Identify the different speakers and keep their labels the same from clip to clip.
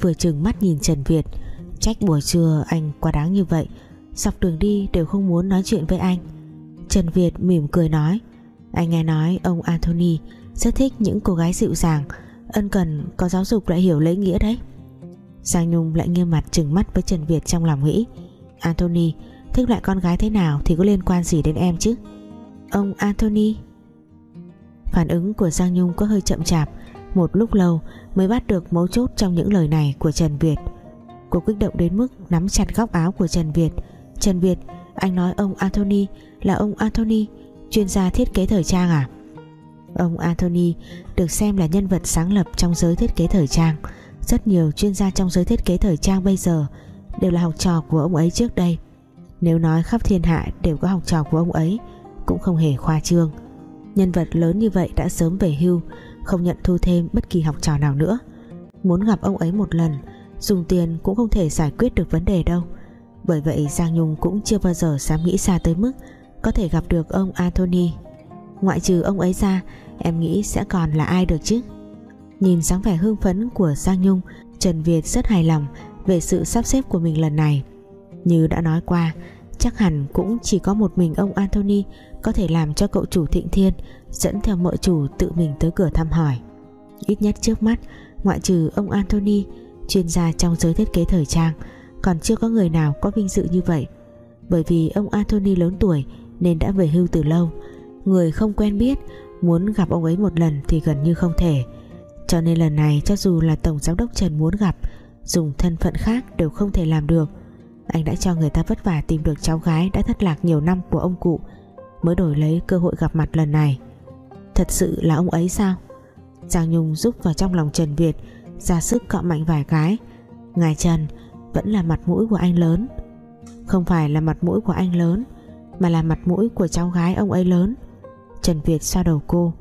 Speaker 1: vừa chừng mắt nhìn Trần Việt. Trách buổi trưa anh quá đáng như vậy. Dọc đường đi đều không muốn nói chuyện với anh. Trần Việt mỉm cười nói, Anh nghe nói ông Anthony Rất thích những cô gái dịu dàng. Ân cần có giáo dục lại hiểu lễ nghĩa đấy. Giang Nhung lại nghiêm mặt trừng mắt với Trần Việt trong lòng nghĩ, Anthony, thích loại con gái thế nào Thì có liên quan gì đến em chứ? Ông Anthony? Phản ứng của Giang Nhung có hơi chậm chạp. Một lúc lâu mới bắt được mấu chốt Trong những lời này của Trần Việt. Cô kích động đến mức nắm chặt góc áo của Trần Việt. Trần Việt, Anh nói ông Anthony là ông Anthony, Chuyên gia thiết kế thời trang à? Ông Anthony được xem là nhân vật sáng lập trong giới thiết kế thời trang. Rất nhiều chuyên gia trong giới thiết kế thời trang bây giờ Đều là học trò của ông ấy trước đây. Nếu nói khắp thiên hạ đều có học trò của ông ấy, Cũng không hề khoa trương. Nhân vật lớn như vậy đã sớm về hưu không nhận thu thêm bất kỳ học trò nào nữa. Muốn gặp ông ấy một lần, Dùng tiền cũng không thể giải quyết được vấn đề đâu. Bởi vậy, Giang Nhung cũng chưa bao giờ dám nghĩ xa tới mức Có thể gặp được ông Anthony. Ngoại trừ ông ấy ra, Em nghĩ sẽ còn là ai được chứ? Nhìn dáng vẻ hưng phấn của Giang Nhung, Trần Việt rất hài lòng Về sự sắp xếp của mình lần này. Như đã nói qua, Chắc hẳn cũng chỉ có một mình ông Anthony Có thể làm cho cậu chủ Thịnh Thiên Dẫn theo mợ chủ tự mình tới cửa thăm hỏi. Ít nhất trước mắt, Ngoại trừ ông Anthony, Chuyên gia trong giới thiết kế thời trang, Còn chưa có người nào có vinh dự như vậy. Bởi vì ông Anthony lớn tuổi Nên đã về hưu từ lâu. Người không quen biết, Muốn gặp ông ấy một lần thì gần như không thể. Cho nên lần này, cho dù là Tổng Giám đốc Trần muốn gặp, Dùng thân phận khác đều không thể làm được. Anh đã cho người ta vất vả tìm được cháu gái Đã thất lạc nhiều năm của ông cụ, Mới đổi lấy cơ hội gặp mặt lần này. Thật sự là ông ấy sao? Giang Nhung giúp vào trong lòng Trần Việt, ra sức cọ mạnh vài cái. Ngài Trần vẫn là mặt mũi của anh lớn. Không phải là mặt mũi của anh lớn, Mà là mặt mũi của cháu gái ông ấy lớn. Trần Việt xoa đầu cô.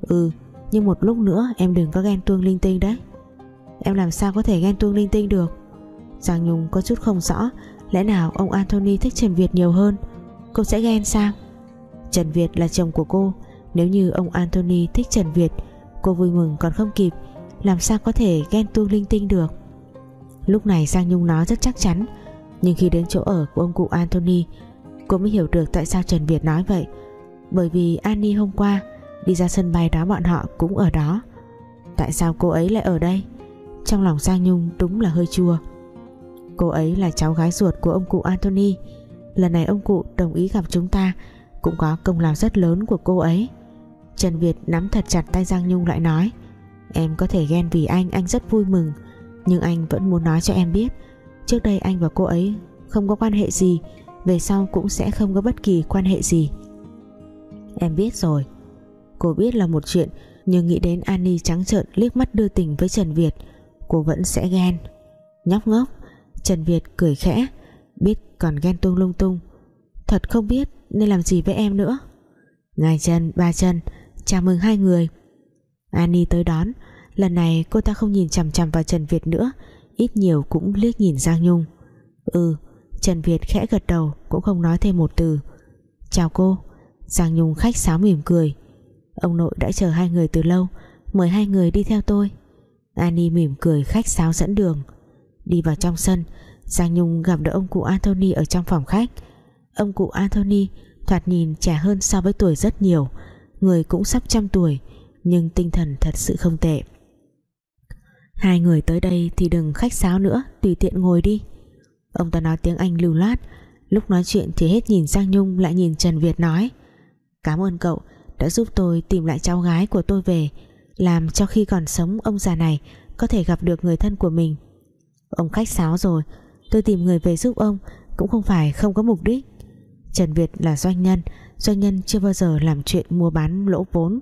Speaker 1: Ừ nhưng một lúc nữa em đừng có ghen tuông linh tinh đấy. Em làm sao có thể ghen tuông linh tinh được? Giang Nhung có chút không rõ, Lẽ nào ông Anthony thích Trần Việt nhiều hơn? Cô sẽ ghen sao? Trần Việt là chồng của cô nếu như ông Anthony thích Trần Việt, Cô vui mừng còn không kịp, Làm sao có thể ghen tuông linh tinh được? Lúc này Giang Nhung nói rất chắc chắn, Nhưng khi đến chỗ ở của ông cụ Anthony, Cô mới hiểu được tại sao Trần Việt nói vậy. Bởi vì Annie hôm qua Đi ra sân bay đó bọn họ cũng ở đó. Tại sao cô ấy lại ở đây? Trong lòng Giang Nhung đúng là hơi chua. Cô ấy là cháu gái ruột của ông cụ Anthony. Lần này ông cụ đồng ý gặp chúng ta Cũng có công lao rất lớn của cô ấy. Trần Việt nắm thật chặt tay Giang Nhung lại nói, Em có thể ghen vì anh Anh rất vui mừng, Nhưng anh vẫn muốn nói cho em biết, Trước đây anh và cô ấy không có quan hệ gì, Về sau cũng sẽ không có bất kỳ quan hệ gì Em biết rồi, Cô biết là một chuyện, Nhưng nghĩ đến Annie trắng trợn liếc mắt đưa tình với Trần Việt, Cô vẫn sẽ ghen Nhóc ngốc, Trần Việt cười khẽ, Biết còn ghen tuông lung tung, Thật không biết nên làm gì với em nữa Ngài chân ba chân. Chào mừng hai người. Annie tới đón. Lần này cô ta không nhìn chằm chằm vào Trần Việt nữa. Ít nhiều cũng liếc nhìn Giang Nhung. Ừ Trần Việt khẽ gật đầu, Cũng không nói thêm một từ. Chào cô. Giang Nhung khách sáo mỉm cười. Ông nội đã chờ hai người từ lâu, Mời hai người đi theo tôi. Annie mỉm cười khách sáo dẫn đường. Đi vào trong sân, Giang Nhung gặp được ông cụ Anthony ở trong phòng khách. Ông cụ Anthony Thoạt nhìn trẻ hơn so với tuổi rất nhiều Người cũng sắp trăm tuổi, Nhưng tinh thần thật sự không tệ. Hai người tới đây Thì đừng khách sáo nữa, Tùy tiện ngồi đi. Ông ta nói tiếng Anh lưu loát, Lúc nói chuyện thì hết nhìn Giang Nhung Lại nhìn Trần Việt nói, Cảm ơn cậu đã giúp tôi tìm lại cháu gái của tôi về, làm cho khi còn sống ông già này có thể gặp được người thân của mình. Ông khách sáo rồi, tôi tìm người về giúp ông cũng không phải không có mục đích. Trần Việt là doanh nhân doanh nhân chưa bao giờ làm chuyện mua bán lỗ vốn.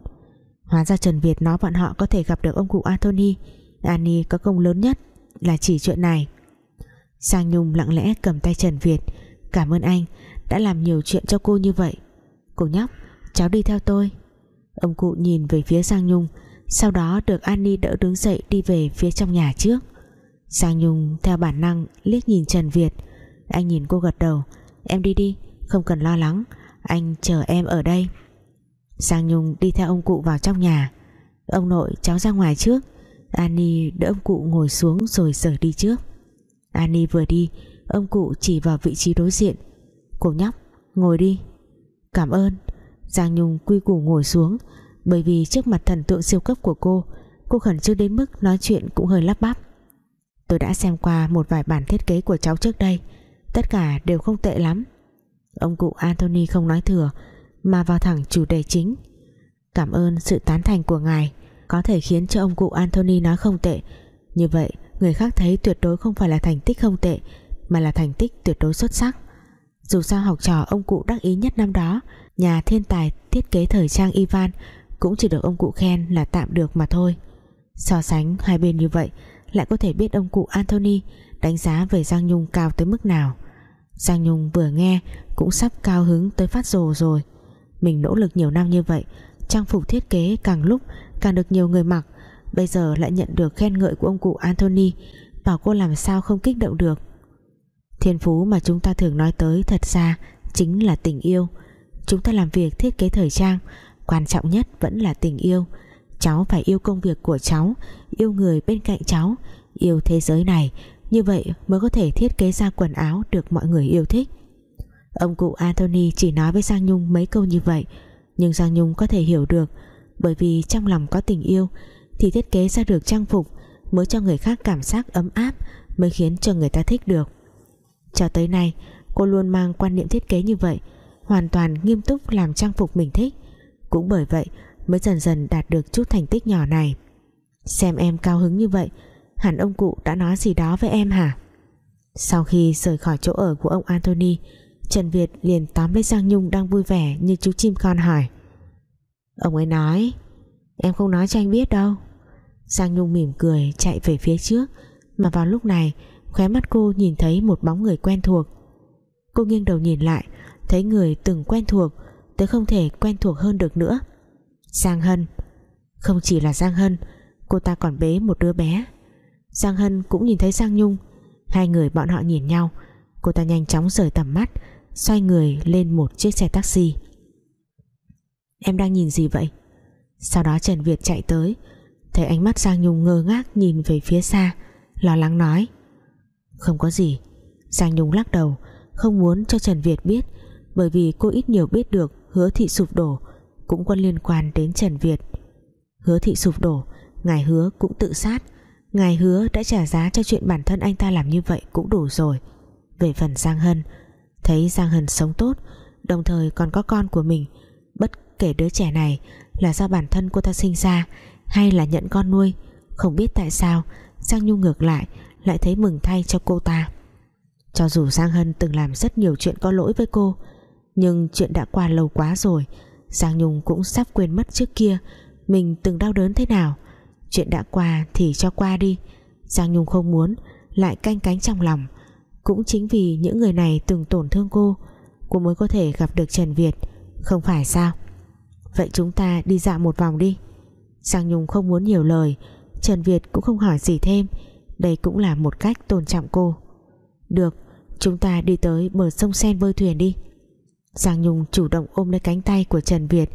Speaker 1: Hóa ra Trần Việt nói bọn họ có thể gặp được ông cụ Anthony, Annie có công lớn nhất là chỉ chuyện này. Sang Nhung lặng lẽ cầm tay Trần Việt, cảm ơn anh, đã làm nhiều chuyện cho cô như vậy. Cô nhóc, cháu đi theo tôi. Ông cụ nhìn về phía Sang Nhung, sau đó được Annie đỡ đứng dậy đi về phía trong nhà trước. Sang Nhung theo bản năng liếc nhìn Trần Việt. Anh nhìn cô gật đầu, em đi đi không cần lo lắng, anh chờ em ở đây. Giang Nhung đi theo ông cụ vào trong nhà. Ông nội cháu ra ngoài trước. Annie đỡ ông cụ ngồi xuống rồi rời đi trước. Annie vừa đi, Ông cụ chỉ vào vị trí đối diện. Cô nhóc, ngồi đi. Cảm ơn. Giang Nhung quy củ ngồi xuống. Bởi vì trước mặt thần tượng siêu cấp của cô Cô khẩn trương đến mức nói chuyện cũng hơi lắp bắp. Tôi đã xem qua một vài bản thiết kế của cháu trước đây. Tất cả đều không tệ lắm. Ông cụ Anthony không nói thừa, Mà vào thẳng chủ đề chính. Cảm ơn sự tán thành của ngài, Có thể khiến cho ông cụ Anthony nói không tệ. Như vậy, người khác thấy tuyệt đối không phải là thành tích không tệ, Mà là thành tích tuyệt đối xuất sắc. Dù sao học trò ông cụ đắc ý nhất năm đó, Nhà thiên tài thiết kế thời trang Ivan Cũng chỉ được ông cụ khen là tạm được mà thôi. So sánh hai bên như vậy, Lại có thể biết ông cụ Anthony Đánh giá về Giang Nhung cao tới mức nào. Giang Nhung vừa nghe Cũng sắp cao hứng tới phát rồ rồi. Mình nỗ lực nhiều năm như vậy, Trang phục thiết kế càng lúc càng được nhiều người mặc, Bây giờ lại nhận được khen ngợi của ông cụ Anthony, Bảo cô làm sao không kích động được. Thiên phú mà chúng ta thường nói tới Thật ra chính là tình yêu. Chúng ta làm việc thiết kế thời trang, Quan trọng nhất vẫn là tình yêu. Cháu phải yêu công việc của cháu, Yêu người bên cạnh cháu, Yêu thế giới này như vậy mới có thể thiết kế ra quần áo Được mọi người yêu thích. Ông cụ Anthony chỉ nói với Giang Nhung mấy câu như vậy, Nhưng Giang Nhung có thể hiểu được, Bởi vì trong lòng có tình yêu Thì thiết kế ra được trang phục Mới cho người khác cảm giác ấm áp, Mới khiến cho người ta thích được. Cho tới nay, cô luôn mang quan niệm thiết kế như vậy, Hoàn toàn nghiêm túc làm trang phục mình thích. Cũng bởi vậy mới dần dần đạt được chút thành tích nhỏ này. Xem em cao hứng như vậy hẳn ông cụ đã nói gì đó với em hả? Sau khi rời khỏi chỗ ở của ông Anthony, Trần Việt liền tóm lấy Giang Nhung đang vui vẻ như chú chim con hỏi. Ông ấy nói, em không nói cho anh biết đâu. Giang Nhung mỉm cười chạy về phía trước, mà vào lúc này, khóe mắt cô nhìn thấy một bóng người quen thuộc. Cô nghiêng đầu nhìn lại, thấy người từng quen thuộc tới không thể quen thuộc hơn được nữa. Giang Hân, Không chỉ là Giang Hân, Cô ta còn bế một đứa bé. Giang Hân cũng nhìn thấy Giang Nhung. Hai người bọn họ nhìn nhau. Cô ta nhanh chóng rời tầm mắt, Xoay người lên một chiếc xe taxi. Em đang nhìn gì vậy? Sau đó Trần Việt chạy tới, Thấy ánh mắt Giang Nhung ngơ ngác Nhìn về phía xa, Lo lắng nói. Không có gì. Giang Nhung lắc đầu, Không muốn cho Trần Việt biết, Bởi vì cô ít nhiều biết được hứa thị sụp đổ cũng có liên quan đến Trần Việt. Hứa thị sụp đổ, ngài hứa cũng tự sát ngài hứa đã trả giá cho chuyện bản thân anh ta làm như vậy cũng đủ rồi. Về phần Giang Hân, thấy Giang Hân sống tốt, đồng thời còn có con của mình, bất kể đứa trẻ này là do bản thân cô ta sinh ra hay là nhận con nuôi, không biết tại sao Giang Nhung ngược lại lại thấy mừng thay cho cô ta. Cho dù Giang Hân từng làm rất nhiều chuyện có lỗi với cô, nhưng chuyện đã qua lâu quá rồi, Giang Nhung cũng sắp quên mất trước kia Mình từng đau đớn thế nào. Chuyện đã qua thì cho qua đi. Giang Nhung không muốn, Lại canh cánh trong lòng. Cũng chính vì những người này từng tổn thương cô Cô mới có thể gặp được Trần Việt. Không phải sao? Vậy chúng ta đi dạo một vòng đi. Giang Nhung không muốn nhiều lời. Trần Việt cũng không hỏi gì thêm. Đây cũng là một cách tôn trọng cô. Được, Chúng ta đi tới bờ sông Sen bơi thuyền đi. Giang Nhung chủ động ôm lấy cánh tay của Trần Việt.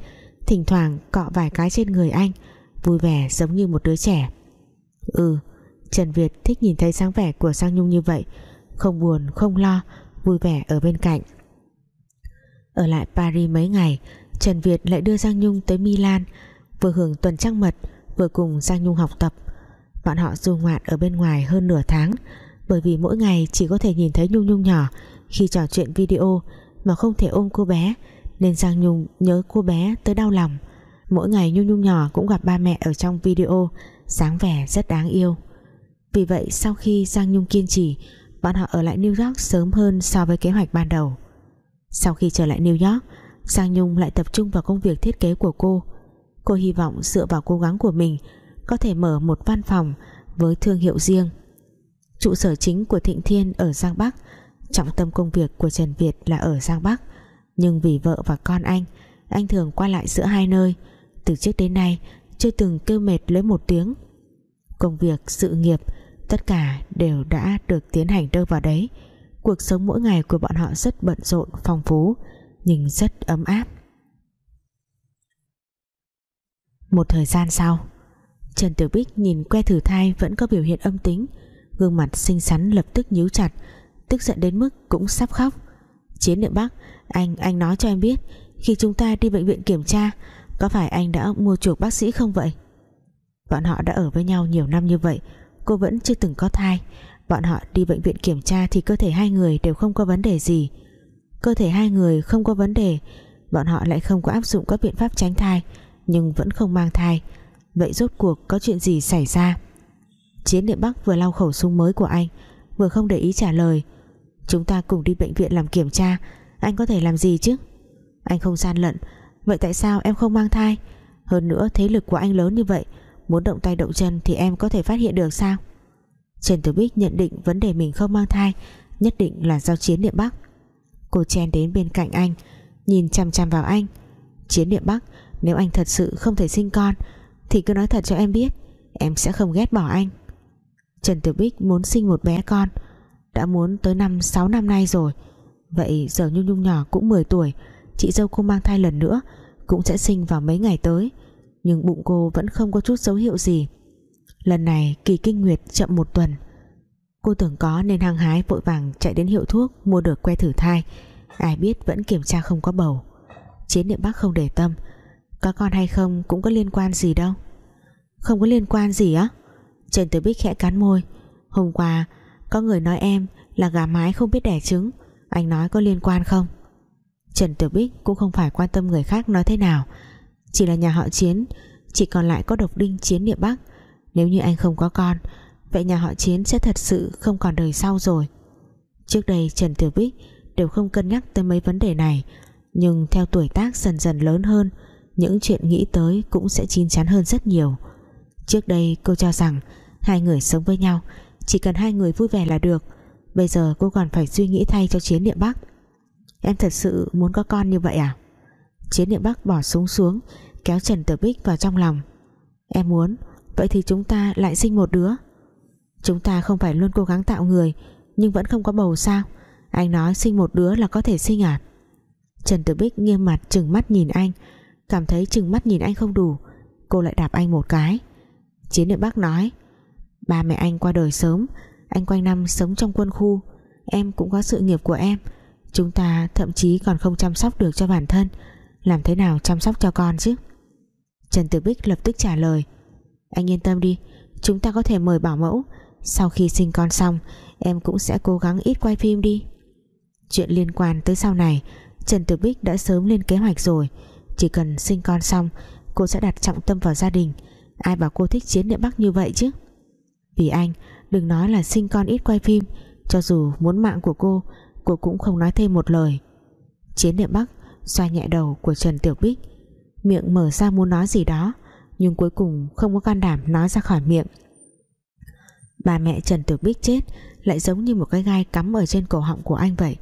Speaker 1: Thỉnh thoảng cọ vài cái trên người anh. Vui vẻ giống như một đứa trẻ. Ừ Trần Việt thích nhìn thấy sáng vẻ của Giang Nhung như vậy, Không buồn, không lo, Vui vẻ ở bên cạnh. Ở lại Paris mấy ngày, Trần Việt lại đưa Giang Nhung tới Milan, Vừa hưởng tuần trăng mật, Vừa cùng Giang Nhung học tập. Bọn họ du ngoạn ở bên ngoài hơn nửa tháng, Bởi vì mỗi ngày chỉ có thể nhìn thấy Nhung Nhung nhỏ Khi trò chuyện video mà không thể ôm cô bé, nên Giang Nhung nhớ cô bé tới đau lòng mỗi ngày Nhung Nhung nhỏ cũng gặp ba mẹ ở trong video. Dáng vẻ, rất đáng yêu. Vì vậy, sau khi Giang Nhung kiên trì, bọn họ ở lại New York sớm hơn so với kế hoạch ban đầu. Sau khi trở lại New York, Giang Nhung lại tập trung vào công việc thiết kế của cô. Cô hy vọng dựa vào cố gắng của mình, có thể mở một văn phòng với thương hiệu riêng. Trụ sở chính của Thịnh Thiên ở Giang Bắc, Trọng tâm công việc của Trần Việt là ở Giang Bắc. Nhưng vì vợ và con anh Anh thường qua lại giữa hai nơi từ trước đến nay Chưa từng kêu mệt lấy một tiếng. Công việc, sự nghiệp Tất cả đều đã được tiến hành đâu vào đấy. Cuộc sống mỗi ngày của bọn họ rất bận rộn, phong phú Nhưng rất ấm áp. Một thời gian sau Trần Tiểu Bích nhìn que thử thai vẫn có biểu hiện âm tính. Gương mặt xinh xắn lập tức nhíu chặt tức giận đến mức cũng sắp khóc. Chiến niệm Bắc Anh, anh nói cho em biết Khi chúng ta đi bệnh viện kiểm tra có phải anh đã mua chuộc bác sĩ không vậy? Bọn họ đã ở với nhau nhiều năm như vậy, Cô vẫn chưa từng có thai. Bọn họ đi bệnh viện kiểm tra Thì cơ thể hai người đều không có vấn đề gì. Cơ thể hai người không có vấn đề, Bọn họ lại không có áp dụng các biện pháp tránh thai, Nhưng vẫn không mang thai. Vậy rốt cuộc có chuyện gì xảy ra? Chiến niệm Bắc vừa lau khẩu súng mới của anh, Vừa không để ý trả lời. Chúng ta cùng đi bệnh viện làm kiểm tra, Anh có thể làm gì chứ? Anh không gian lận Vậy tại sao em không mang thai? Hơn nữa, thế lực của anh lớn như vậy, Muốn động tay động chân thì em có thể phát hiện được sao? Trần Tử Bích nhận định Vấn đề mình không mang thai, Nhất định là do chiến địa Bắc. Cô chen đến bên cạnh anh, Nhìn chằm chằm vào anh. Chiến địa Bắc, Nếu anh thật sự không thể sinh con, Thì cứ nói thật cho em biết, Em sẽ không ghét bỏ anh. Trần Tử Bích muốn sinh một bé con, đã muốn tới năm 6 năm nay rồi. Vậy giờ Nhung Nhung nhỏ cũng 10 tuổi Chị dâu cô mang thai lần nữa, Cũng sẽ sinh vào mấy ngày tới, Nhưng bụng cô vẫn không có chút dấu hiệu gì. Lần này kỳ kinh nguyệt chậm một tuần. Cô tưởng có nên hăng hái vội vàng chạy đến hiệu thuốc Mua được que thử thai. Ai biết vẫn kiểm tra không có bầu. Chiến niệm Bắc không để tâm. Có con hay không cũng có liên quan gì đâu. Không có liên quan gì á? Trần Tử Bích khẽ cắn môi. Hôm qua, có người nói em là gà mái không biết đẻ trứng. Anh nói có liên quan không? Trần Tử Bích cũng không phải quan tâm người khác nói thế nào. Chỉ là nhà họ Chiến, Chỉ còn lại có độc đinh Chiến Địa Bắc. Nếu như anh không có con, Vậy nhà họ Chiến sẽ thật sự không còn đời sau rồi. Trước đây Trần Tử Bích Đều không cân nhắc tới mấy vấn đề này, Nhưng theo tuổi tác dần dần lớn hơn, Những chuyện nghĩ tới Cũng sẽ chín chắn hơn rất nhiều. Trước đây cô cho rằng Hai người sống với nhau, chỉ cần hai người vui vẻ là được. Bây giờ cô còn phải suy nghĩ thay cho Chiến Niệm Bắc. Em thật sự muốn có con như vậy à? Chiến Niệm Bắc bỏ súng xuống, Kéo Trần Tử Bích vào trong lòng. Em muốn, Vậy thì chúng ta lại sinh một đứa. Chúng ta không phải luôn cố gắng tạo người, Nhưng vẫn không có bầu sao. Anh nói sinh một đứa là có thể sinh à? Trần Tử Bích nghiêm mặt trừng mắt nhìn anh, Cảm thấy trừng mắt nhìn anh không đủ. Cô lại đạp anh một cái. Chiến Niệm Bắc nói, Ba mẹ anh qua đời sớm, Anh quanh năm sống trong quân khu. Em cũng có sự nghiệp của em Chúng ta thậm chí còn không chăm sóc được cho bản thân. Làm thế nào chăm sóc cho con chứ? Trần Tử Bích lập tức trả lời. Anh yên tâm đi, Chúng ta có thể mời bảo mẫu. Sau khi sinh con xong, Em cũng sẽ cố gắng ít quay phim đi. Chuyện liên quan tới sau này, Trần Tử Bích đã sớm lên kế hoạch rồi. Chỉ cần sinh con xong, Cô sẽ đặt trọng tâm vào gia đình. Ai bảo cô thích chiến địa Bắc như vậy chứ? Vì anh, đừng nói là sinh con ít quay phim, Cho dù muốn mạng của cô Cô cũng không nói thêm một lời. Chiến niệm Bắc xoa nhẹ đầu của Trần Tiểu Bích, Miệng mở ra muốn nói gì đó, Nhưng cuối cùng không có can đảm nói ra khỏi miệng. Bà mẹ Trần Tiểu Bích chết Lại giống như một cái gai cắm ở trên cổ họng của anh vậy.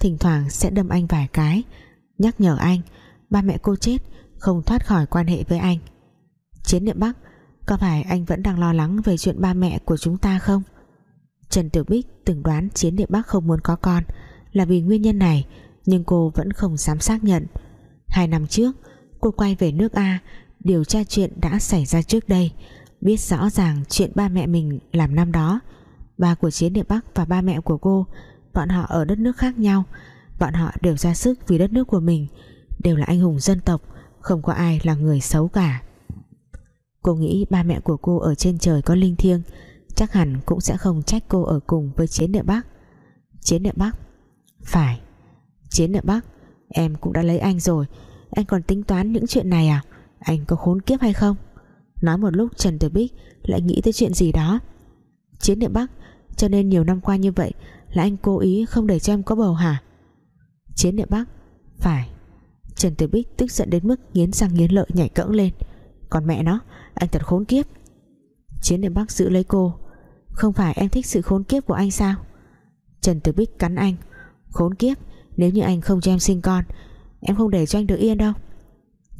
Speaker 1: Thỉnh thoảng sẽ đâm anh vài cái, Nhắc nhở anh, Ba mẹ cô chết Không thoát khỏi quan hệ với anh. Chiến niệm Bắc, có phải anh vẫn đang lo lắng về chuyện ba mẹ của chúng ta không? Trần Tiểu Bích từng đoán Chiến Địa Bắc không muốn có con Là vì nguyên nhân này, Nhưng cô vẫn không dám xác nhận. Hai năm trước, cô quay về nước A Điều tra chuyện đã xảy ra trước đây, Biết rõ ràng chuyện ba mẹ mình làm năm đó. Ba của Chiến Địa Bắc và ba mẹ của cô, Bọn họ ở đất nước khác nhau, Bọn họ đều ra sức vì đất nước của mình, Đều là anh hùng dân tộc, Không có ai là người xấu cả. Cô nghĩ ba mẹ của cô ở trên trời có linh thiêng Chắc hẳn cũng sẽ không trách cô ở cùng với Chiến Địa Bắc Chiến Địa Bắc Phải. Chiến Địa Bắc Em cũng đã lấy anh rồi. Anh còn tính toán những chuyện này à? Anh có khốn kiếp hay không? Nói một lúc Trần Tử Bích lại nghĩ tới chuyện gì đó. Chiến Địa Bắc Cho nên nhiều năm qua như vậy Là anh cố ý không để cho em có bầu hả? Chiến Địa Bắc Phải. Trần Tử Bích tức giận đến mức nghiến răng nghiến lợi nhảy cẫng lên. Còn mẹ nó, anh thật khốn kiếp. Chiến địa Bắc giữ lấy cô không phải em thích sự khốn kiếp của anh sao? Trần Tử Bích cắn anh. Khốn kiếp, Nếu như anh không cho em sinh con, Em không để cho anh được yên đâu.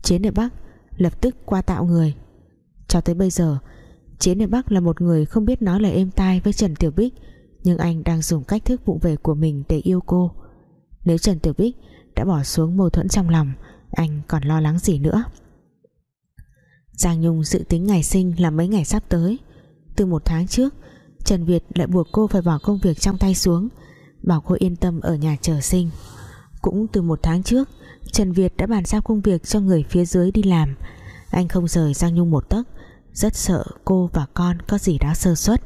Speaker 1: Chiến niệm Bắc lập tức qua tạo người. Cho tới bây giờ, Chiến niệm Bắc là một người không biết nói lời êm tai với Trần Tiểu Bích, Nhưng anh đang dùng cách thức vụ về của mình để yêu cô. Nếu Trần Tiểu Bích đã bỏ xuống mâu thuẫn trong lòng, Anh còn lo lắng gì nữa? Giang Nhung dự tính ngày sinh là mấy ngày sắp tới. Từ một tháng trước Trần Việt lại buộc cô phải bỏ công việc trong tay xuống, Bảo cô yên tâm ở nhà chờ sinh. Cũng từ một tháng trước, Trần Việt đã bàn giao công việc cho người phía dưới đi làm. Anh không rời Giang Nhung một tấc, Rất sợ cô và con có gì đó sơ suất.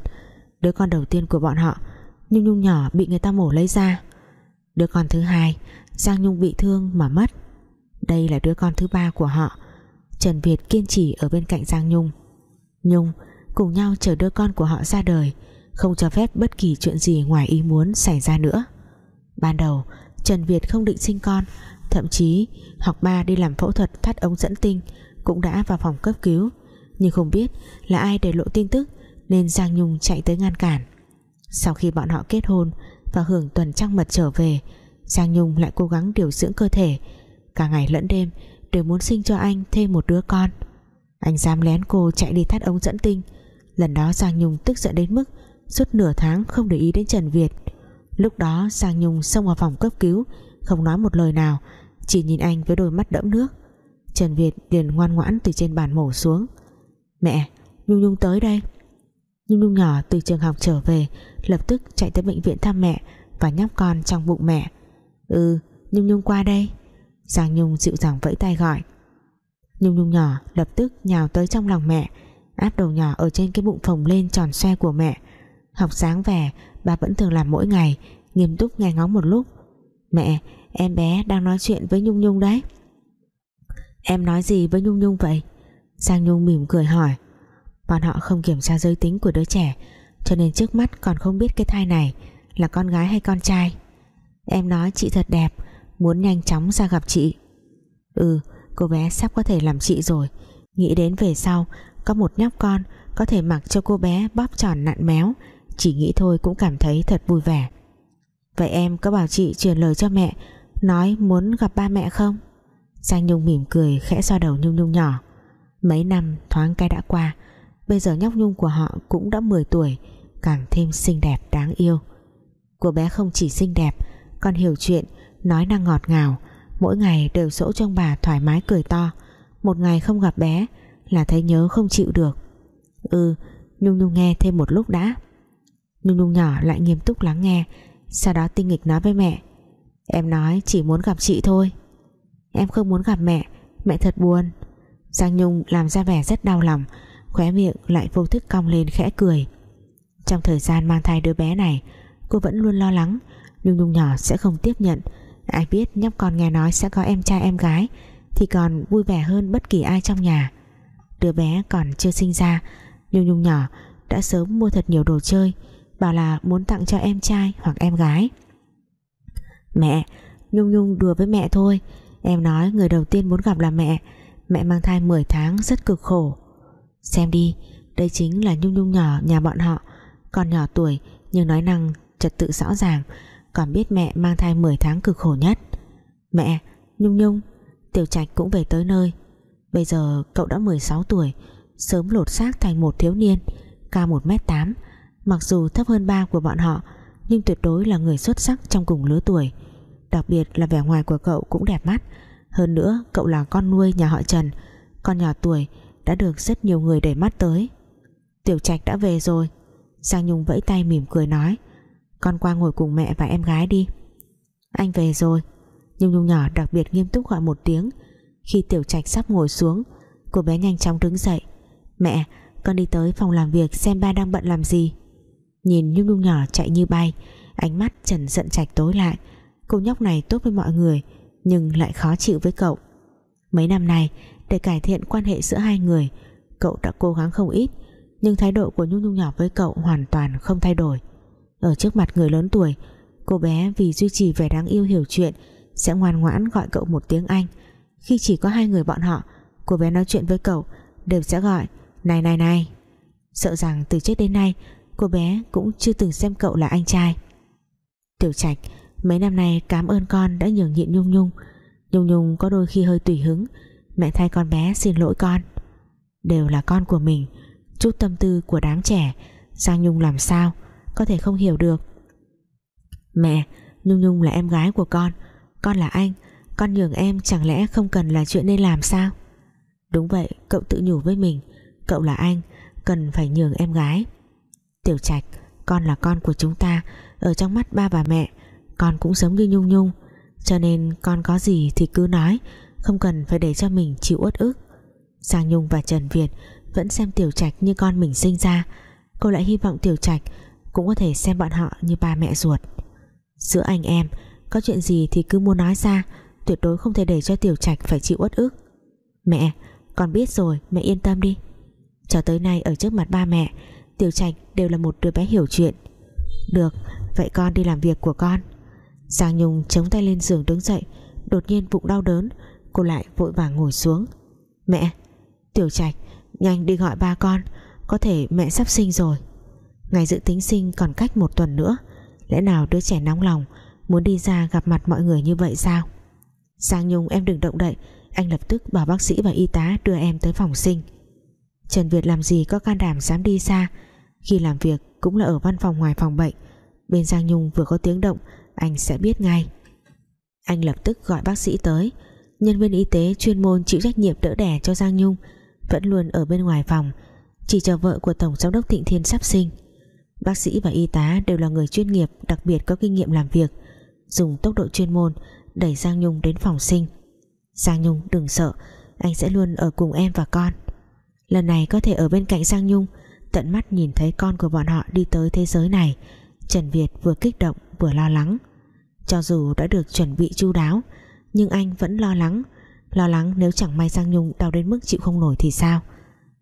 Speaker 1: Đứa con đầu tiên của bọn họ, Nhung Nhung nhỏ bị người ta mổ lấy ra. Đứa con thứ hai, Giang Nhung bị thương mà mất. Đây là đứa con thứ ba của họ, Trần Việt kiên trì ở bên cạnh Giang Nhung. Nhung cùng nhau chờ đứa con của họ ra đời, không cho phép bất kỳ chuyện gì ngoài ý muốn xảy ra nữa. Ban đầu, Trần Việt không định sinh con, thậm chí học ba đi làm phẫu thuật thắt ống dẫn tinh cũng đã vào phòng cấp cứu, nhưng không biết là ai để lộ tin tức nên Giang Nhung chạy tới ngăn cản. Sau khi bọn họ kết hôn và hưởng tuần trăng mật trở về, Giang Nhung lại cố gắng điều dưỡng cơ thể. Cả ngày lẫn đêm, đều muốn sinh cho anh thêm một đứa con. Anh dám lén cô chạy đi thắt ống dẫn tinh lần đó Giang Nhung tức giận đến mức suốt nửa tháng không để ý đến Trần Việt. Lúc đó Giang Nhung xông vào phòng cấp cứu, không nói một lời nào, chỉ nhìn anh với đôi mắt đẫm nước. Trần Việt liền ngoan ngoãn từ trên bàn mổ xuống. Mẹ, Nhung Nhung tới đây. Nhung Nhung nhỏ từ trường học trở về, lập tức chạy tới bệnh viện thăm mẹ và nhóc con trong bụng mẹ. Ừ Nhung Nhung qua đây. Giang Nhung dịu dàng vẫy tay gọi. Nhung Nhung nhỏ lập tức nhào tới trong lòng mẹ áp đầu nhỏ ở trên cái bụng phồng lên tròn xoe của mẹ. Học sáng về, bà vẫn thường làm mỗi ngày, nghiêm túc nghe ngóng một lúc. Mẹ, em bé đang nói chuyện với Nhung Nhung đấy. Em nói gì với Nhung Nhung vậy? Giang Nhung mỉm cười hỏi. Bọn họ không kiểm tra giới tính của đứa trẻ, cho nên trước mắt còn không biết cái thai này là con gái hay con trai. Em nói chị thật đẹp, muốn nhanh chóng ra gặp chị. Ừ cô bé sắp có thể làm chị rồi. Nghĩ đến về sau có một nhóc con, có thể mặc cho cô bé bóp tròn nặn méo. Chỉ nghĩ thôi cũng cảm thấy thật vui vẻ. Vậy em có bảo chị truyền lời cho mẹ, nói muốn gặp ba mẹ không? Giang Nhung mỉm cười, khẽ xoa đầu Nhung Nhung nhỏ. Mấy năm thoáng cái đã qua, bây giờ nhóc Nhung của họ cũng đã 10 tuổi, càng thêm xinh đẹp đáng yêu. Cô bé không chỉ xinh đẹp, còn hiểu chuyện, nói năng ngọt ngào. Mỗi ngày đều dỗ trong bà thoải mái cười to. Một ngày không gặp bé là thấy nhớ không chịu được. Ừ Nhung Nhung nghe thêm một lúc đã. Nhung Nhung nhỏ lại nghiêm túc lắng nghe, Sau đó tinh nghịch nói với mẹ, Em nói chỉ muốn gặp chị thôi. Em không muốn gặp mẹ Mẹ thật buồn. Giang Nhung làm ra vẻ rất đau lòng, Khóe miệng lại vô thức cong lên khẽ cười. Trong thời gian mang thai đứa bé này, Cô vẫn luôn lo lắng Nhung Nhung nhỏ sẽ không tiếp nhận. Ai biết nhóc con nghe nói sẽ có em trai em gái, Thì còn vui vẻ hơn bất kỳ ai trong nhà. Đứa bé còn chưa sinh ra. Nhung Nhung nhỏ, đã sớm mua thật nhiều đồ chơi, Bảo là muốn tặng cho em trai hoặc em gái. Mẹ, Nhung Nhung đùa với mẹ thôi. Em nói người đầu tiên muốn gặp là mẹ. Mẹ mang thai 10 tháng rất cực khổ. Xem đi, Đây chính là Nhung Nhung nhỏ nhà bọn họ. Còn nhỏ tuổi, nhưng nói năng, trật tự rõ ràng, Còn biết mẹ mang thai 10 tháng cực khổ nhất. Mẹ, Nhung Nhung, Tiểu Trạch cũng về tới nơi. Bây giờ cậu đã 16 tuổi, Sớm lột xác thành một thiếu niên, Cao 1m8 Mặc dù thấp hơn ba của bọn họ, Nhưng tuyệt đối là người xuất sắc trong cùng lứa tuổi. Đặc biệt là vẻ ngoài của cậu cũng đẹp mắt. Hơn nữa, cậu là con nuôi nhà họ Trần. Con nhỏ tuổi Đã được rất nhiều người để mắt tới. Tiểu Trạch đã về rồi. Giang Nhung vẫy tay mỉm cười nói, Con qua ngồi cùng mẹ và em gái đi. Anh về rồi. Nhung Nhung nhỏ đặc biệt nghiêm túc gọi một tiếng khi Tiểu Trạch sắp ngồi xuống, Cô bé nhanh chóng đứng dậy. Mẹ, con đi tới phòng làm việc xem ba đang bận làm gì. Nhìn Nhung Nhung nhỏ chạy như bay, Ánh mắt Trần giận Trạch tối lại. Cô nhóc này tốt với mọi người, Nhưng lại khó chịu với cậu. Mấy năm nay, để cải thiện quan hệ giữa hai người, Cậu đã cố gắng không ít, Nhưng thái độ của Nhung Nhung nhỏ với cậu Hoàn toàn không thay đổi. Ở trước mặt người lớn tuổi, Cô bé vì duy trì vẻ đáng yêu hiểu chuyện Sẽ ngoan ngoãn gọi cậu một tiếng Anh khi chỉ có hai người bọn họ, Cô bé nói chuyện với cậu, Đều sẽ gọi, Này này này. Sợ rằng từ trước đến nay, Cô bé cũng chưa từng xem cậu là anh trai. Tiểu Trạch, Mấy năm nay cảm ơn con đã nhường nhịn Nhung Nhung. Nhung Nhung có đôi khi hơi tùy hứng, Mẹ thay con bé xin lỗi con. Đều là con của mình, Chút tâm tư của đám trẻ, Giang Nhung làm sao Có thể không hiểu được. Mẹ, Nhung Nhung là em gái của con Con là anh con nhường em chẳng lẽ không cần là chuyện nên làm sao? Đúng vậy, cậu tự nhủ với mình. Cậu là anh, Cần phải nhường em gái. Tiểu Trạch, Con là con của chúng ta. Ở trong mắt ba và mẹ, Con cũng giống như Nhung Nhung. Cho nên con có gì thì cứ nói, Không cần phải để cho mình chịu uất ức. Giang Nhung và Trần Việt Vẫn xem Tiểu Trạch như con mình sinh ra. Cô lại hy vọng Tiểu Trạch Cũng có thể xem bọn họ như ba mẹ ruột. Giữa anh em, Có chuyện gì thì cứ muốn nói ra. Tuyệt đối không thể để cho Tiểu Trạch phải chịu uất ức. Mẹ, Con biết rồi, mẹ yên tâm đi. Cho tới nay ở trước mặt ba mẹ, Tiểu Trạch đều là một đứa bé hiểu chuyện. Được, Vậy con đi làm việc của con. Giang Nhung chống tay lên giường đứng dậy, Đột nhiên bụng đau đớn, Cô lại vội vàng ngồi xuống. Mẹ, Tiểu Trạch, Nhanh đi gọi ba con, Có thể mẹ sắp sinh rồi. Ngày dự tính sinh còn cách một tuần nữa, Lẽ nào đứa trẻ nóng lòng Muốn đi ra gặp mặt mọi người như vậy sao? Giang Nhung, em đừng động đậy. Anh lập tức bảo bác sĩ và y tá đưa em tới phòng sinh. Trần Việt làm gì có can đảm dám đi xa? Khi làm việc cũng là ở văn phòng ngoài phòng bệnh. Bên Giang Nhung vừa có tiếng động, Anh sẽ biết ngay. Anh lập tức gọi bác sĩ tới. Nhân viên y tế chuyên môn chịu trách nhiệm đỡ đẻ cho Giang Nhung, Vẫn luôn ở bên ngoài phòng, Chỉ chờ vợ của Tổng Giám đốc Thịnh Thiên sắp sinh. Bác sĩ và y tá đều là người chuyên nghiệp, Đặc biệt có kinh nghiệm làm việc, Dùng tốc độ chuyên môn Đẩy Giang Nhung đến phòng sinh. Giang Nhung đừng sợ, Anh sẽ luôn ở cùng em và con. Lần này có thể ở bên cạnh Giang Nhung, Tận mắt nhìn thấy con của bọn họ đi tới thế giới này. Trần Việt vừa kích động vừa lo lắng. Cho dù đã được chuẩn bị chu đáo, Nhưng anh vẫn lo lắng. Lo lắng nếu chẳng may Giang Nhung đau đến mức chịu không nổi thì sao?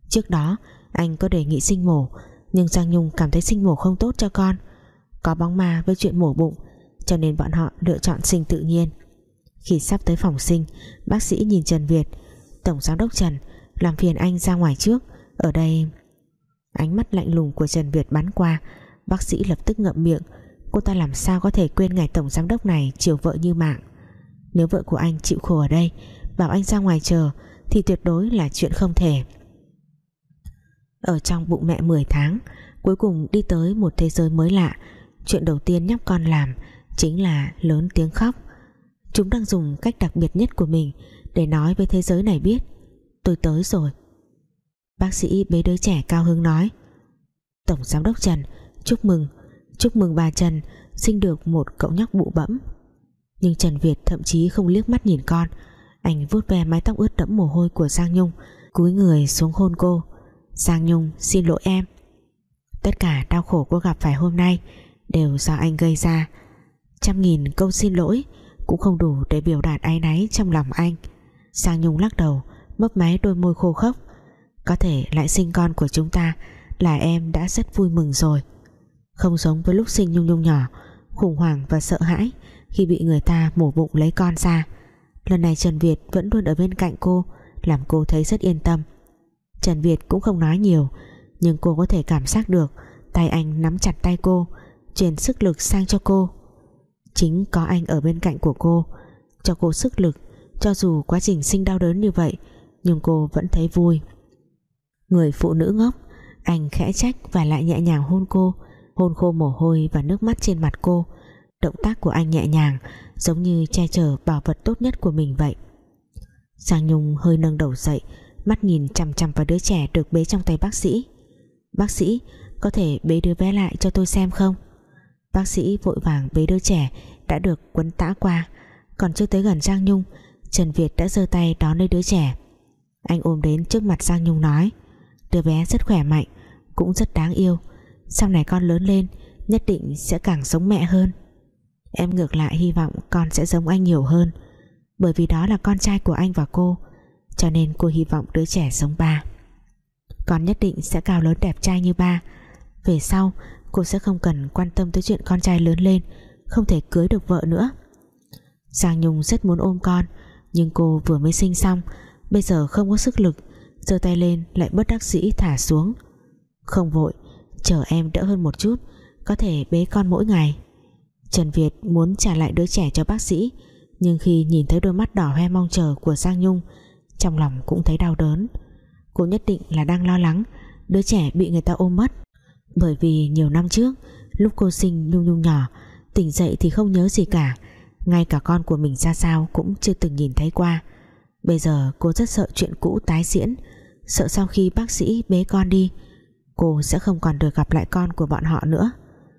Speaker 1: Trước đó, anh có đề nghị sinh mổ, Nhưng Giang Nhung cảm thấy sinh mổ không tốt cho con. Có bóng ma với chuyện mổ bụng, Cho nên bọn họ lựa chọn sinh tự nhiên. Khi sắp tới phòng sinh, Bác sĩ nhìn Trần Việt. Tổng giám đốc Trần, Làm phiền anh ra ngoài trước. Ở đây, Ánh mắt lạnh lùng của Trần Việt bắn qua. Bác sĩ lập tức ngậm miệng. Cô ta làm sao có thể quên ngài tổng giám đốc này, Chiều vợ như mạng? Nếu vợ của anh chịu khổ ở đây, Bảo anh ra ngoài chờ, Thì tuyệt đối là chuyện không thể. Ở trong bụng mẹ 10 tháng, Cuối cùng đi tới một thế giới mới lạ. Chuyện đầu tiên nhóc con làm Chính là lớn tiếng khóc. Chúng đang dùng cách đặc biệt nhất của mình Để nói với thế giới này biết. Tôi tới rồi. Bác sĩ bế đứa trẻ cao hứng nói. Tổng giám đốc Trần, Chúc mừng. Chúc mừng bà Trần, sinh được một cậu nhóc bụ bẫm. Nhưng Trần Việt thậm chí không liếc mắt nhìn con. Anh vuốt ve mái tóc ướt đẫm mồ hôi của Giang Nhung, Cúi người xuống hôn cô. Giang Nhung, xin lỗi em. Tất cả đau khổ cô gặp phải hôm nay Đều do anh gây ra. Trăm nghìn câu xin lỗi cũng không đủ để biểu đạt áy náy trong lòng anh. Sang Nhung lắc đầu, Mấp máy đôi môi khô khốc. Có thể lại sinh con của chúng ta Là em đã rất vui mừng rồi. Không giống với lúc sinh Nhung Nhung nhỏ, khủng hoảng và sợ hãi khi bị người ta mổ bụng lấy con ra. Lần này Trần Việt vẫn luôn ở bên cạnh cô, làm cô thấy rất yên tâm. Trần Việt cũng không nói nhiều, nhưng cô có thể cảm giác được tay anh nắm chặt tay cô, truyền sức lực sang cho cô chính có anh ở bên cạnh của cô. Cho cô sức lực, cho dù quá trình sinh đau đớn như vậy, nhưng cô vẫn thấy vui. Người phụ nữ ngốc, anh khẽ trách và lại nhẹ nhàng hôn cô, hôn khô mồ hôi và nước mắt trên mặt cô. Động tác của anh nhẹ nhàng, giống như che chở bảo vật tốt nhất của mình vậy. Giang Nhung hơi nâng đầu dậy, mắt nhìn chằm chằm vào đứa trẻ được bế trong tay bác sĩ. Bác sĩ, có thể bế đứa bé lại cho tôi xem không? Bác sĩ vội vàng bế đứa trẻ đã được quấn tã qua. Còn chưa tới gần Giang Nhung, Trần Việt đã giơ tay đón lấy đứa trẻ. Anh ôm đến trước mặt Giang Nhung nói, đứa bé rất khỏe mạnh, cũng rất đáng yêu. Sau này con lớn lên, nhất định sẽ càng giống mẹ hơn. Em ngược lại hy vọng con sẽ giống anh nhiều hơn, bởi vì đó là con trai của anh và cô, cho nên cô hy vọng đứa trẻ giống ba. Con nhất định sẽ cao lớn đẹp trai như ba. Về sau cô sẽ không cần quan tâm tới chuyện con trai lớn lên, không thể cưới được vợ nữa. Giang Nhung rất muốn ôm con, nhưng cô vừa mới sinh xong, bây giờ không có sức lực, giơ tay lên lại bất đắc dĩ thả xuống. Không vội, chờ em đỡ hơn một chút, có thể bế con mỗi ngày. Trần Việt muốn trả lại đứa trẻ cho bác sĩ, nhưng khi nhìn thấy đôi mắt đỏ hoe mong chờ của Giang Nhung, trong lòng cũng thấy đau đớn. Cô nhất định là đang lo lắng, đứa trẻ bị người ta ôm mất bởi vì nhiều năm trước, lúc cô sinh Nhung Nhung nhỏ, tỉnh dậy thì không nhớ gì cả. Ngay cả con của mình ra sao cũng chưa từng nhìn thấy qua. Bây giờ cô rất sợ chuyện cũ tái diễn. Sợ sau khi bác sĩ bế con đi, Cô sẽ không còn được gặp lại con của bọn họ nữa.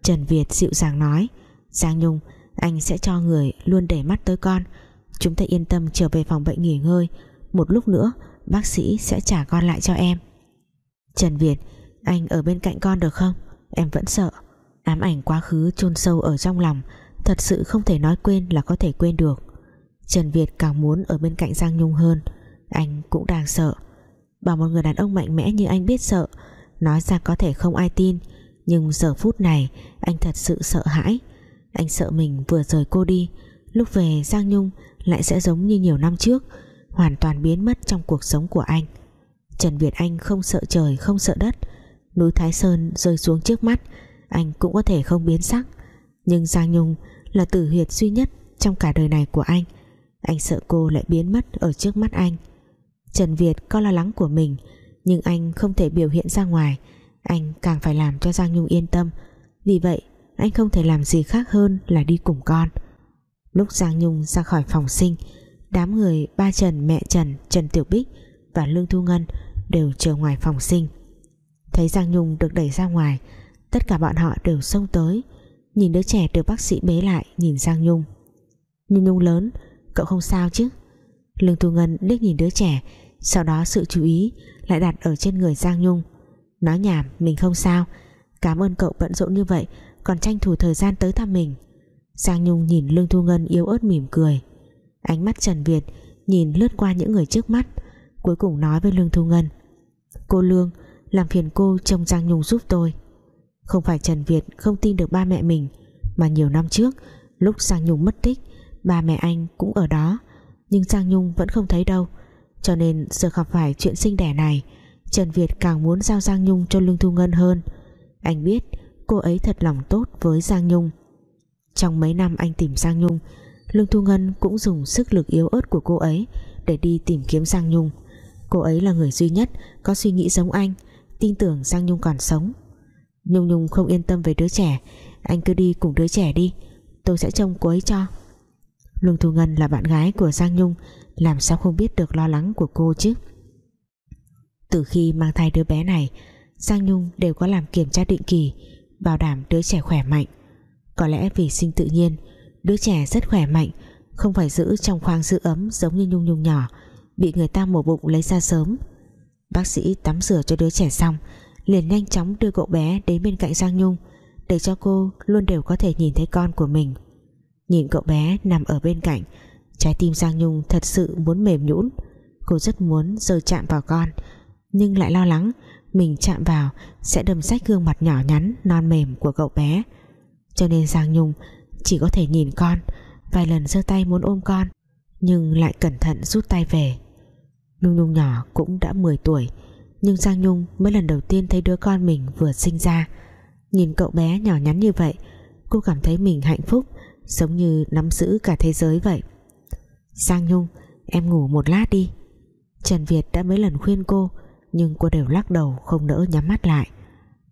Speaker 1: Trần Việt dịu dàng nói, Giang Nhung, Anh sẽ cho người luôn để mắt tới con. Chúng ta yên tâm trở về phòng bệnh nghỉ ngơi. Một lúc nữa, Bác sĩ sẽ trả con lại cho em. Trần Việt anh ở bên cạnh con được không? Em vẫn sợ. Ám ảnh quá khứ chôn sâu ở trong lòng, Thật sự không thể nói quên là có thể quên được. Trần Việt càng muốn ở bên cạnh Giang Nhung hơn. Anh cũng đang sợ. Bảo một người đàn ông mạnh mẽ như anh biết sợ. Nói ra có thể không ai tin, Nhưng giờ phút này, Anh thật sự sợ hãi. Anh sợ mình vừa rời cô đi, Lúc về Giang Nhung lại sẽ giống như nhiều năm trước, Hoàn toàn biến mất trong cuộc sống của anh. Trần Việt Anh không sợ trời, không sợ đất. Núi Thái Sơn rơi xuống trước mắt Anh cũng có thể không biến sắc. Nhưng Giang Nhung là tử huyệt duy nhất Trong cả đời này của anh. Anh sợ cô lại biến mất ở trước mắt anh. Trần Việt có lo lắng của mình Nhưng anh không thể biểu hiện ra ngoài. Anh càng phải làm cho Giang Nhung yên tâm. Vì vậy anh không thể làm gì khác hơn là đi cùng con. Lúc Giang Nhung ra khỏi phòng sinh Đám người ba Trần, mẹ Trần, Trần Tiểu Bích và Lương Thu Ngân đều chờ ngoài phòng sinh. Thấy Giang Nhung được đẩy ra ngoài. Tất cả bọn họ đều xông tới. Nhìn đứa trẻ được bác sĩ bế lại Nhìn Giang Nhung. Nhung Nhung lớn, cậu không sao chứ? Lương Thu Ngân liếc nhìn đứa trẻ Sau đó sự chú ý lại đặt ở trên người Giang Nhung. Nói nhảm mình không sao. Cảm ơn cậu bận rộn như vậy Còn tranh thủ thời gian tới thăm mình. Giang Nhung nhìn Lương Thu Ngân yếu ớt mỉm cười. Ánh mắt Trần Việt Nhìn lướt qua những người trước mắt Cuối cùng nói với Lương Thu Ngân. Cô Lương làm phiền cô trông Giang Nhung giúp tôi. Không phải Trần Việt không tin được ba mẹ mình, Mà nhiều năm trước, Lúc Giang Nhung mất tích, Ba mẹ anh cũng ở đó, Nhưng Giang Nhung vẫn không thấy đâu. Cho nên giờ gặp phải chuyện sinh đẻ này, Trần Việt càng muốn giao Giang Nhung cho Lương Thu Ngân hơn. Anh biết cô ấy thật lòng tốt với Giang Nhung. Trong mấy năm anh tìm Giang Nhung, Lương Thu Ngân cũng dùng sức lực yếu ớt của cô ấy Để đi tìm kiếm Giang Nhung. Cô ấy là người duy nhất Có suy nghĩ giống anh. Tin tưởng Giang Nhung còn sống. Nhung Nhung không yên tâm về đứa trẻ, Anh cứ đi cùng đứa trẻ đi, Tôi sẽ trông cô ấy cho. Lương Thu Ngân là bạn gái của Giang Nhung, Làm sao không biết được lo lắng của cô chứ? Từ khi mang thai đứa bé này, Giang Nhung đều có làm kiểm tra định kỳ, Bảo đảm đứa trẻ khỏe mạnh. Có lẽ vì sinh tự nhiên, Đứa trẻ rất khỏe mạnh, Không phải giữ trong khoang giữ ấm giống như Nhung Nhung nhỏ, Bị người ta mổ bụng lấy ra sớm. Bác sĩ tắm rửa cho đứa trẻ xong, liền nhanh chóng đưa cậu bé đến bên cạnh Giang Nhung để cho cô luôn đều có thể nhìn thấy con của mình. Nhìn cậu bé nằm ở bên cạnh, trái tim Giang Nhung thật sự muốn mềm nhũn. Cô rất muốn rời chạm vào con, nhưng lại lo lắng mình chạm vào sẽ đâm rách gương mặt nhỏ nhắn, non mềm của cậu bé. Cho nên Giang Nhung chỉ có thể nhìn con, vài lần giơ tay muốn ôm con, nhưng lại cẩn thận rút tay về. Nhung Nhung nhỏ cũng đã 10 tuổi, nhưng Giang Nhung mới lần đầu tiên thấy đứa con mình vừa sinh ra. Nhìn cậu bé nhỏ nhắn như vậy, cô cảm thấy mình hạnh phúc, giống như nắm giữ cả thế giới vậy. Giang Nhung, em ngủ một lát đi. Trần Việt đã mấy lần khuyên cô, nhưng cô đều lắc đầu không nỡ nhắm mắt lại.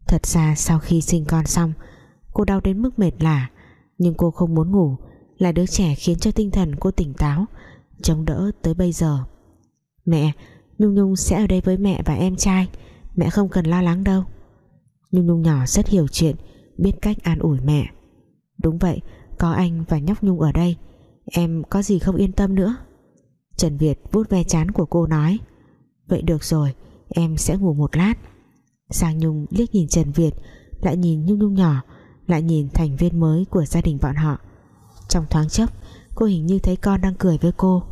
Speaker 1: Thật ra sau khi sinh con xong, cô đau đến mức mệt lả, nhưng cô không muốn ngủ, là đứa trẻ khiến cho tinh thần cô tỉnh táo, chống đỡ tới bây giờ. Mẹ, Nhung Nhung sẽ ở đây với mẹ và em trai. Mẹ không cần lo lắng đâu. Nhung Nhung nhỏ rất hiểu chuyện, Biết cách an ủi mẹ. Đúng vậy, có anh và nhóc Nhung ở đây. Em có gì không yên tâm nữa? Trần Việt vuốt ve chán của cô nói. Vậy được rồi, Em sẽ ngủ một lát. Giang Nhung liếc nhìn Trần Việt, Lại nhìn Nhung Nhung nhỏ, Lại nhìn thành viên mới của gia đình bọn họ. Trong thoáng chốc, Cô hình như thấy con đang cười với cô.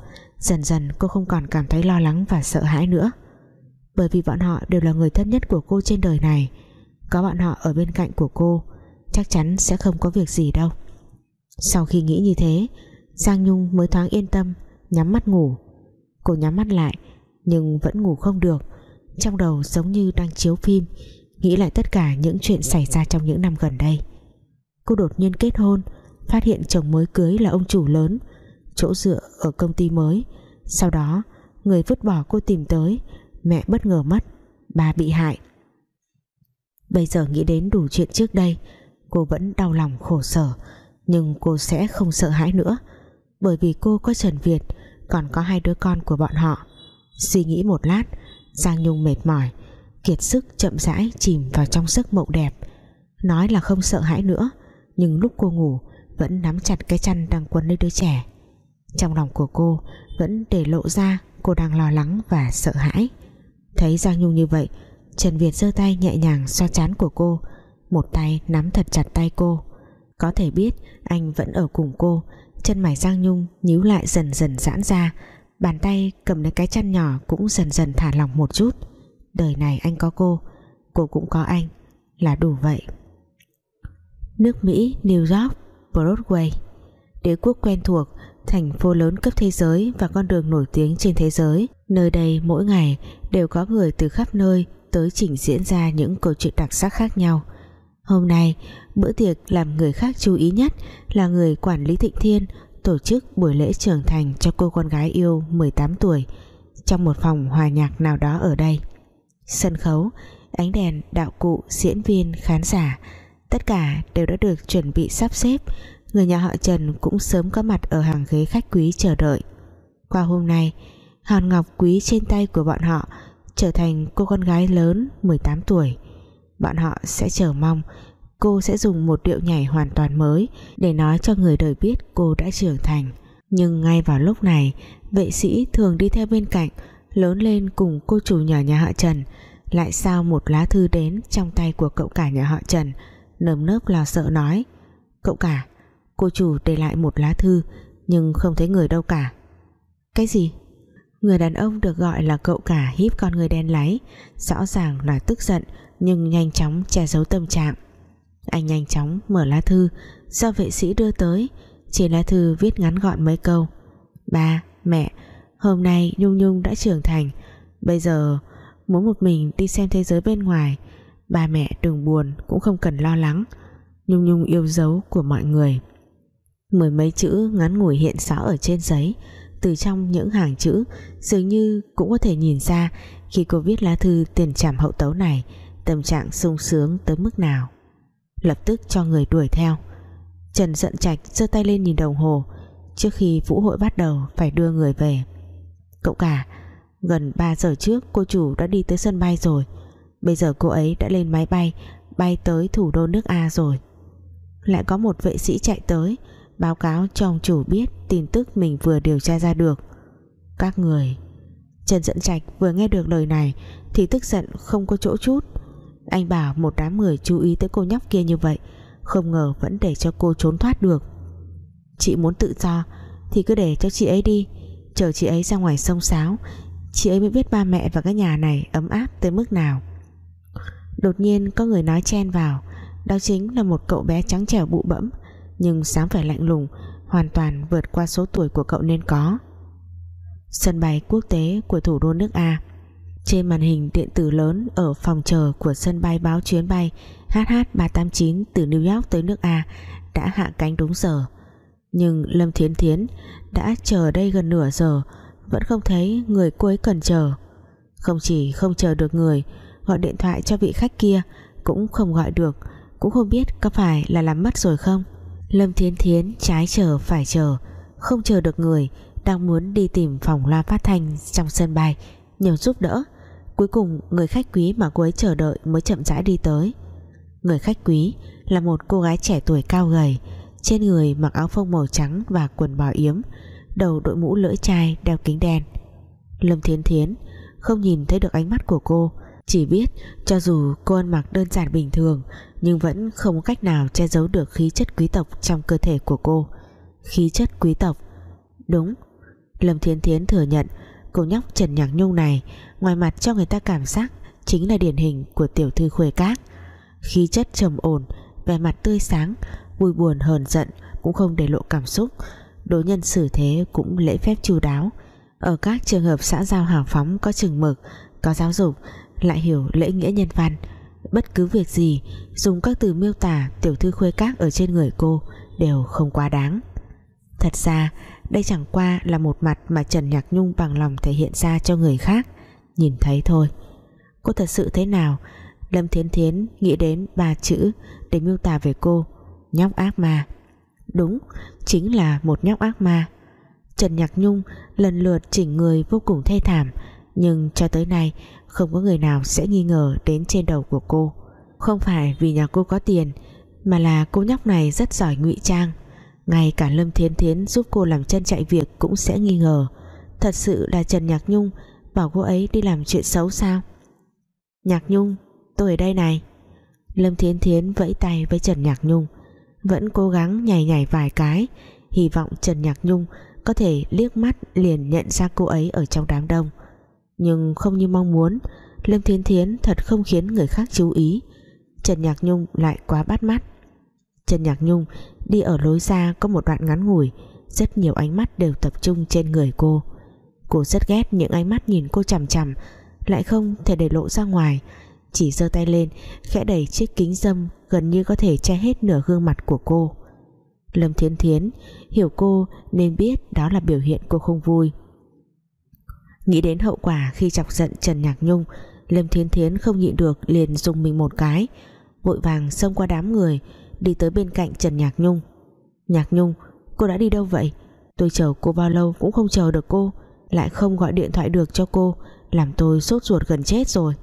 Speaker 1: Dần dần cô không còn cảm thấy lo lắng và sợ hãi nữa. Bởi vì bọn họ đều là người thân nhất của cô trên đời này. Có bọn họ ở bên cạnh của cô, Chắc chắn sẽ không có việc gì đâu. Sau khi nghĩ như thế, Giang Nhung mới thoáng yên tâm, Nhắm mắt ngủ. Cô nhắm mắt lại, Nhưng vẫn ngủ không được. Trong đầu giống như đang chiếu phim, Nghĩ lại tất cả những chuyện xảy ra trong những năm gần đây. Cô đột nhiên kết hôn, Phát hiện chồng mới cưới là ông chủ lớn chỗ dựa ở công ty mới. Sau đó, người vứt bỏ cô tìm tới, mẹ bất ngờ mất, bà bị hại. Bây giờ nghĩ đến đủ chuyện trước đây, cô vẫn đau lòng khổ sở, nhưng cô sẽ không sợ hãi nữa. Bởi vì cô có Trần Việt, còn có hai đứa con của bọn họ. Suy nghĩ một lát, Giang Nhung mệt mỏi, kiệt sức chậm rãi chìm vào trong giấc mộng đẹp. Nói là không sợ hãi nữa, nhưng lúc cô ngủ, vẫn nắm chặt cái chăn đang quấn lấy đứa trẻ trong lòng của cô vẫn để lộ ra cô đang lo lắng và sợ hãi. Thấy Giang Nhung như vậy, Trần Việt giơ tay nhẹ nhàng xoa chán của cô, một tay nắm thật chặt tay cô. Có thể biết anh vẫn ở cùng cô, chân mày Giang Nhung nhíu lại dần dần giãn ra, bàn tay cầm lấy cái chăn nhỏ cũng dần dần thả lỏng một chút. Đời này anh có cô cô cũng có anh, là đủ vậy. Nước Mỹ, New York, Broadway, đế quốc quen thuộc thành phố lớn cấp thế giới và con đường nổi tiếng trên thế giới. Nơi đây mỗi ngày đều có người từ khắp nơi tới trình diễn ra những câu chuyện đặc sắc khác nhau. Hôm nay, bữa tiệc làm người khác chú ý nhất là người quản lý Thịnh Thiên tổ chức buổi lễ trưởng thành cho cô con gái yêu 18 tuổi trong một phòng hòa nhạc nào đó ở đây. Sân khấu, ánh đèn, đạo cụ, diễn viên, khán giả, tất cả đều đã được chuẩn bị sắp xếp người nhà họ Trần cũng sớm có mặt ở hàng ghế khách quý chờ đợi. Qua hôm nay, hòn ngọc quý trên tay của bọn họ trở thành cô con gái lớn 18 tuổi. Bọn họ sẽ chờ mong cô sẽ dùng một điệu nhảy hoàn toàn mới để nói cho người đời biết cô đã trưởng thành. Nhưng ngay vào lúc này, vệ sĩ thường đi theo bên cạnh, lớn lên cùng cô chủ nhỏ nhà họ Trần, lại sao một lá thư đến trong tay của cậu cả nhà họ Trần, nơm nớp lo sợ nói, cậu cả cô chủ để lại một lá thư, nhưng không thấy người đâu cả. Cái gì? Người đàn ông được gọi là cậu cả híp con người đen láy, rõ ràng là tức giận, nhưng nhanh chóng che giấu tâm trạng. Anh nhanh chóng mở lá thư, do vệ sĩ đưa tới. Trên lá thư viết ngắn gọn mấy câu. Ba, mẹ, hôm nay nhung nhung đã trưởng thành. Bây giờ, muốn một mình đi xem thế giới bên ngoài. Ba mẹ đừng buồn, cũng không cần lo lắng. Nhung nhung yêu dấu của mọi người mười mấy chữ ngắn ngủi hiện rõ ở trên giấy. Từ trong những hàng chữ, dường như cũng có thể nhìn ra khi cô viết lá thư tiền trảm hậu tấu này, tâm trạng sung sướng tới mức nào. Lập tức cho người đuổi theo. Trần giận trạch giơ tay lên nhìn đồng hồ. Trước khi vũ hội bắt đầu, phải đưa người về. Cậu cả, gần 3 giờ trước cô chủ đã đi tới sân bay rồi. Bây giờ cô ấy đã lên máy bay bay tới thủ đô nước A rồi. Lại có một vệ sĩ chạy tới báo cáo cho ông chủ biết tin tức mình vừa điều tra ra được. Các người. Trần Dẫn Trạch vừa nghe được lời này thì tức giận không có chỗ chút. Anh bảo một đám người chú ý tới cô nhóc kia như vậy, không ngờ vẫn để cho cô trốn thoát được. Chị muốn tự do thì cứ để cho chị ấy đi, chờ chị ấy ra ngoài sông sáo, chị ấy mới biết ba mẹ và cái nhà này ấm áp tới mức nào. Đột nhiên có người nói chen vào, đó chính là một cậu bé trắng trẻo bụ bẫm nhưng sáng vẻ lạnh lùng, hoàn toàn vượt qua số tuổi của cậu nên có. Sân bay quốc tế của thủ đô nước A. Trên màn hình điện tử lớn ở phòng chờ của sân bay báo chuyến bay HH389 từ New York tới nước A đã hạ cánh đúng giờ. Nhưng Lâm Thiến Thiến đã chờ đây gần nửa giờ, vẫn không thấy người cô ấy cần chờ. Không chỉ không chờ được người, gọi điện thoại cho vị khách kia cũng không gọi được, cũng không biết có phải là làm mất rồi không. Lâm Thiến Thiến trái chờ phải chờ, không chờ được người, đang muốn đi tìm phòng loa phát thanh trong sân bay, nhờ giúp đỡ. Cuối cùng, người khách quý mà cô ấy chờ đợi mới chậm rãi đi tới. Người khách quý là một cô gái trẻ tuổi cao gầy, trên người mặc áo phông màu trắng và quần bò yếm, đầu đội mũ lưỡi chai đeo kính đen. Lâm Thiến Thiến không nhìn thấy được ánh mắt của cô chỉ biết, cho dù cô ăn mặc đơn giản bình thường, nhưng vẫn không có cách nào che giấu được khí chất quý tộc trong cơ thể của cô. Khí chất quý tộc? Đúng. Lâm Thiến Thiến thừa nhận, cô nhóc Trần Nhạc Nhung này, ngoài mặt cho người ta cảm giác chính là điển hình của tiểu thư khuê các. Khí chất trầm ổn, vẻ mặt tươi sáng, vui buồn hờn giận cũng không để lộ cảm xúc. Đối nhân xử thế cũng lễ phép chu đáo. Ở các trường hợp xã giao hào phóng có chừng mực, có giáo dục lại hiểu lễ nghĩa nhân văn. Bất cứ việc gì, dùng các từ miêu tả tiểu thư khuê các ở trên người cô đều không quá đáng. Thật ra, đây chẳng qua là một mặt mà Trần Nhạc Nhung bằng lòng thể hiện ra cho người khác. Nhìn thấy thôi. Cô thật sự thế nào? Lâm Thiến Thiến nghĩ đến ba chữ để miêu tả về cô. Nhóc ác ma. Đúng, chính là một nhóc ác ma. Trần Nhạc Nhung lần lượt chỉnh người vô cùng thê thảm, nhưng cho tới nay không có người nào sẽ nghi ngờ đến trên đầu của cô. Không phải vì nhà cô có tiền, mà là cô nhóc này rất giỏi ngụy trang. Ngay cả Lâm Thiến Thiến giúp cô làm chân chạy việc cũng sẽ nghi ngờ. Thật sự là Trần Nhạc Nhung, bảo cô ấy đi làm chuyện xấu sao? Nhạc Nhung, tôi ở đây này. Lâm Thiến Thiến vẫy tay với Trần Nhạc Nhung. Vẫn cố gắng nhảy nhảy vài cái, hy vọng Trần Nhạc Nhung có thể liếc mắt liền nhận ra cô ấy ở trong đám đông nhưng không như mong muốn. Lâm Thiến Thiến thật không khiến người khác chú ý. Trần Nhạc Nhung lại quá bắt mắt. Trần Nhạc Nhung đi ở lối ra có một đoạn ngắn ngủi, rất nhiều ánh mắt đều tập trung trên người cô. Cô rất ghét những ánh mắt nhìn cô chằm chằm, lại không thể để lộ ra ngoài. Chỉ giơ tay lên, khẽ đẩy chiếc kính dâm gần như có thể che hết nửa gương mặt của cô. Lâm Thiến Thiến, hiểu cô nên biết đó là biểu hiện cô không vui nghĩ đến hậu quả khi chọc giận Trần Nhạc Nhung, Lâm Thiến Thiến không nhịn được liền dùng mình một cái. Vội vàng xông qua đám người, đi tới bên cạnh Trần Nhạc Nhung. Nhạc Nhung, cô đã đi đâu vậy? Tôi chờ cô bao lâu cũng không chờ được cô, lại không gọi điện thoại được cho cô, làm tôi sốt ruột gần chết rồi.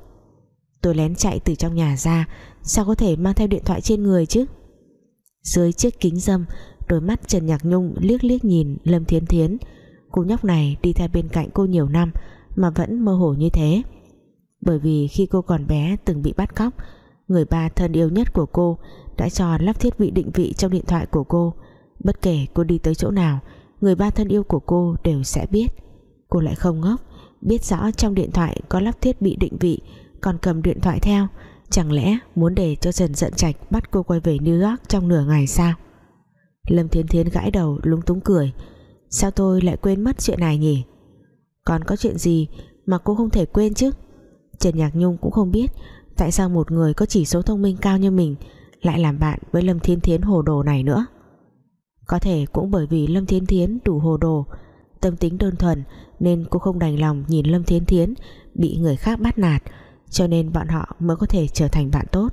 Speaker 1: Tôi lén chạy từ trong nhà ra, sao có thể mang theo điện thoại trên người chứ? Dưới chiếc kính dâm đôi mắt Trần Nhạc Nhung liếc liếc nhìn Lâm Thiến Thiến cô nhóc này đi theo bên cạnh cô nhiều năm mà vẫn mơ hồ như thế. Bởi vì khi cô còn bé từng bị bắt cóc, người ba thân yêu nhất của cô đã cho lắp thiết bị định vị trong điện thoại của cô. Bất kể cô đi tới chỗ nào, người ba thân yêu của cô đều sẽ biết. Cô lại không ngốc, biết rõ trong điện thoại có lắp thiết bị định vị, còn cầm điện thoại theo. Chẳng lẽ muốn để cho Trần giận Trạch bắt cô quay về New York trong nửa ngày sao? Lâm thiên Thiến gãi đầu lúng túng cười sao tôi lại quên mất chuyện này nhỉ? Còn có chuyện gì mà cô không thể quên chứ? Trần Nhạc Nhung cũng không biết tại sao một người có chỉ số thông minh cao như mình lại làm bạn với Lâm Thiên Thiến hồ đồ này nữa. Có thể cũng bởi vì Lâm Thiên Thiến đủ hồ đồ, tâm tính đơn thuần nên cô không đành lòng nhìn Lâm Thiên Thiến bị người khác bắt nạt, cho nên bọn họ mới có thể trở thành bạn tốt.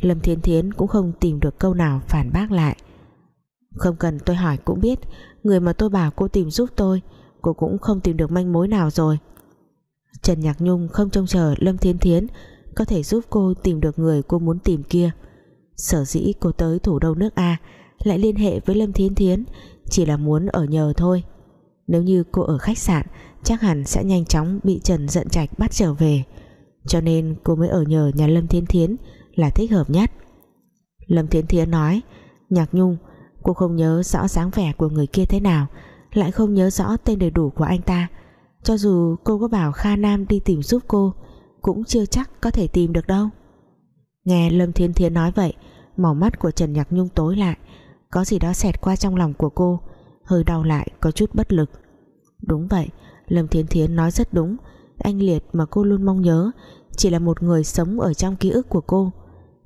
Speaker 1: Lâm Thiên Thiến cũng không tìm được câu nào phản bác lại không cần tôi hỏi cũng biết. Người mà tôi bảo cô tìm giúp tôi, cô cũng không tìm được manh mối nào rồi. Trần Nhạc Nhung không trông chờ Lâm Thiên Thiến có thể giúp cô tìm được người cô muốn tìm kia. Sở dĩ cô tới thủ đô nước A, lại liên hệ với Lâm Thiên Thiến, chỉ là muốn ở nhờ thôi. Nếu như cô ở khách sạn, chắc hẳn sẽ nhanh chóng bị Trần giận trạch bắt trở về. Cho nên cô mới ở nhờ nhà Lâm Thiên Thiến là thích hợp nhất. Lâm Thiên Thiến nói, Nhạc Nhung cô không nhớ rõ dáng vẻ của người kia thế nào, lại không nhớ rõ tên đầy đủ của anh ta. Cho dù cô có bảo Kha Nam đi tìm giúp cô, cũng chưa chắc có thể tìm được đâu. Nghe Lâm Thiên thiên nói vậy, màu mắt của Trần Nhạc Nhung tối lại, có gì đó xẹt qua trong lòng của cô, hơi đau lại, có chút bất lực. Đúng vậy, Lâm Thiên Thiến nói rất đúng, anh Liệt mà cô luôn mong nhớ, chỉ là một người sống ở trong ký ức của cô.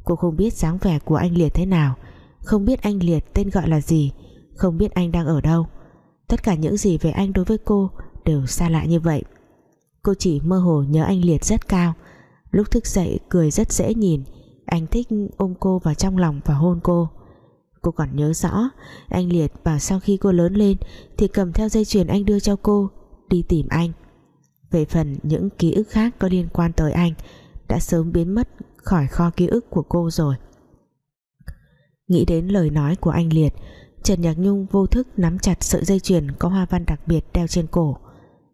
Speaker 1: Cô không biết dáng vẻ của anh Liệt thế nào không biết anh Liệt tên gọi là gì, không biết anh đang ở đâu. Tất cả những gì về anh đối với cô đều xa lạ như vậy. Cô chỉ mơ hồ nhớ anh Liệt rất cao. Lúc thức dậy cười rất dễ nhìn, anh thích ôm cô vào trong lòng và hôn cô. Cô còn nhớ rõ, anh Liệt bảo sau khi cô lớn lên thì cầm theo dây chuyền anh đưa cho cô, đi tìm anh. Về phần những ký ức khác có liên quan tới anh, đã sớm biến mất khỏi kho ký ức của cô rồi nghĩ đến lời nói của anh Liệt, Trần Nhạc Nhung vô thức nắm chặt sợi dây chuyền có hoa văn đặc biệt đeo trên cổ.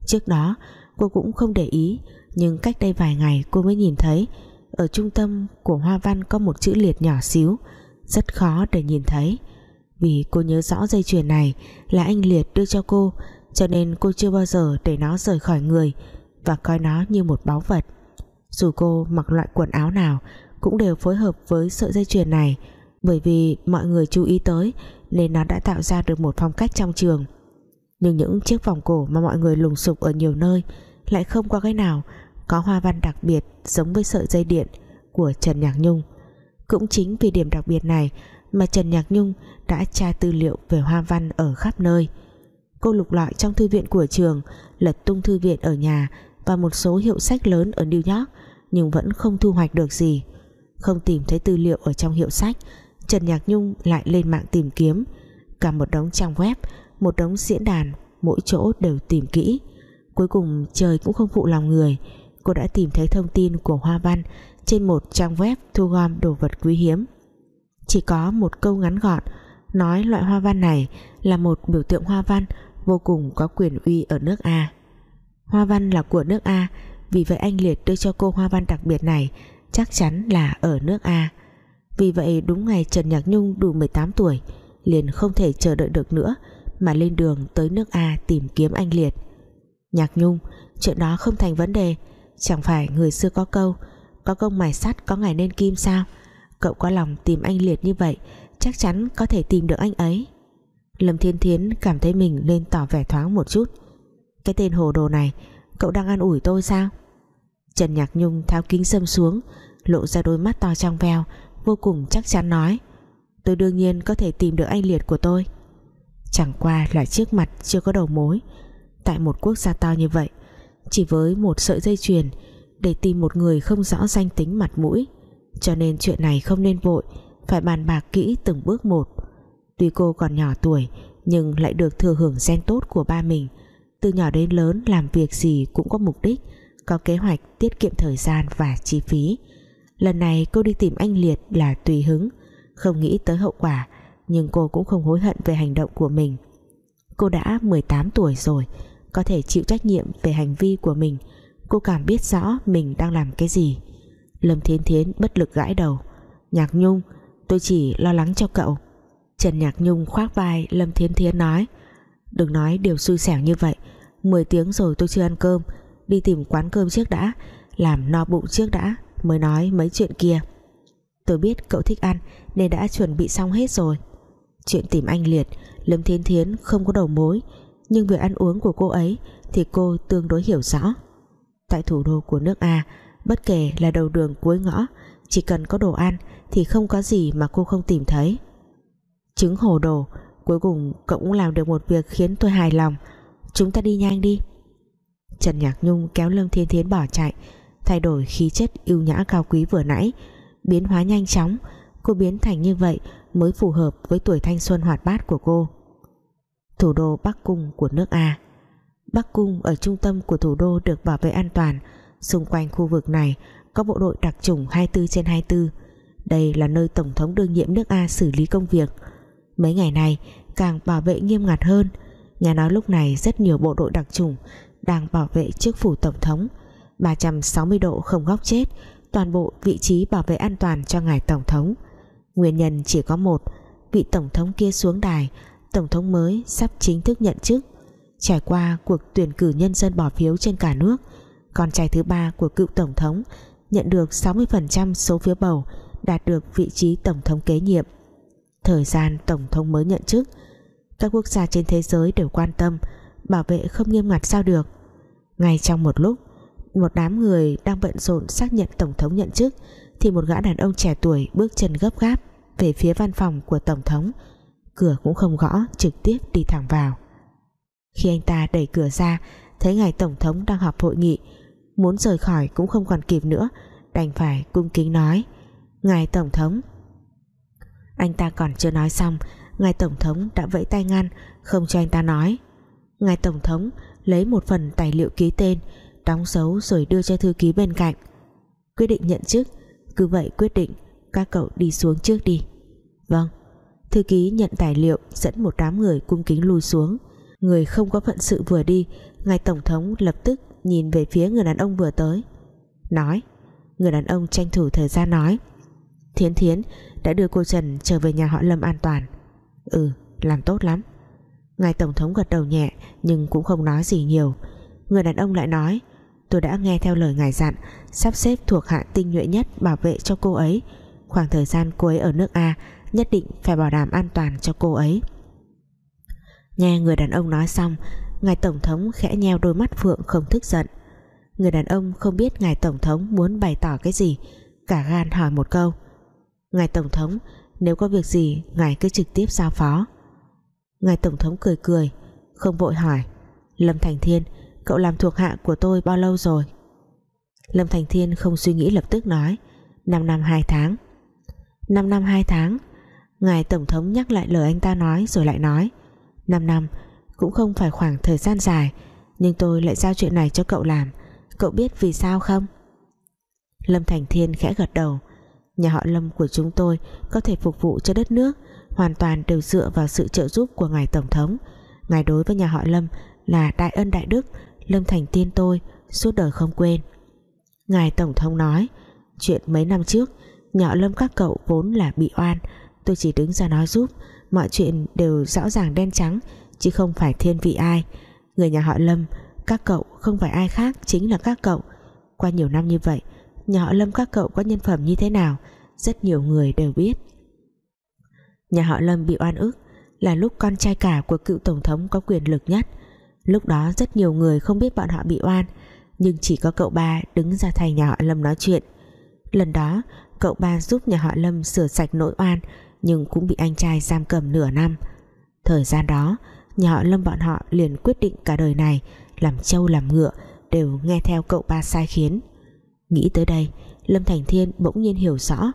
Speaker 1: Trước đó, cô cũng không để ý, nhưng cách đây vài ngày cô mới nhìn thấy, ở trung tâm của hoa văn có một chữ liệt nhỏ xíu, rất khó để nhìn thấy. Vì cô nhớ rõ dây chuyền này là anh Liệt đưa cho cô, cho nên cô chưa bao giờ để nó rời khỏi người và coi nó như một báu vật. Dù cô mặc loại quần áo nào cũng đều phối hợp với sợi dây chuyền này bởi vì mọi người chú ý tới nên nó đã tạo ra được một phong cách trong trường. Nhưng những chiếc vòng cổ mà mọi người lùng sục ở nhiều nơi lại không có cái nào có hoa văn đặc biệt giống với sợi dây điện của Trần Nhạc Nhung. Cũng chính vì điểm đặc biệt này mà Trần Nhạc Nhung đã tra tư liệu về hoa văn ở khắp nơi. Cô lục lọi trong thư viện của trường, lật tung thư viện ở nhà và một số hiệu sách lớn ở New York nhưng vẫn không thu hoạch được gì. Không tìm thấy tư liệu ở trong hiệu sách Trần Nhạc Nhung lại lên mạng tìm kiếm. Cả một đống trang web, một đống diễn đàn, mỗi chỗ đều tìm kỹ. Cuối cùng, trời cũng không phụ lòng người. Cô đã tìm thấy thông tin của Hoa Văn trên một trang web thu gom đồ vật quý hiếm. Chỉ có một câu ngắn gọn, nói loại hoa văn này là một biểu tượng hoa văn vô cùng có quyền uy ở nước A. Hoa văn là của nước A, vì vậy anh Liệt đưa cho cô hoa văn đặc biệt này chắc chắn là ở nước A vì vậy, đúng ngày Trần Nhạc Nhung đủ 18 tuổi, liền không thể chờ đợi được nữa, mà lên đường tới nước A tìm kiếm anh Liệt. Nhạc Nhung, chuyện đó không thành vấn đề. Chẳng phải người xưa có câu, có công mài sắt, có ngày nên kim sao? Cậu có lòng tìm anh Liệt như vậy, chắc chắn có thể tìm được anh ấy. Lâm Thiên Thiến cảm thấy mình nên tỏ vẻ thoáng một chút. Cái tên hồ đồ này, cậu đang ăn ủi tôi sao? Trần Nhạc Nhung tháo kính sâm xuống, lộ ra đôi mắt to trong veo vô cùng chắc chắn nói, tôi đương nhiên có thể tìm được anh liệt của tôi. Chẳng qua là chiếc mặt chưa có đầu mối, tại một quốc gia to như vậy, chỉ với một sợi dây chuyền để tìm một người không rõ danh tính mặt mũi, cho nên chuyện này không nên vội, phải bàn bạc kỹ từng bước một. Tuy cô còn nhỏ tuổi, nhưng lại được thừa hưởng gen tốt của ba mình, từ nhỏ đến lớn làm việc gì cũng có mục đích, có kế hoạch tiết kiệm thời gian và chi phí lần này cô đi tìm anh Liệt là tùy hứng, không nghĩ tới hậu quả, nhưng cô cũng không hối hận về hành động của mình. Cô đã 18 tuổi rồi, có thể chịu trách nhiệm về hành vi của mình. Cô cảm biết rõ mình đang làm cái gì. Lâm thiến Thiến bất lực gãi đầu. Nhạc Nhung, tôi chỉ lo lắng cho cậu. Trần Nhạc Nhung khoác vai Lâm thiến Thiến nói. Đừng nói điều xui xẻo như vậy 10 tiếng rồi tôi chưa ăn cơm, đi tìm quán cơm trước đã, làm no bụng trước đã mới nói mấy chuyện kia. Tôi biết cậu thích ăn nên đã chuẩn bị xong hết rồi. Chuyện tìm anh Liệt, Lâm Thiên Thiến không có đầu mối, nhưng việc ăn uống của cô ấy thì cô tương đối hiểu rõ. Tại thủ đô của nước A, bất kể là đầu đường cuối ngõ, chỉ cần có đồ ăn thì không có gì mà cô không tìm thấy. Trứng hồ đồ, cuối cùng cậu cũng làm được một việc khiến tôi hài lòng. Chúng ta đi nhanh đi. Trần Nhạc Nhung kéo Lâm Thiên Thiến bỏ chạy thay đổi khí chất yêu nhã cao quý vừa nãy, biến hóa nhanh chóng. Cô biến thành như vậy mới phù hợp với tuổi thanh xuân hoạt bát của cô. Thủ đô Bắc Cung của nước A. Bắc Cung ở trung tâm của thủ đô được bảo vệ an toàn. Xung quanh khu vực này có bộ đội đặc chủng 24 trên 24 đây là nơi Tổng thống đương nhiệm nước A xử lý công việc. Mấy ngày này càng bảo vệ nghiêm ngặt hơn. Nhà nói lúc này rất nhiều bộ đội đặc chủng đang bảo vệ trước phủ Tổng thống. 360 độ không góc chết, toàn bộ vị trí bảo vệ an toàn cho ngài Tổng thống. Nguyên nhân chỉ có một, vị Tổng thống kia xuống đài, Tổng thống mới sắp chính thức nhận chức. Trải qua cuộc tuyển cử nhân dân bỏ phiếu trên cả nước, con trai thứ ba của cựu Tổng thống nhận được 60% số phiếu bầu, đạt được vị trí Tổng thống kế nhiệm. Thời gian Tổng thống mới nhận chức, các quốc gia trên thế giới đều quan tâm, bảo vệ không nghiêm ngặt sao được. Ngay trong một lúc một đám người đang bận rộn xác nhận Tổng thống nhận chức, thì một gã đàn ông trẻ tuổi bước chân gấp gáp về phía văn phòng của Tổng thống. Cửa cũng không gõ, trực tiếp đi thẳng vào. Khi anh ta đẩy cửa ra, thấy ngài Tổng thống đang họp hội nghị, muốn rời khỏi cũng không còn kịp nữa, đành phải cung kính nói, ngài Tổng thống. Anh ta còn chưa nói xong, ngài Tổng thống đã vẫy tay ngăn, không cho anh ta nói, ngài Tổng thống, lấy một phần tài liệu ký tên đóng dấu rồi đưa cho thư ký bên cạnh. Quyết định nhận chức. Cứ vậy quyết định, các cậu đi xuống trước đi. Vâng. Thư ký nhận tài liệu, dẫn một đám người cung kính lùi xuống. Người không có phận sự vừa đi, ngài tổng thống lập tức nhìn về phía người đàn ông vừa tới. Nói, người đàn ông tranh thủ thời gian nói, thiến thiến, đã đưa cô trần trở về nhà họ lâm an toàn. Ừ làm tốt lắm. Ngài tổng thống gật đầu nhẹ, nhưng cũng không nói gì nhiều. Người đàn ông lại nói tôi đã nghe theo lời ngài dặn, sắp xếp thuộc hạ tinh nhuệ nhất bảo vệ cho cô ấy. Khoảng thời gian cô ấy ở nước A, nhất định phải bảo đảm an toàn cho cô ấy. Nghe người đàn ông nói xong, ngài tổng thống khẽ nheo đôi mắt phượng không thức giận. Người đàn ông không biết ngài tổng thống muốn bày tỏ cái gì, cả gan hỏi một câu. Ngài tổng thống, nếu có việc gì, ngài cứ trực tiếp giao phó. Ngài tổng thống cười cười, không vội hỏi. Lâm thành thiên cậu làm thuộc hạ của tôi bao lâu rồi? Lâm thành thiên không suy nghĩ lập tức nói 5 năm 2 tháng. 5 năm 2 tháng, Ngài Tổng thống nhắc lại lời anh ta nói rồi lại nói 5 năm, cũng không phải khoảng thời gian dài, nhưng tôi lại giao chuyện này cho cậu làm, cậu biết vì sao không? Lâm Thành Thiên khẽ gật đầu, nhà họ Lâm của chúng tôi có thể phục vụ cho đất nước, hoàn toàn đều dựa vào sự trợ giúp của ngài Tổng thống. Ngài đối với nhà họ Lâm là đại ân đại đức Lâm Thành Tiên tôi, suốt đời không quên. Ngài Tổng thống nói, chuyện mấy năm trước, nhỏ Lâm các cậu vốn là bị oan. Tôi chỉ đứng ra nói giúp, mọi chuyện đều rõ ràng đen trắng, chứ không phải thiên vị ai. Người nhà họ Lâm, các cậu không phải ai khác chính là các cậu. Qua nhiều năm như vậy, nhà họ Lâm các cậu có nhân phẩm như thế nào, rất nhiều người đều biết. Nhà họ Lâm bị oan ức là lúc con trai cả của cựu tổng thống có quyền lực nhất lúc đó rất nhiều người không biết bọn họ bị oan, nhưng chỉ có cậu ba đứng ra thay nhà họ Lâm nói chuyện. Lần đó, cậu ba giúp nhà họ Lâm sửa sạch nỗi oan, nhưng cũng bị anh trai giam cầm nửa năm. Thời gian đó, nhà họ Lâm bọn họ liền quyết định cả đời này làm trâu làm ngựa, đều nghe theo cậu ba sai khiến. Nghĩ tới đây, Lâm Thành Thiên bỗng nhiên hiểu rõ,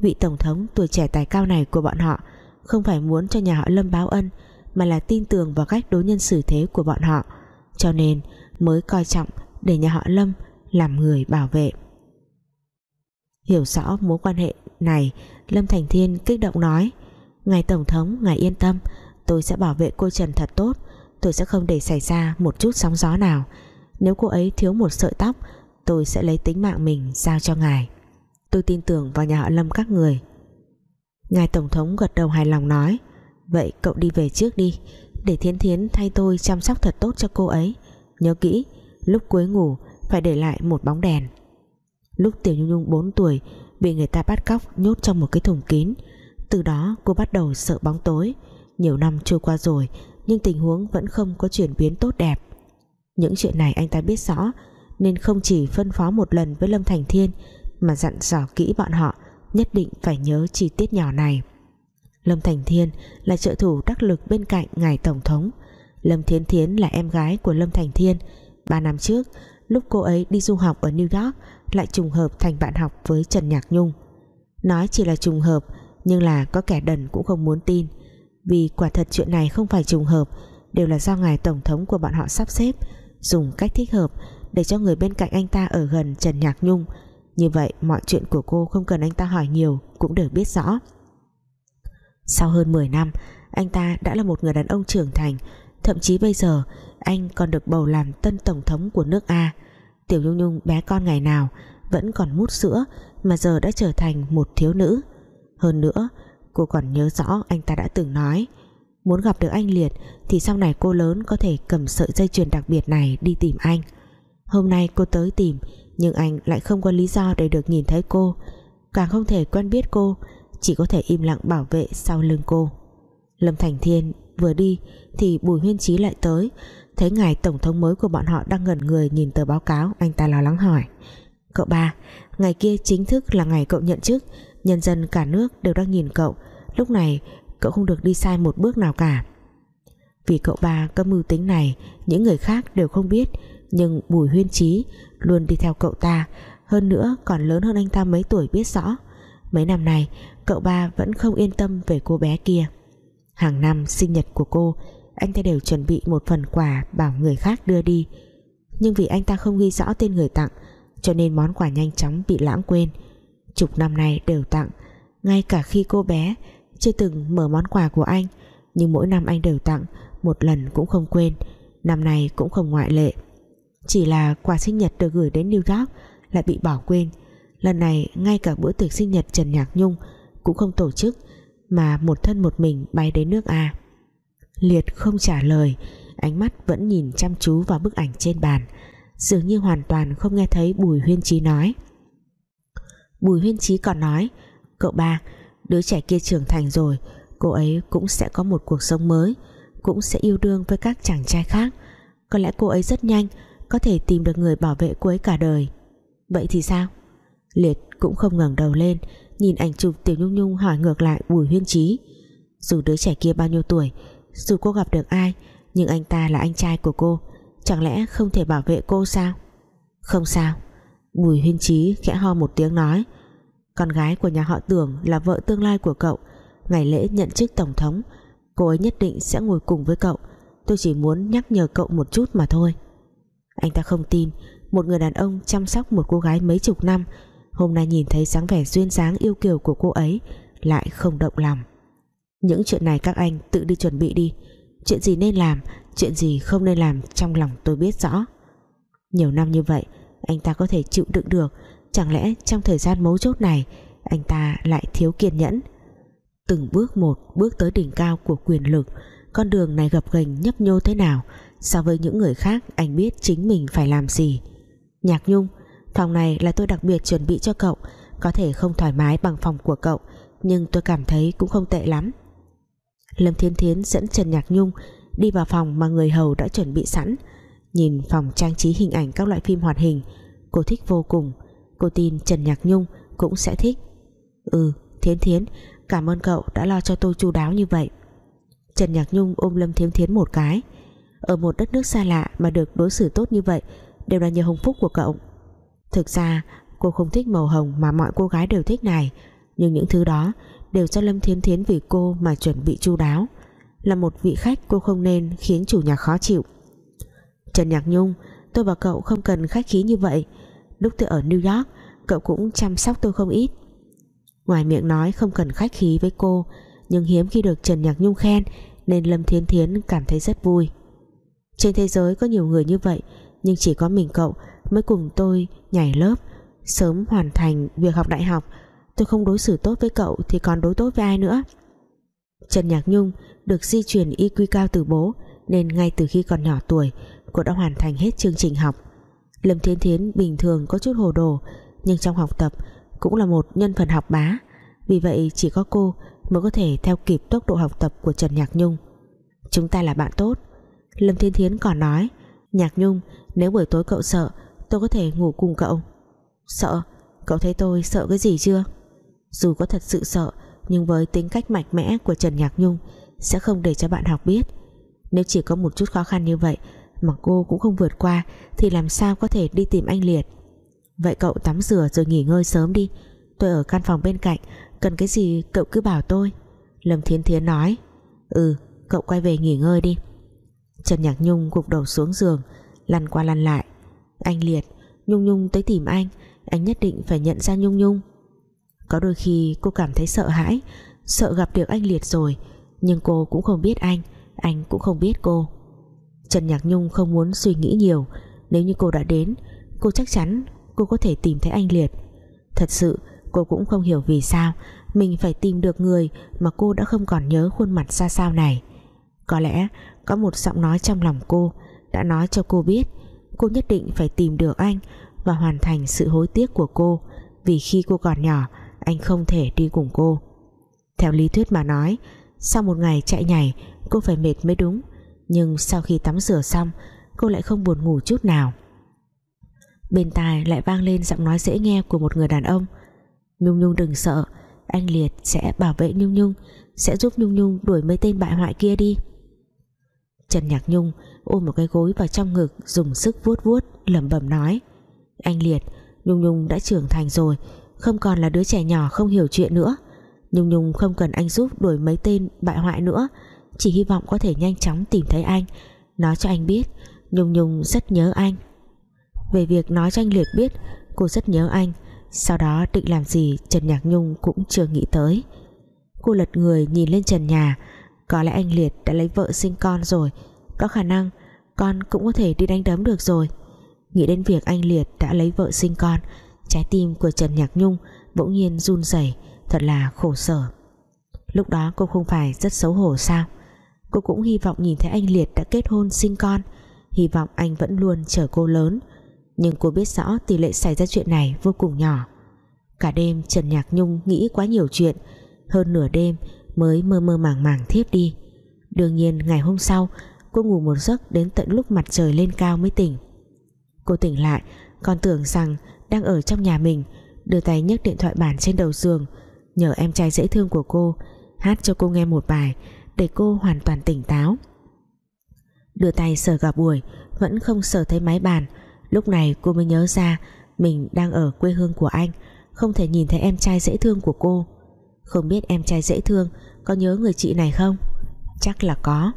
Speaker 1: vị tổng thống tuổi trẻ tài cao này của bọn họ không phải muốn cho nhà họ Lâm báo ân mà là tin tưởng vào cách đối nhân xử thế của bọn họ. Cho nên, mới coi trọng để nhà họ Lâm làm người bảo vệ. Hiểu rõ mối quan hệ này, Lâm Thành Thiên kích động nói, Ngài Tổng thống, Ngài yên tâm, Tôi sẽ bảo vệ cô Trần thật tốt, Tôi sẽ không để xảy ra một chút sóng gió nào. Nếu cô ấy thiếu một sợi tóc, Tôi sẽ lấy tính mạng mình giao cho ngài. Tôi tin tưởng vào nhà họ Lâm các người. Ngài Tổng thống gật đầu hài lòng nói Vậy cậu đi về trước đi. Để Thiến Thiến thay tôi chăm sóc thật tốt cho cô ấy. Nhớ kỹ, Lúc cuối ngủ phải để lại một bóng đèn. Lúc Tiểu Nhung Nhung 4 tuổi, Bị người ta bắt cóc nhốt trong một cái thùng kín. Từ đó cô bắt đầu sợ bóng tối. Nhiều năm trôi qua rồi, Nhưng tình huống vẫn không có chuyển biến tốt đẹp. Những chuyện này anh ta biết rõ, Nên không chỉ phân phó một lần với Lâm Thành Thiên, Mà dặn dò kỹ bọn họ Nhất định phải nhớ chi tiết nhỏ này. Lâm Thành Thiên là trợ thủ đắc lực bên cạnh ngài Tổng thống. Lâm Thiến Thiến là em gái của Lâm Thành Thiên. Ba năm trước, Lúc cô ấy đi du học ở New York, Lại trùng hợp thành bạn học với Trần Nhạc Nhung. Nói chỉ là trùng hợp, Nhưng là có kẻ đần cũng không muốn tin. Vì quả thật chuyện này không phải trùng hợp, Đều là do ngài Tổng thống của bọn họ sắp xếp, Dùng cách thích hợp Để cho người bên cạnh anh ta ở gần Trần Nhạc Nhung. Như vậy, mọi chuyện của cô không cần anh ta hỏi nhiều, Cũng đều biết rõ. Sau hơn 10 năm, Anh ta đã là một người đàn ông trưởng thành. Thậm chí bây giờ, anh còn được bầu làm tân tổng thống của nước A. Tiểu Nhung Nhung, bé con ngày nào, vẫn còn mút sữa mà giờ đã trở thành một thiếu nữ. Hơn nữa, cô còn nhớ rõ anh ta đã từng nói, muốn gặp được anh Liệt thì sau này cô lớn có thể cầm sợi dây chuyền đặc biệt này đi tìm anh. Hôm nay cô tới tìm, nhưng anh lại không có lý do để được nhìn thấy cô. Càng không thể quen biết cô chỉ có thể im lặng bảo vệ sau lưng cô. Lâm Thành Thiên vừa đi thì Bùi Huyên Chí lại tới, thấy ngài tổng thống mới của bọn họ đang ngẩn người nhìn tờ báo cáo, anh ta lo lắng hỏi. Cậu ba, ngày kia chính thức là ngày cậu nhận chức, nhân dân cả nước đều đang nhìn cậu, lúc này cậu không được đi sai một bước nào cả. Vì cậu ba có mưu tính này, những người khác đều không biết, nhưng Bùi Huyên Chí luôn đi theo cậu ta, hơn nữa còn lớn hơn anh ta mấy tuổi biết rõ. Mấy năm này cậu ba vẫn không yên tâm về cô bé kia. Hàng năm sinh nhật của cô, anh ta đều chuẩn bị một phần quà bảo người khác đưa đi. Nhưng vì anh ta không ghi rõ tên người tặng, cho nên món quà nhanh chóng bị lãng quên. Chục năm nay đều tặng, ngay cả khi cô bé chưa từng mở món quà của anh, nhưng mỗi năm anh đều tặng, một lần cũng không quên, năm nay cũng không ngoại lệ. Chỉ là quà sinh nhật được gửi đến New York lại bị bỏ quên. Lần này, ngay cả bữa tiệc sinh nhật Trần Nhạc Nhung cũng không tổ chức, mà một thân một mình bay đến nước A. Liệt không trả lời, Ánh mắt vẫn nhìn chăm chú vào bức ảnh trên bàn, Dường như hoàn toàn không nghe thấy Bùi Huyên Trí nói. Bùi Huyên Trí còn nói, Cậu ba, Đứa trẻ kia trưởng thành rồi, Cô ấy cũng sẽ có một cuộc sống mới, Cũng sẽ yêu đương với các chàng trai khác. Có lẽ cô ấy rất nhanh Có thể tìm được người bảo vệ cô ấy cả đời. Vậy thì sao? Liệt cũng không ngẩng đầu lên Nhìn ảnh chụp Tiểu Nhung Nhung hỏi ngược lại Bùi Huyên Trí Dù đứa trẻ kia bao nhiêu tuổi, dù cô gặp được ai, nhưng anh ta là anh trai của cô. Chẳng lẽ không thể bảo vệ cô sao? Không sao. Bùi Huyên Trí khẽ ho một tiếng nói. Con gái của nhà họ Tưởng là vợ tương lai của cậu. Ngày lễ nhận chức tổng thống, cô ấy nhất định sẽ ngồi cùng với cậu. Tôi chỉ muốn nhắc nhở cậu một chút mà thôi. Anh ta không tin, Một người đàn ông chăm sóc một cô gái mấy chục năm Hôm nay nhìn thấy dáng vẻ duyên dáng yêu kiều của cô ấy, Lại không động lòng. Những chuyện này các anh tự đi chuẩn bị đi. Chuyện gì nên làm, Chuyện gì không nên làm trong lòng tôi biết rõ. Nhiều năm như vậy, Anh ta có thể chịu đựng được. Chẳng lẽ trong thời gian mấu chốt này, Anh ta lại thiếu kiên nhẫn? Từng bước một bước tới đỉnh cao của quyền lực, Con đường này gập ghềnh nhấp nhô thế nào? So với những người khác, Anh biết chính mình phải làm gì. Nhạc Nhung Phòng này là tôi đặc biệt chuẩn bị cho cậu, Có thể không thoải mái bằng phòng của cậu, Nhưng tôi cảm thấy cũng không tệ lắm. Lâm Thiên Thiến dẫn Trần Nhạc Nhung Đi vào phòng mà người hầu đã chuẩn bị sẵn. Nhìn phòng trang trí hình ảnh các loại phim hoạt hình, Cô thích vô cùng. Cô tin Trần Nhạc Nhung cũng sẽ thích. Ừ Thiến Thiến, Cảm ơn cậu đã lo cho tôi chu đáo như vậy. Trần Nhạc Nhung ôm Lâm Thiến Thiến một cái. Ở một đất nước xa lạ mà được đối xử tốt như vậy, Đều là nhờ hồng phúc của cậu. Thực ra, cô không thích màu hồng Mà mọi cô gái đều thích này. Nhưng những thứ đó đều do Lâm Thiến Thiến Vì cô mà chuẩn bị chu đáo. Là một vị khách cô không nên khiến chủ nhà khó chịu. Trần Nhạc Nhung, Tôi và cậu không cần khách khí như vậy. Lúc tôi ở New York, Cậu cũng chăm sóc tôi không ít. Ngoài miệng nói không cần khách khí với cô, Nhưng hiếm khi được Trần Nhạc Nhung khen, Nên Lâm Thiến Thiến cảm thấy rất vui. Trên thế giới có nhiều người như vậy, Nhưng chỉ có mình cậu Mới cùng tôi nhảy lớp, Sớm hoàn thành việc học đại học. Tôi không đối xử tốt với cậu Thì còn đối tốt với ai nữa. Trần Nhạc Nhung được di chuyển quy cao từ bố, Nên ngay từ khi còn nhỏ tuổi, Cô đã hoàn thành hết chương trình học. Lâm Thiên Thiến bình thường có chút hồ đồ, Nhưng trong học tập cũng là một nhân phần học bá. Vì vậy chỉ có cô mới có thể theo kịp tốc độ học tập của Trần Nhạc Nhung. Chúng ta là bạn tốt, Lâm Thiên Thiến còn nói. Nhạc Nhung, nếu buổi tối cậu sợ tôi có thể ngủ cùng cậu. Sợ? Cậu thấy tôi sợ cái gì chưa? Dù có thật sự sợ, nhưng với tính cách mạnh mẽ của Trần Nhạc Nhung, sẽ không để cho bạn học biết. Nếu chỉ có một chút khó khăn như vậy, mà cô cũng không vượt qua, thì làm sao có thể đi tìm anh Liệt? Vậy cậu tắm rửa rồi nghỉ ngơi sớm đi. Tôi ở căn phòng bên cạnh, Cần cái gì cậu cứ bảo tôi. Lâm thiên Thiến nói Ừ cậu quay về nghỉ ngơi đi. Trần Nhạc Nhung gục đầu xuống giường, Lăn qua lăn lại. Anh Liệt, Nhung Nhung tới tìm anh Anh nhất định phải nhận ra Nhung Nhung. Có đôi khi cô cảm thấy sợ hãi, Sợ gặp được anh Liệt rồi, Nhưng cô cũng không biết anh Anh cũng không biết cô. Trần Nhạc Nhung không muốn suy nghĩ nhiều, Nếu như cô đã đến, Cô chắc chắn cô có thể tìm thấy anh Liệt. Thật sự, cô cũng không hiểu vì sao Mình phải tìm được người Mà cô đã không còn nhớ khuôn mặt xa sao này. Có lẽ có một giọng nói trong lòng cô Đã nói cho cô biết Cô nhất định phải tìm được anh Và hoàn thành sự hối tiếc của cô, Vì khi cô còn nhỏ, Anh không thể đi cùng cô. Theo lý thuyết mà nói, Sau một ngày chạy nhảy, Cô phải mệt mới đúng, Nhưng sau khi tắm rửa xong, Cô lại không buồn ngủ chút nào. Bên tai lại vang lên giọng nói dễ nghe của một người đàn ông. Nhung Nhung đừng sợ, Anh Liệt sẽ bảo vệ Nhung Nhung, Sẽ giúp Nhung Nhung đuổi mấy tên bại hoại kia đi. Trần Nhạc Nhung ôm một cái gối vào trong ngực, Dùng sức vuốt vuốt, lẩm bẩm nói. Anh Liệt, Nhung Nhung đã trưởng thành rồi, Không còn là đứa trẻ nhỏ không hiểu chuyện nữa. Nhung Nhung không cần anh giúp đuổi mấy tên bại hoại nữa, Chỉ hy vọng có thể nhanh chóng tìm thấy anh. Nói cho anh biết, Nhung Nhung rất nhớ anh. Về việc nói cho anh Liệt biết, cô rất nhớ anh, sau đó định làm gì Trần Nhạc Nhung cũng chưa nghĩ tới. Cô lật người nhìn lên trần nhà, có lẽ anh Liệt đã lấy vợ sinh con rồi có khả năng, con cũng có thể đi đánh đấm được rồi. Nghĩ đến việc anh Liệt đã lấy vợ sinh con, trái tim của Trần Nhạc Nhung bỗng nhiên run rẩy, thật là khổ sở. Lúc đó cô không phải rất xấu hổ sao? Cô cũng hy vọng nhìn thấy anh Liệt đã kết hôn sinh con, hy vọng anh vẫn luôn chờ cô lớn. Nhưng cô biết rõ tỷ lệ xảy ra chuyện này vô cùng nhỏ. Cả đêm Trần Nhạc Nhung nghĩ quá nhiều chuyện, hơn nửa đêm mới mơ mơ màng màng thiếp đi. Đương nhiên ngày hôm sau cô ngủ một giấc đến tận lúc mặt trời lên cao mới tỉnh. Cô tỉnh lại, còn tưởng rằng đang ở trong nhà mình, đưa tay nhấc điện thoại bàn trên đầu giường, nhờ em trai dễ thương của cô, hát cho cô nghe một bài để cô hoàn toàn tỉnh táo. Đưa tay sờ gặp buổi, vẫn không sờ thấy máy bàn. Lúc này cô mới nhớ ra Mình đang ở quê hương của anh, Không thể nhìn thấy em trai dễ thương của cô. Không biết em trai dễ thương Có nhớ người chị này không? Chắc là có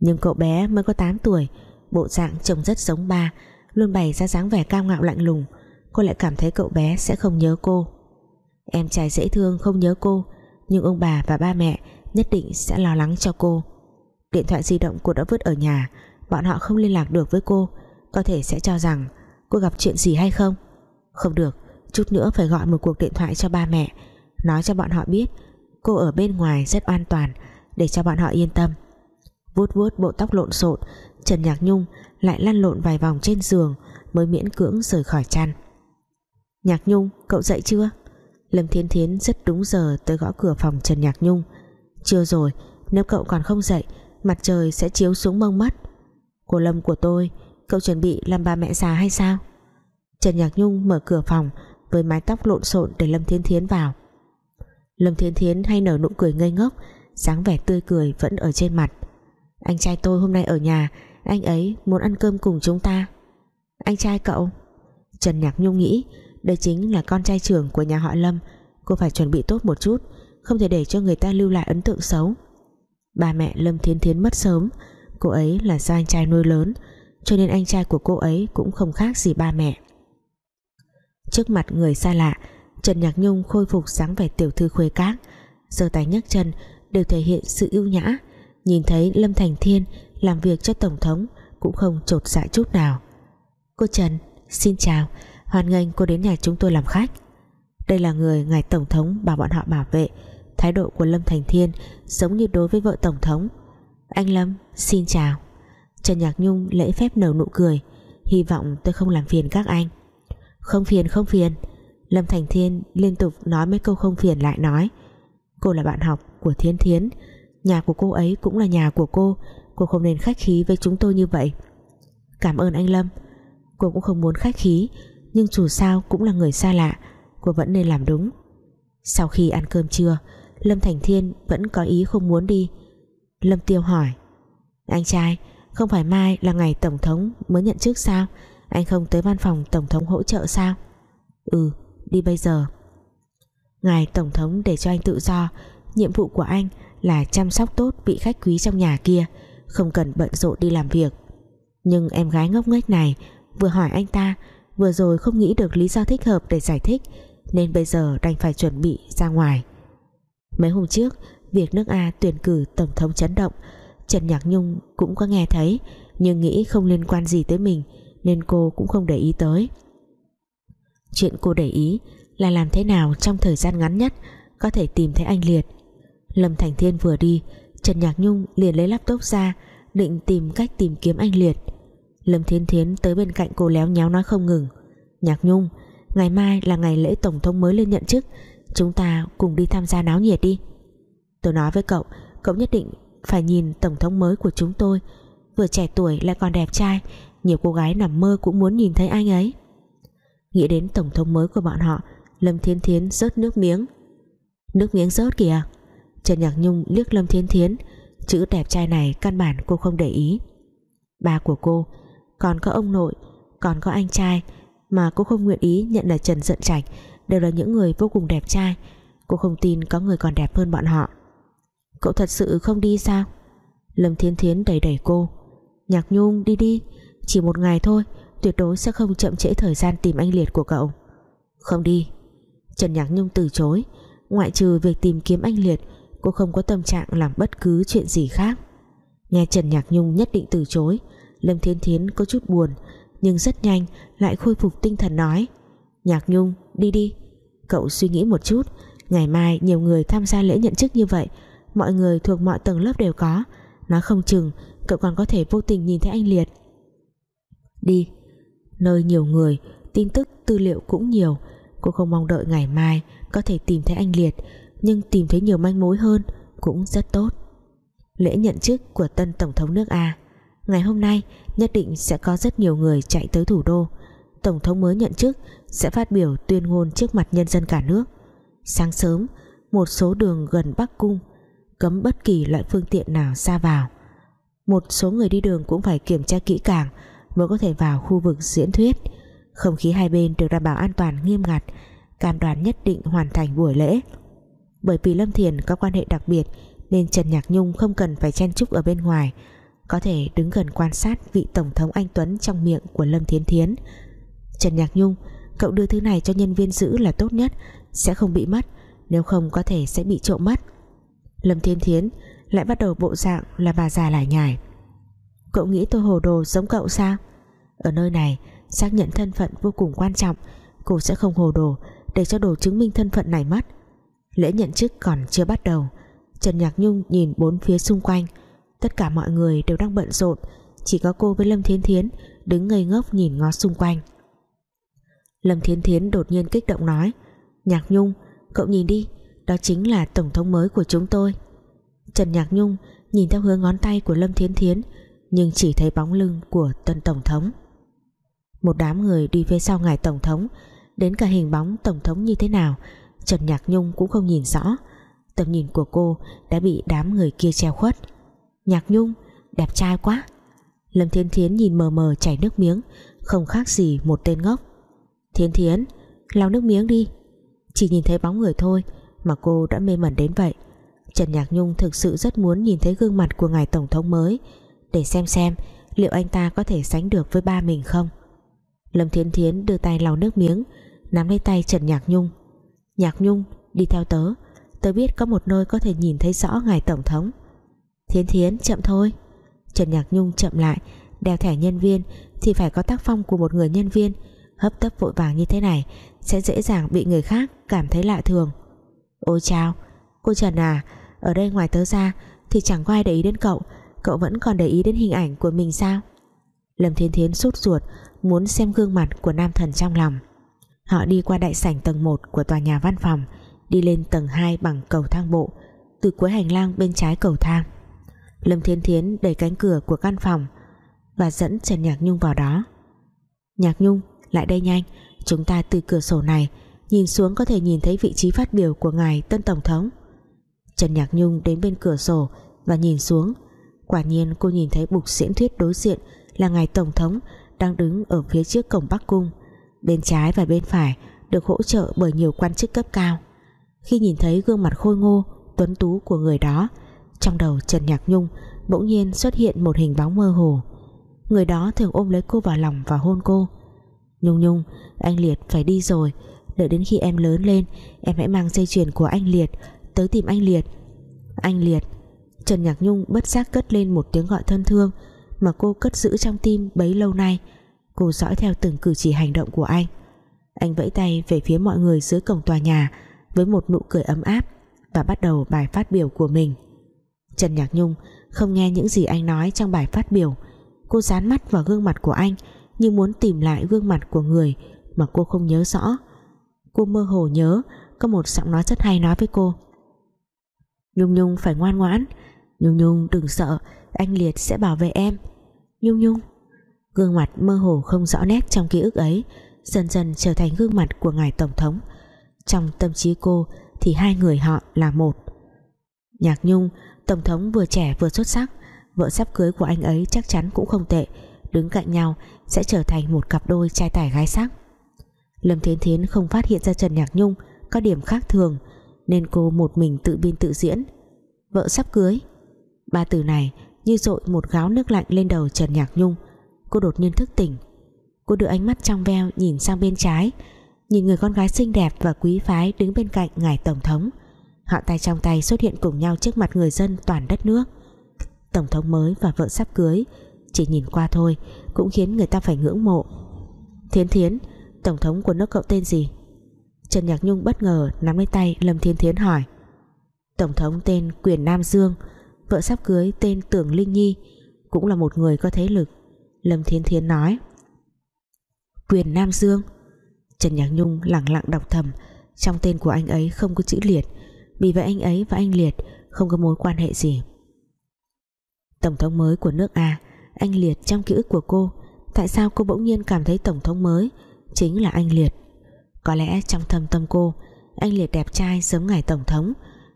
Speaker 1: nhưng cậu bé mới có 8 tuổi, bộ dạng trông rất giống ba, luôn bày ra dáng vẻ cao ngạo lạnh lùng. Cô lại cảm thấy cậu bé sẽ không nhớ cô. Em trai dễ thương không nhớ cô, nhưng ông bà và ba mẹ nhất định sẽ lo lắng cho cô. Điện thoại di động cô đã vứt ở nhà, bọn họ không liên lạc được với cô. Có thể sẽ cho rằng cô gặp chuyện gì hay không? Không được, chút nữa phải gọi một cuộc điện thoại cho ba mẹ. Nói cho bọn họ biết, cô ở bên ngoài rất an toàn, để cho bọn họ yên tâm vuốt vuốt bộ tóc lộn xộn, Trần Nhạc Nhung lại lăn lộn vài vòng trên giường mới miễn cưỡng rời khỏi chăn. Nhạc Nhung, cậu dậy chưa? Lâm Thiên Thiến rất đúng giờ tới gõ cửa phòng Trần Nhạc Nhung. Chưa rồi, nếu cậu còn không dậy, mặt trời sẽ chiếu xuống mông mất cô Lâm, của tôi, cậu chuẩn bị làm ba mẹ già hay sao? Trần Nhạc Nhung mở cửa phòng với mái tóc lộn xộn để Lâm Thiên Thiến vào. Lâm Thiên Thiến hay nở nụ cười ngây ngốc, dáng vẻ tươi cười vẫn ở trên mặt anh trai tôi hôm nay ở nhà. Anh ấy muốn ăn cơm cùng chúng ta. Anh trai cậu? Trần Nhạc Nhung nghĩ, đây chính là con trai trưởng của nhà họ Lâm. Cô phải chuẩn bị tốt một chút, không thể để cho người ta lưu lại ấn tượng xấu. Ba mẹ Lâm Thiên Thiến mất sớm. Cô ấy là do anh trai nuôi lớn, cho nên anh trai của cô ấy cũng không khác gì ba mẹ. Trước mặt người xa lạ, Trần Nhạc Nhung khôi phục dáng vẻ tiểu thư khuê các. Giơ tay nhấc chân, đều thể hiện sự ưu nhã nhìn thấy Lâm Thành Thiên làm việc cho Tổng thống cũng không trột dạ chút nào. Cô Trần, xin chào, hoan nghênh cô đến nhà chúng tôi làm khách. Đây là người ngài Tổng thống bảo bọn họ bảo vệ. Thái độ của Lâm Thành Thiên giống như đối với vợ Tổng thống. Anh Lâm, xin chào. Trần Nhạc Nhung lễ phép nở nụ cười, hy vọng tôi không làm phiền các anh. Không phiền không phiền. Lâm Thành Thiên liên tục nói mấy câu không phiền lại nói. Cô là bạn học của Thiên Thiến nhà của cô ấy cũng là nhà của cô. Cô không nên khách khí với chúng tôi như vậy. Cảm ơn anh Lâm. Cô cũng không muốn khách khí, nhưng dù sao cũng là người xa lạ. Cô vẫn nên làm đúng. Sau khi ăn cơm trưa, Lâm Thành Thiên vẫn có ý không muốn đi. Lâm Tiêu hỏi, Anh trai, Không phải mai là ngày Tổng thống mới nhận chức sao? Anh không tới văn phòng Tổng thống hỗ trợ sao? Ừ đi bây giờ. Ngài Tổng thống để cho anh tự do. Nhiệm vụ của anh là chăm sóc tốt vị khách quý trong nhà kia, Không cần bận rộn đi làm việc. Nhưng em gái ngốc nghếch này Vừa hỏi anh ta, Vừa rồi không nghĩ được lý do thích hợp để giải thích, Nên bây giờ đành phải chuẩn bị ra ngoài. Mấy hôm trước, Việc nước A tuyển cử Tổng thống chấn động, Trần Nhạc Nhung cũng có nghe thấy, Nhưng nghĩ không liên quan gì tới mình, Nên cô cũng không để ý tới. Chuyện cô để ý Là làm thế nào trong thời gian ngắn nhất Có thể tìm thấy anh Liệt Lâm Thành Thiên vừa đi, Trần Nhạc Nhung liền lấy laptop ra, Định tìm cách tìm kiếm anh Liệt. Lâm Thiên Thiến tới bên cạnh cô léo nhéo nói không ngừng, Nhạc Nhung, Ngày mai là ngày lễ Tổng thống mới lên nhận chức, Chúng ta cùng đi tham gia náo nhiệt đi. Tôi nói với cậu Cậu nhất định phải nhìn Tổng thống mới của chúng tôi, Vừa trẻ tuổi lại còn đẹp trai, Nhiều cô gái nằm mơ cũng muốn nhìn thấy anh ấy. Nghĩ đến Tổng thống mới của bọn họ, Lâm Thiên Thiến rớt nước miếng. Nước miếng rớt kìa Trần Nhạc Nhung liếc Lâm Thiên Thiến. Chữ đẹp trai này căn bản cô không để ý. Ba của cô, Còn có ông nội, Còn có anh trai Mà cô không nguyện ý nhận là Trần Dận Trạch, đều là những người vô cùng đẹp trai. Cô không tin có người còn đẹp hơn bọn họ. Cậu thật sự không đi sao? Lâm Thiên Thiến đẩy đẩy cô. Nhạc Nhung, đi đi, Chỉ một ngày thôi, Tuyệt đối sẽ không chậm trễ thời gian tìm anh Liệt của cậu. Không đi. Trần Nhạc Nhung từ chối, Ngoại trừ việc tìm kiếm anh Liệt Cô không có tâm trạng làm bất cứ chuyện gì khác. Nghe Trần Nhạc Nhung nhất định từ chối, Lâm Thiên Thiến có chút buồn, Nhưng rất nhanh lại khôi phục tinh thần nói, Nhạc Nhung, đi đi, Cậu suy nghĩ một chút, Ngày mai nhiều người tham gia lễ nhận chức như vậy, Mọi người thuộc mọi tầng lớp đều có, Nói không chừng Cậu còn có thể vô tình nhìn thấy anh Liệt. Đi, Nơi nhiều người, Tin tức tư liệu cũng nhiều, Cô không mong đợi ngày mai Có thể tìm thấy anh Liệt nhưng tìm thấy nhiều manh mối hơn Cũng rất tốt. Lễ nhận chức của tân Tổng thống nước A. Ngày hôm nay, nhất định sẽ có rất nhiều người chạy tới thủ đô. Tổng thống mới nhận chức sẽ phát biểu tuyên ngôn trước mặt nhân dân cả nước. Sáng sớm, một số đường gần Bắc Cung cấm bất kỳ loại phương tiện nào ra vào. Một số người đi đường cũng phải kiểm tra kỹ càng mới có thể vào khu vực diễn thuyết. Không khí hai bên được đảm bảo an toàn nghiêm ngặt, cam đoan nhất định hoàn thành buổi lễ bởi vì Lâm Thiền có quan hệ đặc biệt, nên Trần Nhạc Nhung không cần phải chen chúc ở bên ngoài. Có thể đứng gần quan sát vị tổng thống anh Tuấn trong miệng của Lâm Thiến Thiến. Trần Nhạc Nhung, cậu đưa thứ này cho nhân viên giữ là tốt nhất, sẽ không bị mất, nếu không có thể sẽ bị trộm mất. Lâm Thiên Thiến lại bắt đầu bộ dạng là bà già lải nhải. Cậu nghĩ tôi hồ đồ giống cậu sao? Ở nơi này, xác nhận thân phận vô cùng quan trọng, cô sẽ không hồ đồ để cho đồ chứng minh thân phận này mất lễ nhận chức còn chưa bắt đầu. Trần Nhạc Nhung nhìn bốn phía xung quanh. Tất cả mọi người đều đang bận rộn. Chỉ có cô với Lâm Thiên Thiến đứng ngây ngốc nhìn ngó xung quanh. Lâm Thiên Thiến đột nhiên kích động nói, Nhạc Nhung, cậu nhìn đi, đó chính là tổng thống mới của chúng tôi. Trần Nhạc Nhung nhìn theo hướng ngón tay của Lâm Thiên Thiến, nhưng chỉ thấy bóng lưng của tân tổng thống. Một đám người đi phía sau ngài tổng thống, đến cả hình bóng tổng thống như thế nào Trần Nhạc Nhung cũng không nhìn rõ. Tầm nhìn của cô đã bị đám người kia treo khuất. Nhạc Nhung, đẹp trai quá. Lâm Thiên Thiến nhìn mờ mờ chảy nước miếng, không khác gì một tên ngốc. Thiên Thiến, lau nước miếng đi. Chỉ nhìn thấy bóng người thôi mà cô đã mê mẩn đến vậy. Trần Nhạc Nhung thực sự rất muốn nhìn thấy gương mặt của ngài tổng thống mới, để xem xem liệu anh ta có thể sánh được với ba mình không. Lâm Thiên Thiến đưa tay lau nước miếng, nắm lấy tay Trần Nhạc Nhung. Nhạc Nhung, đi theo tớ. Tớ biết có một nơi có thể nhìn thấy rõ ngài Tổng thống. Thiến Thiến, chậm thôi. Trần Nhạc Nhung chậm lại, Đeo thẻ nhân viên thì phải có tác phong của một người nhân viên. Hấp tấp vội vàng như thế này Sẽ dễ dàng bị người khác cảm thấy lạ thường. Ôi chào Cô Trần à Ở đây ngoài tớ ra Thì chẳng có ai để ý đến cậu. Cậu vẫn còn để ý đến hình ảnh của mình sao? Lâm Thiên Thiến sốt ruột, Muốn xem gương mặt của nam thần trong lòng. Họ đi qua đại sảnh tầng 1 Của tòa nhà văn phòng, Đi lên tầng 2 bằng cầu thang bộ, Từ cuối hành lang bên trái cầu thang. Lâm Thiên Thiến đẩy cánh cửa của căn phòng Và dẫn Trần Nhạc Nhung vào đó. Nhạc Nhung, lại đây nhanh. Chúng ta từ cửa sổ này, Nhìn xuống có thể nhìn thấy vị trí phát biểu của ngài Tân Tổng thống. Trần Nhạc Nhung đến bên cửa sổ Và nhìn xuống. Quả nhiên cô nhìn thấy bục diễn thuyết đối diện Là ngài Tổng thống Đang đứng ở phía trước cổng Bắc Cung. Bên trái và bên phải Được hỗ trợ bởi nhiều quan chức cấp cao. Khi nhìn thấy gương mặt khôi ngô, Tuấn tú của người đó, Trong đầu Trần Nhạc Nhung Bỗng nhiên xuất hiện một hình bóng mơ hồ. Người đó thường ôm lấy cô vào lòng và hôn cô. Nhung Nhung, Anh Liệt phải đi rồi, Đợi đến khi em lớn lên, Em hãy mang dây chuyền của anh Liệt Tới tìm anh Liệt. Anh Liệt? Trần Nhạc Nhung bất giác cất lên một tiếng gọi thân thương Mà cô cất giữ trong tim bấy lâu nay. Cô dõi theo từng cử chỉ hành động của anh. Anh vẫy tay về phía mọi người dưới cổng tòa nhà Với một nụ cười ấm áp Và bắt đầu bài phát biểu của mình. Trần Nhạc Nhung không nghe những gì anh nói trong bài phát biểu. Cô dán mắt vào gương mặt của anh Như muốn tìm lại gương mặt của người Mà cô không nhớ rõ. Cô mơ hồ nhớ Có một giọng nói rất hay nói với cô. Nhung Nhung phải ngoan ngoãn. Nhung Nhung đừng sợ, Anh Liệt sẽ bảo vệ em. Nhung Nhung. Gương mặt mơ hồ không rõ nét trong ký ức ấy, Dần dần trở thành gương mặt của ngài Tổng thống. Trong tâm trí cô Thì hai người họ là một. Nhạc Nhung, Tổng thống vừa trẻ vừa xuất sắc, Vợ sắp cưới của anh ấy chắc chắn cũng không tệ, Đứng cạnh nhau sẽ trở thành một cặp đôi trai tài gái sắc. Lâm Thiến Thiến không phát hiện ra Trần Nhạc Nhung Có điểm khác thường, Nên cô một mình tự biên tự diễn. Vợ sắp cưới. Ba từ này như dội một gáo nước lạnh lên đầu Trần Nhạc Nhung. Cô đột nhiên thức tỉnh. Cô đưa ánh mắt trong veo nhìn sang bên trái, Nhìn người con gái xinh đẹp và quý phái Đứng bên cạnh ngài Tổng thống. Họ tay trong tay xuất hiện cùng nhau trước mặt người dân toàn đất nước. Tổng thống mới và vợ sắp cưới, Chỉ nhìn qua thôi Cũng khiến người ta phải ngưỡng mộ. Thiến Thiến, Tổng thống của nước cậu tên gì? Trần Nhạc Nhung bất ngờ nắm lấy tay Lâm Thiên Thiến hỏi. Tổng thống tên Quyền Nam Dương, Vợ sắp cưới tên Tưởng Linh Nhi, Cũng là một người có thế lực. Lâm Thiên thiên nói. Quyền Nam Dương. Trần Nhạc Nhung lặng lặng đọc thầm. Trong tên của anh ấy không có chữ liệt. Vì vậy anh ấy và anh Liệt Không có mối quan hệ gì. Tổng thống mới của nước A. Anh Liệt trong ký ức của cô. Tại sao cô bỗng nhiên cảm thấy tổng thống mới? Chính là anh Liệt. Có lẽ trong thâm tâm cô, Anh Liệt đẹp trai giống ngài tổng thống.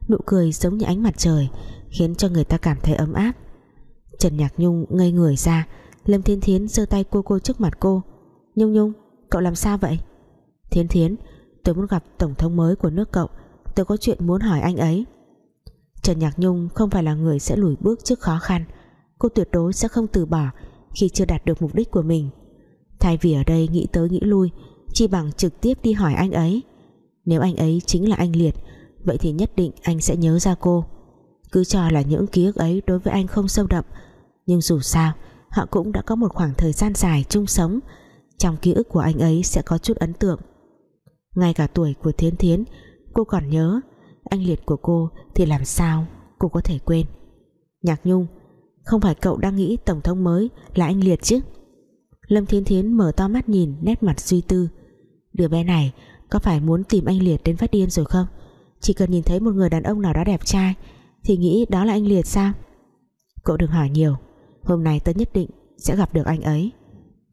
Speaker 1: Nụ cười giống như ánh mặt trời, Khiến cho người ta cảm thấy ấm áp. Trần Nhạc Nhung ngây người ra. Lâm Thiên Thiến giơ tay cô cô trước mặt cô. Nhung Nhung, cậu làm sao vậy? Thiên Thiến, tôi muốn gặp tổng thống mới của nước cậu. Tôi có chuyện muốn hỏi anh ấy. Trần Nhạc Nhung không phải là người sẽ lùi bước trước khó khăn. Cô tuyệt đối sẽ không từ bỏ khi chưa đạt được mục đích của mình. Thay vì ở đây nghĩ tới nghĩ lui, chi bằng trực tiếp đi hỏi anh ấy. Nếu anh ấy chính là anh Liệt, vậy thì nhất định anh sẽ nhớ ra cô. Cứ cho là những ký ức ấy đối với anh không sâu đậm. Nhưng dù sao họ cũng đã có một khoảng thời gian dài chung sống. Trong ký ức của anh ấy sẽ có chút ấn tượng. Ngay cả tuổi của Thiến Thiến, cô còn nhớ, anh Liệt của cô thì làm sao cô có thể quên. Nhạc Nhung, không phải cậu đang nghĩ Tổng thống mới là anh Liệt chứ? Lâm Thiến Thiến mở to mắt nhìn nét mặt suy tư. Đứa bé này có phải muốn tìm anh Liệt đến phát điên rồi không? Chỉ cần nhìn thấy một người đàn ông nào đó đẹp trai Thì nghĩ đó là anh Liệt sao? Cậu đừng hỏi nhiều. Hôm nay tớ nhất định sẽ gặp được anh ấy.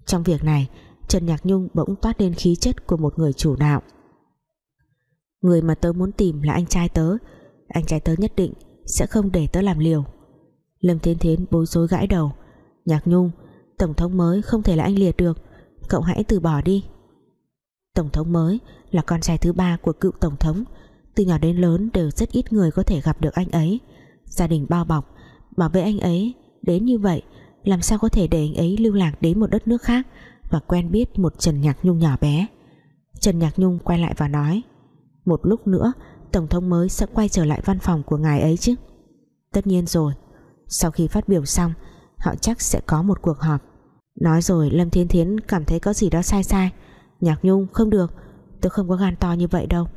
Speaker 1: Trong việc này, Trần Nhạc Nhung bỗng toát lên khí chất của một người chủ đạo. Người mà tớ muốn tìm là anh trai tớ. Anh trai tớ nhất định Sẽ không để tớ làm liều. Lâm Thiên Thiến bối rối gãi đầu. Nhạc Nhung, Tổng thống mới không thể là anh Liệt được. Cậu hãy từ bỏ đi. Tổng thống mới là con trai thứ ba của cựu Tổng thống. Từ nhỏ đến lớn đều rất ít người có thể gặp được anh ấy. Gia đình bao bọc, Bảo vệ anh ấy Đến như vậy, Làm sao có thể để anh ấy lưu lạc đến một đất nước khác Và quen biết một Trần Nhạc Nhung nhỏ bé? Trần Nhạc Nhung quay lại và nói, Một lúc nữa, Tổng thống mới sẽ quay trở lại văn phòng của ngài ấy chứ. Tất nhiên rồi, Sau khi phát biểu xong, Họ chắc sẽ có một cuộc họp. Nói rồi, Lâm Thiên Thiến cảm thấy có gì đó sai sai. Nhạc Nhung, không được Tớ không có gan to như vậy đâu.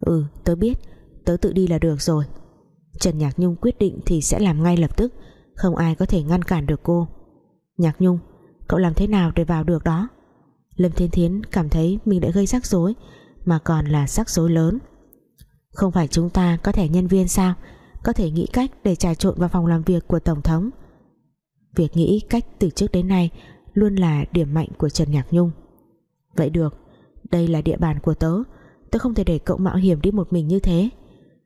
Speaker 1: Ừ tớ biết, Tớ tự đi là được rồi. Trần Nhạc Nhung quyết định thì sẽ làm ngay lập tức. Không ai có thể ngăn cản được cô. Nhạc Nhung, Cậu làm thế nào để vào được đó? Lâm Thiên Thiến cảm thấy mình đã gây rắc rối, Mà còn là rắc rối lớn. Không phải chúng ta có thể nhân viên sao? Có thể nghĩ cách để trà trộn vào phòng làm việc của Tổng thống. Việc nghĩ cách từ trước đến nay Luôn là điểm mạnh của Trần Nhạc Nhung. Vậy được, Đây là địa bàn của tớ. Tớ không thể để cậu mạo hiểm đi một mình như thế.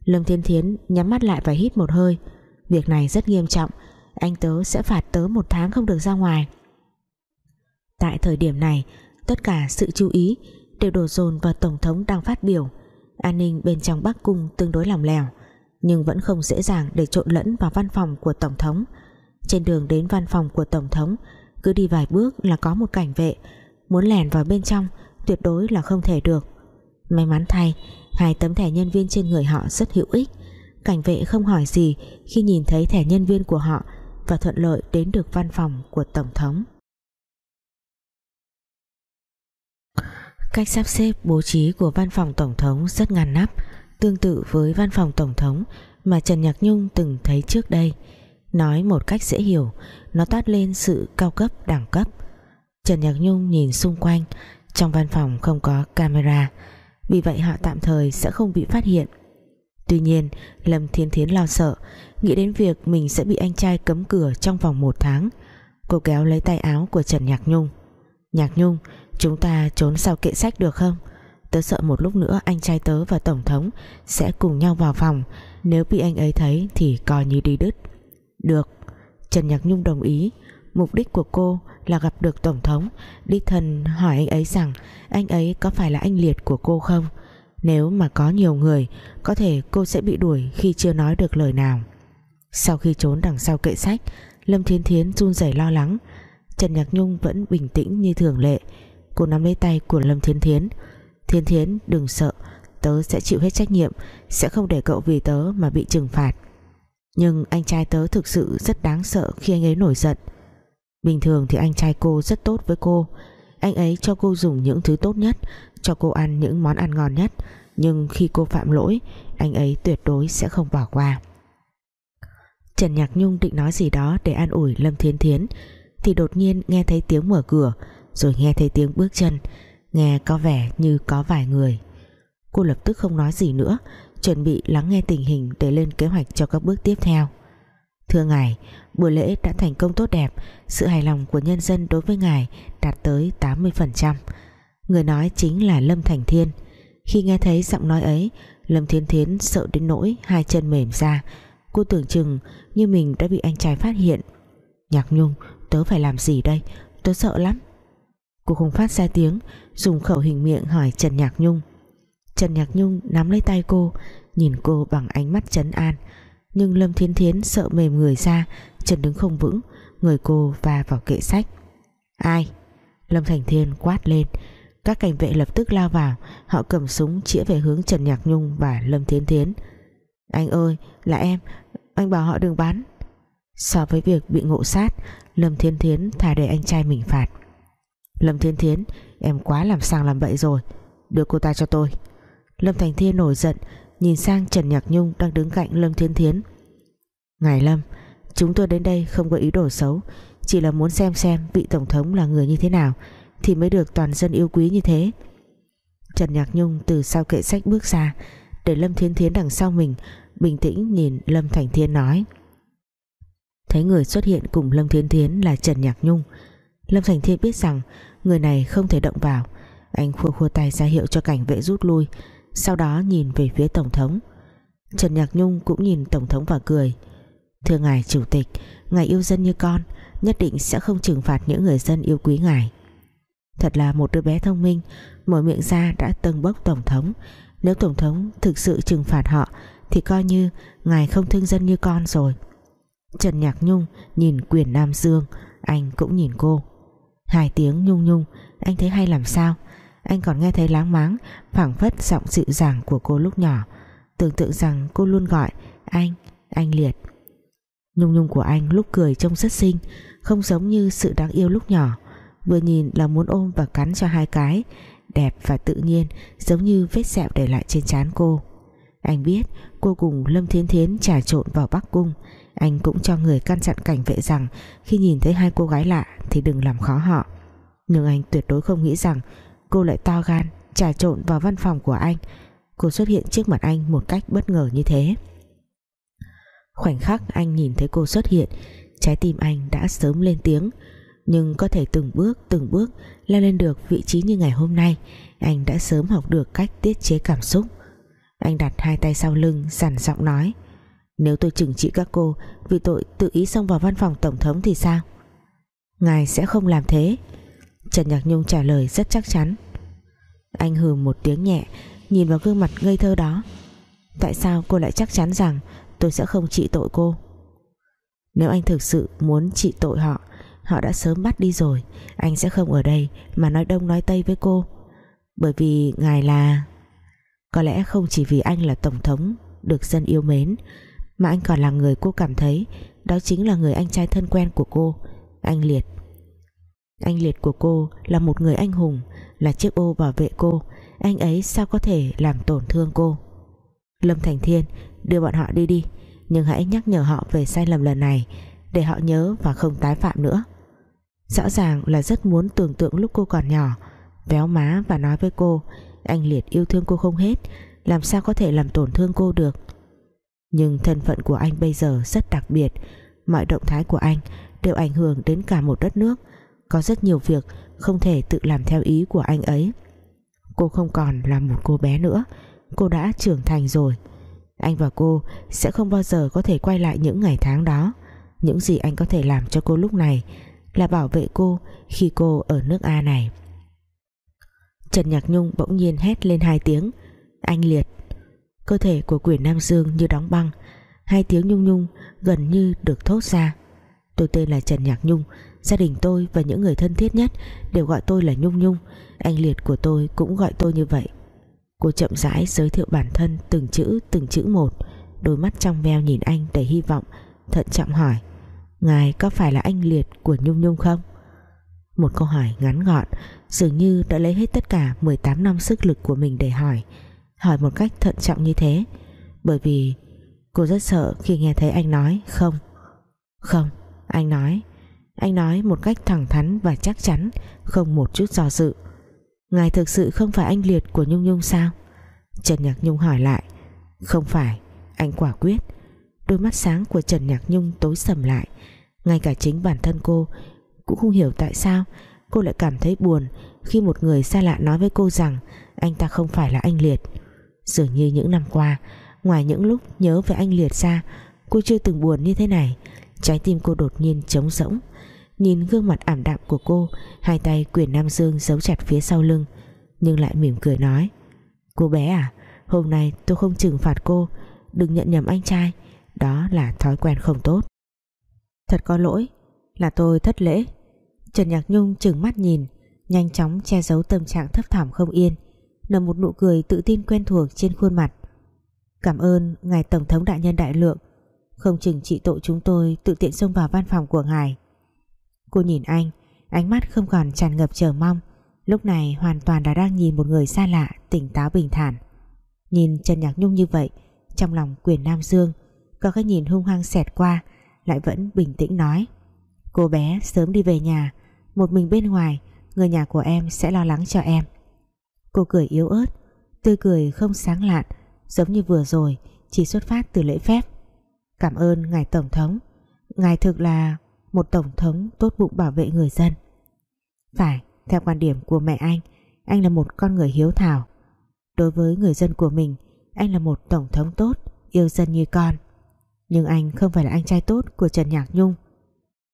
Speaker 1: Lâm Thiên Thiến nhắm mắt lại và hít một hơi. Việc này rất nghiêm trọng anh tớ sẽ phạt tớ một tháng không được ra ngoài. Tại thời điểm này, Tất cả sự chú ý Đều đổ dồn vào Tổng thống đang phát biểu. An ninh bên trong Bắc Cung tương đối lòng lẻo, Nhưng vẫn không dễ dàng để trộn lẫn vào văn phòng của Tổng thống. Trên đường đến văn phòng của Tổng thống, Cứ đi vài bước là có một cảnh vệ. Muốn lẻn vào bên trong, Tuyệt đối là không thể được. May mắn thay, Hai tấm thẻ nhân viên trên người họ rất hữu ích. Cảnh vệ không hỏi gì Khi nhìn thấy thẻ nhân viên của họ và thuận lợi đến được văn phòng của Tổng thống. Cách sắp xếp bố trí của văn phòng Tổng thống rất ngăn nắp, Tương tự với văn phòng Tổng thống Mà Trần Nhạc Nhung từng thấy trước đây. Nói một cách dễ hiểu, Nó toát lên sự cao cấp, đẳng cấp. Trần Nhạc Nhung nhìn xung quanh, Trong văn phòng không có camera, Vì vậy họ tạm thời sẽ không bị phát hiện. Tuy nhiên, Lâm Thiên Thiến lo sợ Nghĩ đến việc mình sẽ bị anh trai cấm cửa trong vòng một tháng. Cô kéo lấy tay áo của Trần Nhạc Nhung. Nhạc Nhung, Chúng ta trốn sau kệ sách được không? Tớ sợ một lúc nữa anh trai tớ và Tổng thống Sẽ cùng nhau vào phòng. Nếu bị anh ấy thấy thì coi như đi đứt. Được. Trần Nhạc Nhung đồng ý. Mục đích của cô là gặp được Tổng thống Đích thân hỏi anh ấy rằng Anh ấy có phải là anh liệt của cô không? Nếu mà có nhiều người, Có thể cô sẽ bị đuổi khi chưa nói được lời nào. Sau khi trốn đằng sau kệ sách, Lâm Thiên Thiến run rẩy lo lắng. Trần Nhạc Nhung vẫn bình tĩnh như thường lệ. Cô nắm lấy tay của Lâm Thiên Thiến. Thiên Thiến, đừng sợ, Tớ sẽ chịu hết trách nhiệm, Sẽ không để cậu vì tớ mà bị trừng phạt. Nhưng anh trai tớ thực sự rất đáng sợ khi anh ấy nổi giận. Bình thường thì anh trai cô rất tốt với cô. Anh ấy cho cô dùng những thứ tốt nhất, Cho cô ăn những món ăn ngon nhất. Nhưng khi cô phạm lỗi, Anh ấy tuyệt đối sẽ không bỏ qua. Trần Nhạc Nhung định nói gì đó Để an ủi Lâm Thiên Thiến, Thì đột nhiên nghe thấy tiếng mở cửa, Rồi nghe thấy tiếng bước chân, Nghe có vẻ như có vài người. Cô lập tức không nói gì nữa, Chuẩn bị lắng nghe tình hình Để lên kế hoạch cho các bước tiếp theo. Thưa ngài, Buổi lễ đã thành công tốt đẹp, Sự hài lòng của nhân dân đối với ngài Đạt tới 80% Người nói chính là Lâm Thành Thiên. Khi nghe thấy giọng nói ấy, Lâm Thiên Thiến sợ đến nỗi Hai chân mềm ra. Cô tưởng chừng như mình đã bị anh trai phát hiện. Nhạc Nhung, Tớ phải làm gì đây? Tớ sợ lắm. Cô không phát ra tiếng, Dùng khẩu hình miệng hỏi Trần Nhạc Nhung. Trần Nhạc Nhung nắm lấy tay cô, Nhìn cô bằng ánh mắt trấn an. Nhưng Lâm Thiên Thiến sợ mềm người ra chân đứng không vững, người cô va vào kệ sách. Ai? Lâm Thành Thiên quát lên. Các cảnh vệ lập tức lao vào, họ cầm súng chĩa về hướng Trần Nhạc Nhung và Lâm Thiến Thiến. Anh ơi, là em anh bảo họ đừng bán. So với việc bị ngộ sát, Lâm Thiên Thiến thà để anh trai mình phạt. Lâm Thiên Thiến, em quá làm sang làm bậy rồi, đưa cô ta cho tôi. Lâm Thành Thiên nổi giận, nhìn sang Trần Nhạc Nhung đang đứng cạnh Lâm Thiên Thiến. Ngài Lâm, chúng tôi đến đây không có ý đồ xấu, chỉ là muốn xem xem vị tổng thống là người như thế nào thì mới được toàn dân yêu quý như thế. Trần Nhạc Nhung từ sau kệ sách bước ra, để Lâm Thiên Thiến đằng sau mình bình tĩnh nhìn Lâm Thành Thiên nói. Thấy người xuất hiện cùng Lâm Thiên Thiến là Trần Nhạc Nhung. Lâm Thành Thiên biết rằng người này không thể động vào. Anh khua khua tay ra hiệu cho cảnh vệ rút lui, sau đó nhìn về phía Tổng thống. Trần Nhạc Nhung cũng nhìn Tổng thống và cười. Thưa ngài chủ tịch, Ngài yêu dân như con, Nhất định sẽ không trừng phạt những người dân yêu quý ngài. Thật là một đứa bé thông minh, Mở miệng ra đã tâng bốc Tổng thống. Nếu Tổng thống thực sự trừng phạt họ thì coi như Ngài không thương dân như con rồi. Trần Nhạc Nhung nhìn quyền Nam Dương Anh cũng nhìn cô. Hai tiếng nhung nhung Anh thấy hay làm sao? Anh còn nghe thấy láng máng phảng phất giọng dịu dàng của cô lúc nhỏ. Tưởng tượng rằng cô luôn gọi Anh, anh Liệt. Nhung nhung của anh lúc cười trông rất xinh Không giống như sự đáng yêu lúc nhỏ. Vừa nhìn là muốn ôm và cắn cho hai cái Đẹp và tự nhiên Giống như vết sẹo để lại trên trán cô. Anh biết cô cùng Lâm Thiến Thiến trà trộn vào Bắc Cung. Anh cũng cho người căn dặn cảnh vệ rằng, Khi nhìn thấy hai cô gái lạ Thì đừng làm khó họ. Nhưng anh tuyệt đối không nghĩ rằng Cô lại to gan, trà trộn vào văn phòng của anh. Cô xuất hiện trước mặt anh một cách bất ngờ như thế. Khoảnh khắc anh nhìn thấy cô xuất hiện, Trái tim anh đã sớm lên tiếng. Nhưng có thể từng bước từng bước Leo lên được vị trí như ngày hôm nay, Anh đã sớm học được cách tiết chế cảm xúc. Anh đặt hai tay sau lưng giản giọng nói. Nếu tôi trừng trị các cô, Vì tội tự ý xông vào văn phòng tổng thống thì sao? Ngài sẽ không làm thế. Trần Nhạc Nhung trả lời rất chắc chắn. Anh hừ một tiếng nhẹ, Nhìn vào gương mặt ngây thơ đó. Tại sao cô lại chắc chắn rằng tôi sẽ không trị tội cô? Nếu anh thực sự muốn trị tội họ họ đã sớm bắt đi rồi. Anh sẽ không ở đây mà nói đông nói tây với cô. Bởi vì ngài là có lẽ không chỉ vì anh là tổng thống được dân yêu mến, mà anh còn là người cô cảm thấy đó chính là người anh trai thân quen của cô, anh Liệt. Anh Liệt của cô là một người anh hùng, là chiếc ô bảo vệ cô. Anh ấy sao có thể làm tổn thương cô? Lâm Thành Thiên, đưa bọn họ đi đi, nhưng hãy nhắc nhở họ về sai lầm lần này, để họ nhớ và không tái phạm nữa. Rõ ràng là rất muốn tưởng tượng lúc cô còn nhỏ, véo má và nói với cô anh Liệt yêu thương cô không hết, làm sao có thể làm tổn thương cô được? Nhưng thân phận của anh bây giờ rất đặc biệt, mọi động thái của anh đều ảnh hưởng đến cả một đất nước. Có rất nhiều việc không thể tự làm theo ý của anh ấy. Cô không còn là một cô bé nữa, cô đã trưởng thành rồi. Anh và cô sẽ không bao giờ có thể quay lại những ngày tháng đó. Những gì anh có thể làm cho cô lúc này là bảo vệ cô khi cô ở nước A này. Trần Nhạc Nhung bỗng nhiên hét lên hai tiếng. Anh liệt. Cơ thể của quyền Nam Dương như đóng băng. Hai tiếng nhung nhung gần như được thốt ra. Tôi tên là Trần Nhạc Nhung. Gia đình tôi và những người thân thiết nhất đều gọi tôi là Nhung Nhung. Anh liệt của tôi cũng gọi tôi như vậy. Cô chậm rãi giới thiệu bản thân từng chữ từng chữ một. Đôi mắt trong veo nhìn anh đầy hy vọng, Thận trọng hỏi, Ngài có phải là anh Liệt của Nhung Nhung không? Một câu hỏi ngắn gọn Dường như đã lấy hết tất cả 18 năm sức lực của mình để hỏi. Hỏi một cách thận trọng như thế. Bởi vì cô rất sợ khi nghe thấy anh nói, không Không, Anh nói. Anh nói một cách thẳng thắn và chắc chắn, Không một chút do dự. Ngài thực sự không phải anh Liệt của Nhung Nhung sao? Trần Nhạc Nhung hỏi lại. Không phải, Anh quả quyết. Đôi mắt sáng của Trần Nhạc Nhung tối sầm lại. Ngay cả chính bản thân cô Cũng không hiểu tại sao Cô lại cảm thấy buồn Khi một người xa lạ nói với cô rằng Anh ta không phải là anh Liệt. Dường như những năm qua, Ngoài những lúc nhớ về anh Liệt ra, Cô chưa từng buồn như thế này. Trái tim cô đột nhiên trống rỗng. Nhìn gương mặt ảm đạm của cô, Hai tay quyền Nam Dương giấu chặt phía sau lưng, Nhưng lại mỉm cười nói, Cô bé à Hôm nay tôi không trừng phạt cô. Đừng nhận nhầm anh trai. Đó là thói quen không tốt. Thật có lỗi. Là tôi thất lễ. Trần Nhạc Nhung chừng mắt nhìn, Nhanh chóng che giấu tâm trạng thấp thỏm không yên, Nở một nụ cười tự tin quen thuộc trên khuôn mặt. Cảm ơn Ngài Tổng thống Đại nhân Đại Lượng, Không chừng trị tội chúng tôi Tự tiện xông vào văn phòng của Ngài. Cô nhìn anh, Ánh mắt không còn tràn ngập chờ mong, Lúc này hoàn toàn đã đang nhìn một người xa lạ, Tỉnh táo bình thản. Nhìn Trần Nhạc Nhung như vậy, Trong lòng quyền Nam Dương, Có cái nhìn hung hăng xẹt qua, Lại vẫn bình tĩnh nói, Cô bé sớm đi về nhà một mình bên ngoài, Người nhà của em sẽ lo lắng cho em. Cô cười yếu ớt, Tươi cười không sáng lạn, Giống như vừa rồi, Chỉ xuất phát từ lễ phép. Cảm ơn ngài Tổng thống. Ngài thực là một Tổng thống tốt bụng bảo vệ người dân. Phải, Theo quan điểm của mẹ anh Anh là một con người hiếu thảo. Đối với người dân của mình, Anh là một Tổng thống tốt, Yêu dân như con. Nhưng anh không phải là anh trai tốt của Trần Nhạc Nhung.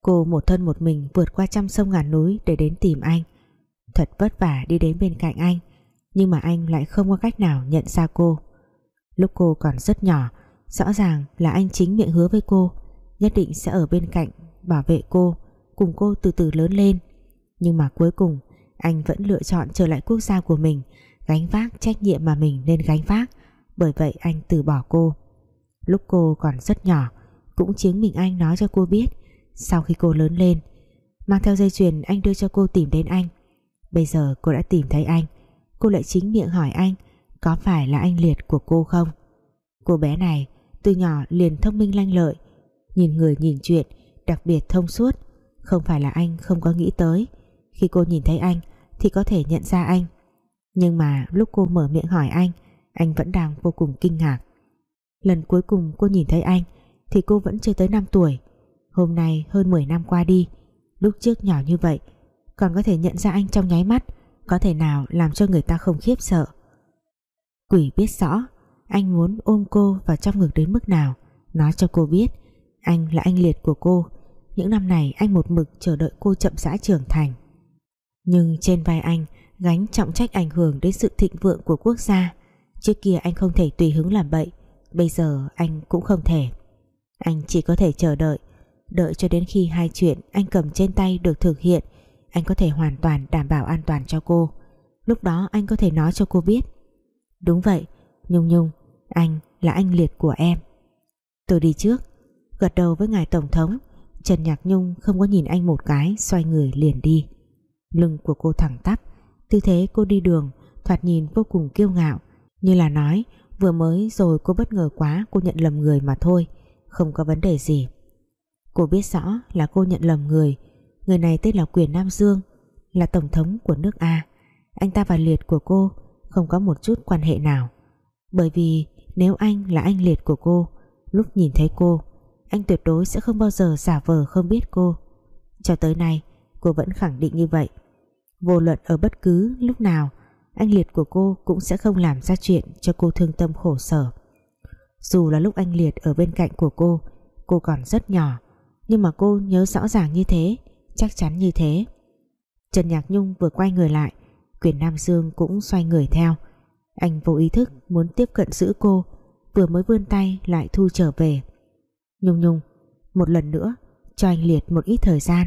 Speaker 1: Cô một thân một mình vượt qua trăm sông ngàn núi để đến tìm anh. Thật vất vả đi đến bên cạnh anh, Nhưng mà anh lại không có cách nào nhận ra cô. Lúc cô còn rất nhỏ, Rõ ràng là anh chính miệng hứa với cô, Nhất định sẽ ở bên cạnh Bảo vệ cô, Cùng cô từ từ lớn lên. Nhưng mà cuối cùng, Anh vẫn lựa chọn trở lại quốc gia của mình, Gánh vác trách nhiệm mà mình nên gánh vác. Bởi vậy anh từ bỏ cô. Lúc cô còn rất nhỏ, Cũng chính mình anh nói cho cô biết sau khi cô lớn lên, Mang theo dây chuyền anh đưa cho cô tìm đến anh. Bây giờ cô đã tìm thấy anh. Cô lại chính miệng hỏi anh Có phải là anh liệt của cô không? Cô bé này từ nhỏ liền thông minh lanh lợi, Nhìn người nhìn chuyện Đặc biệt thông suốt. Không phải là anh không có nghĩ tới. Khi cô nhìn thấy anh Thì có thể nhận ra anh. Nhưng mà lúc cô mở miệng hỏi anh Anh vẫn đang vô cùng kinh ngạc. Lần cuối cùng cô nhìn thấy anh Thì cô vẫn chưa tới 5 tuổi. Hôm nay hơn 10 năm qua đi. Lúc trước nhỏ như vậy, còn có thể nhận ra anh trong nháy mắt, có thể nào làm cho người ta không khiếp sợ. Quỷ biết rõ, anh muốn ôm cô vào trong ngực đến mức nào, nói cho cô biết, anh là anh liệt của cô. Những năm này anh một mực chờ đợi cô chậm rãi trưởng thành. Nhưng trên vai anh, gánh trọng trách ảnh hưởng đến sự thịnh vượng của quốc gia. Trước kia anh không thể tùy hứng làm bậy, bây giờ anh cũng không thể. Anh chỉ có thể chờ đợi đợi cho đến khi hai chuyện anh cầm trên tay được thực hiện, anh có thể hoàn toàn đảm bảo an toàn cho cô. Lúc đó anh có thể nói cho cô biết. Đúng vậy, Nhung Nhung, anh là anh liệt của em. Tôi đi trước, gật đầu với ngài tổng thống. Trần Nhạc Nhung không có nhìn anh một cái, xoay người liền đi. Lưng của cô thẳng tắp, tư thế cô đi đường, thoạt nhìn vô cùng kiêu ngạo. Như là nói, vừa mới rồi cô bất ngờ quá, cô nhận lầm người mà thôi. Không có vấn đề gì cô biết rõ là cô nhận lầm người. Người này tên là Quyền Nam Dương, Là tổng thống của nước A. Anh ta và Liệt của cô Không có một chút quan hệ nào. Bởi vì nếu anh là anh Liệt của cô, Lúc nhìn thấy cô, Anh tuyệt đối sẽ không bao giờ giả vờ không biết cô. Cho tới nay, Cô vẫn khẳng định như vậy. Vô luận ở bất cứ lúc nào, Anh Liệt của cô cũng sẽ không làm ra chuyện Cho cô thương tâm khổ sở. Dù là lúc anh Liệt ở bên cạnh của cô Cô còn rất nhỏ nhưng mà cô nhớ rõ ràng như thế, chắc chắn như thế. Trần Nhạc Nhung vừa quay người lại, Quyền Nam Dương cũng xoay người theo. Anh vô ý thức muốn tiếp cận giữ cô, Vừa mới vươn tay lại thu trở về. Nhung Nhung, Một lần nữa, cho anh Liệt một ít thời gian.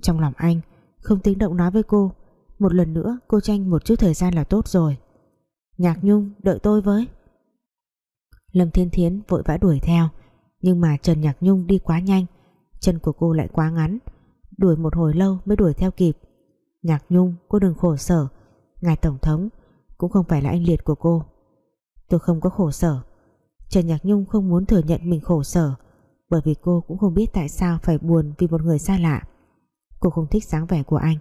Speaker 1: Trong lòng anh, Không tiếng động nói với cô, Một lần nữa cô cho anh một chút thời gian là tốt rồi. Nhạc Nhung, đợi tôi với. Lâm Thiên Thiến vội vã đuổi theo, Nhưng mà Trần Nhạc Nhung đi quá nhanh Chân của cô lại quá ngắn. Đuổi một hồi lâu mới đuổi theo kịp. Nhạc Nhung, cô đừng khổ sở. Ngài Tổng thống, cũng không phải là anh liệt của cô. Tôi không có khổ sở. Trần Nhạc Nhung không muốn thừa nhận mình khổ sở, bởi vì cô cũng không biết tại sao phải buồn vì một người xa lạ. Cô không thích dáng vẻ của anh,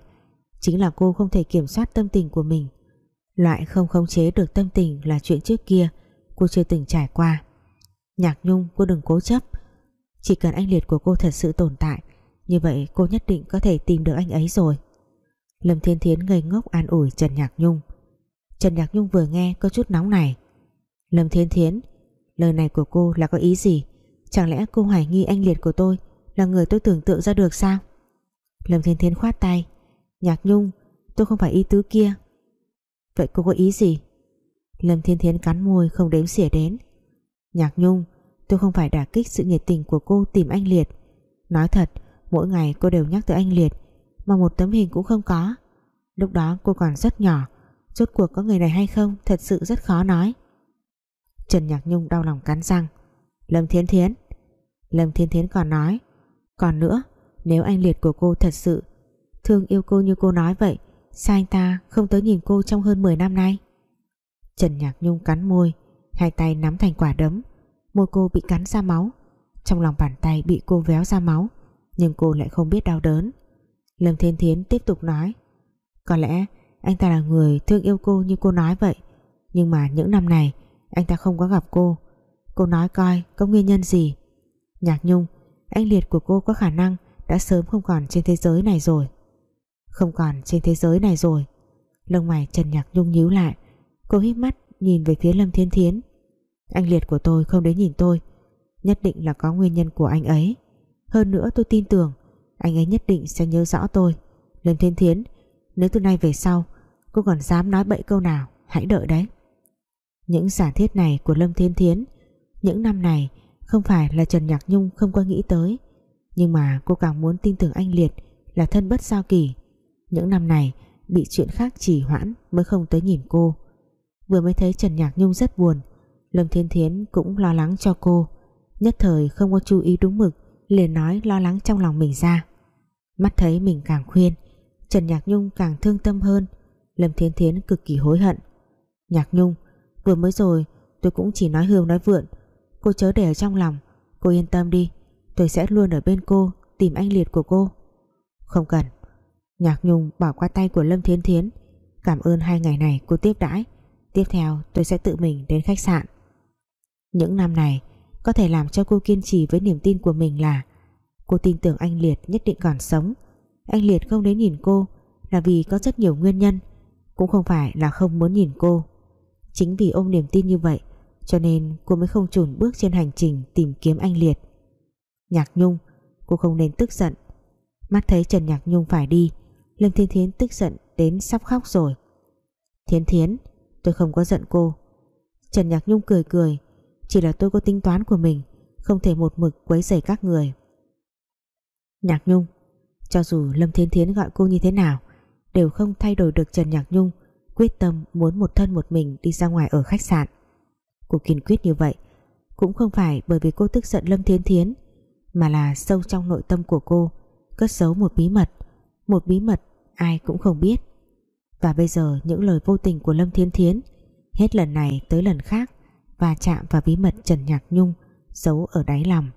Speaker 1: chính là cô không thể kiểm soát tâm tình của mình. Loại không khống chế được tâm tình là chuyện trước kia, cô chưa từng trải qua. Nhạc Nhung, cô đừng cố chấp chỉ cần anh liệt của cô thật sự tồn tại, như vậy cô nhất định có thể tìm được anh ấy rồi. Lâm Thiên Thiến ngây ngốc an ủi Trần Nhạc Nhung. Trần Nhạc Nhung vừa nghe có chút nóng này. Lâm Thiên Thiến, Lời này của cô là có ý gì? Chẳng lẽ cô hoài nghi anh liệt của tôi Là người tôi tưởng tượng ra được sao? Lâm Thiên Thiến khoát tay. Nhạc Nhung, tôi không phải ý tứ kia. Vậy cô có ý gì? Lâm Thiên Thiến cắn môi không đếm xỉa đến. Nhạc Nhung tôi không phải đả kích sự nhiệt tình của cô tìm anh liệt. Nói thật, Mỗi ngày cô đều nhắc tới anh Liệt, Mà một tấm hình cũng không có. Lúc đó cô còn rất nhỏ, Rốt cuộc có người này hay không Thật sự rất khó nói. Trần Nhạc Nhung đau lòng cắn răng. Lâm Thiến Thiến. Lâm Thiên Thiến còn nói, Còn nữa, nếu anh Liệt của cô thật sự Thương yêu cô như cô nói vậy Sao anh ta không tới nhìn cô trong hơn 10 năm nay. Trần Nhạc Nhung cắn môi, Hai tay nắm thành quả đấm. Môi cô bị cắn ra máu. Trong lòng bàn tay bị cô véo ra máu, Nhưng cô lại không biết đau đớn. Lâm Thiên Thiến tiếp tục nói, Có lẽ anh ta là người thương yêu cô như cô nói vậy, Nhưng mà những năm này Anh ta không có gặp cô. Cô nói coi có nguyên nhân gì? Nhạc Nhung, Anh Liệt của cô có khả năng Đã sớm không còn trên thế giới này rồi. Không còn trên thế giới này rồi. Lông mày Trần Nhạc Nhung nhíu lại. Cô hít mắt nhìn về phía Lâm Thiên Thiến. Anh Liệt của tôi không đến nhìn tôi. Nhất định là có nguyên nhân của anh ấy. Hơn nữa tôi tin tưởng, Anh ấy nhất định sẽ nhớ rõ tôi. Lâm Thiên Thiến, Nếu từ nay về sau, Cô còn dám nói bậy câu nào, Hãy đợi đấy. Những giả thiết này của Lâm Thiên Thiến, Những năm này không phải là Trần Nhạc Nhung không có nghĩ tới. Nhưng mà cô càng muốn tin tưởng anh Liệt Là thân bất sao kỳ Những năm này bị chuyện khác trì hoãn Mới không tới nhìn cô. Vừa mới thấy Trần Nhạc Nhung rất buồn Lâm Thiên Thiến cũng lo lắng cho cô. Nhất thời không có chú ý đúng mực, liền nói lo lắng trong lòng mình ra. Mắt thấy mình càng khuyên, Trần Nhạc Nhung càng thương tâm hơn. Lâm Thiên Thiến cực kỳ hối hận. Nhạc Nhung, Vừa mới rồi tôi cũng chỉ nói hương nói vượn. Cô chớ để ở trong lòng, Cô yên tâm đi, Tôi sẽ luôn ở bên cô, Tìm anh liệt của cô. Không cần. Nhạc Nhung bỏ qua tay của Lâm Thiên Thiến. Cảm ơn hai ngày này cô tiếp đãi. Tiếp theo tôi sẽ tự mình đến khách sạn. Những năm này, Có thể làm cho cô kiên trì với niềm tin của mình là Cô tin tưởng anh Liệt nhất định còn sống. Anh Liệt không đến nhìn cô Là vì có rất nhiều nguyên nhân, Cũng không phải là không muốn nhìn cô. Chính vì ôm niềm tin như vậy, cho nên cô mới không chùn bước trên hành trình tìm kiếm anh Liệt. Nhạc Nhung, Cô không nên tức giận. Mắt thấy Trần Nhạc Nhung phải đi, Lâm Thiên Thiến tức giận đến sắp khóc rồi. Thiến Thiến, Tôi không có giận cô. Trần Nhạc Nhung cười cười chỉ là tôi có tính toán của mình, Không thể một mực quấy rầy các người. Nhạc Nhung, Cho dù Lâm Thiên Thiến gọi cô như thế nào, Đều không thay đổi được Trần Nhạc Nhung, Quyết tâm muốn một thân một mình đi ra ngoài ở khách sạn. Cô kiên quyết như vậy Cũng không phải bởi vì cô tức giận Lâm Thiên Thiến, Mà là sâu trong nội tâm của cô, Cất giấu một bí mật, Một bí mật ai cũng không biết. Và bây giờ những lời vô tình của Lâm Thiên Thiến, Hết lần này tới lần khác và chạm vào bí mật Trần Nhạc Nhung, Giấu ở đáy lòng.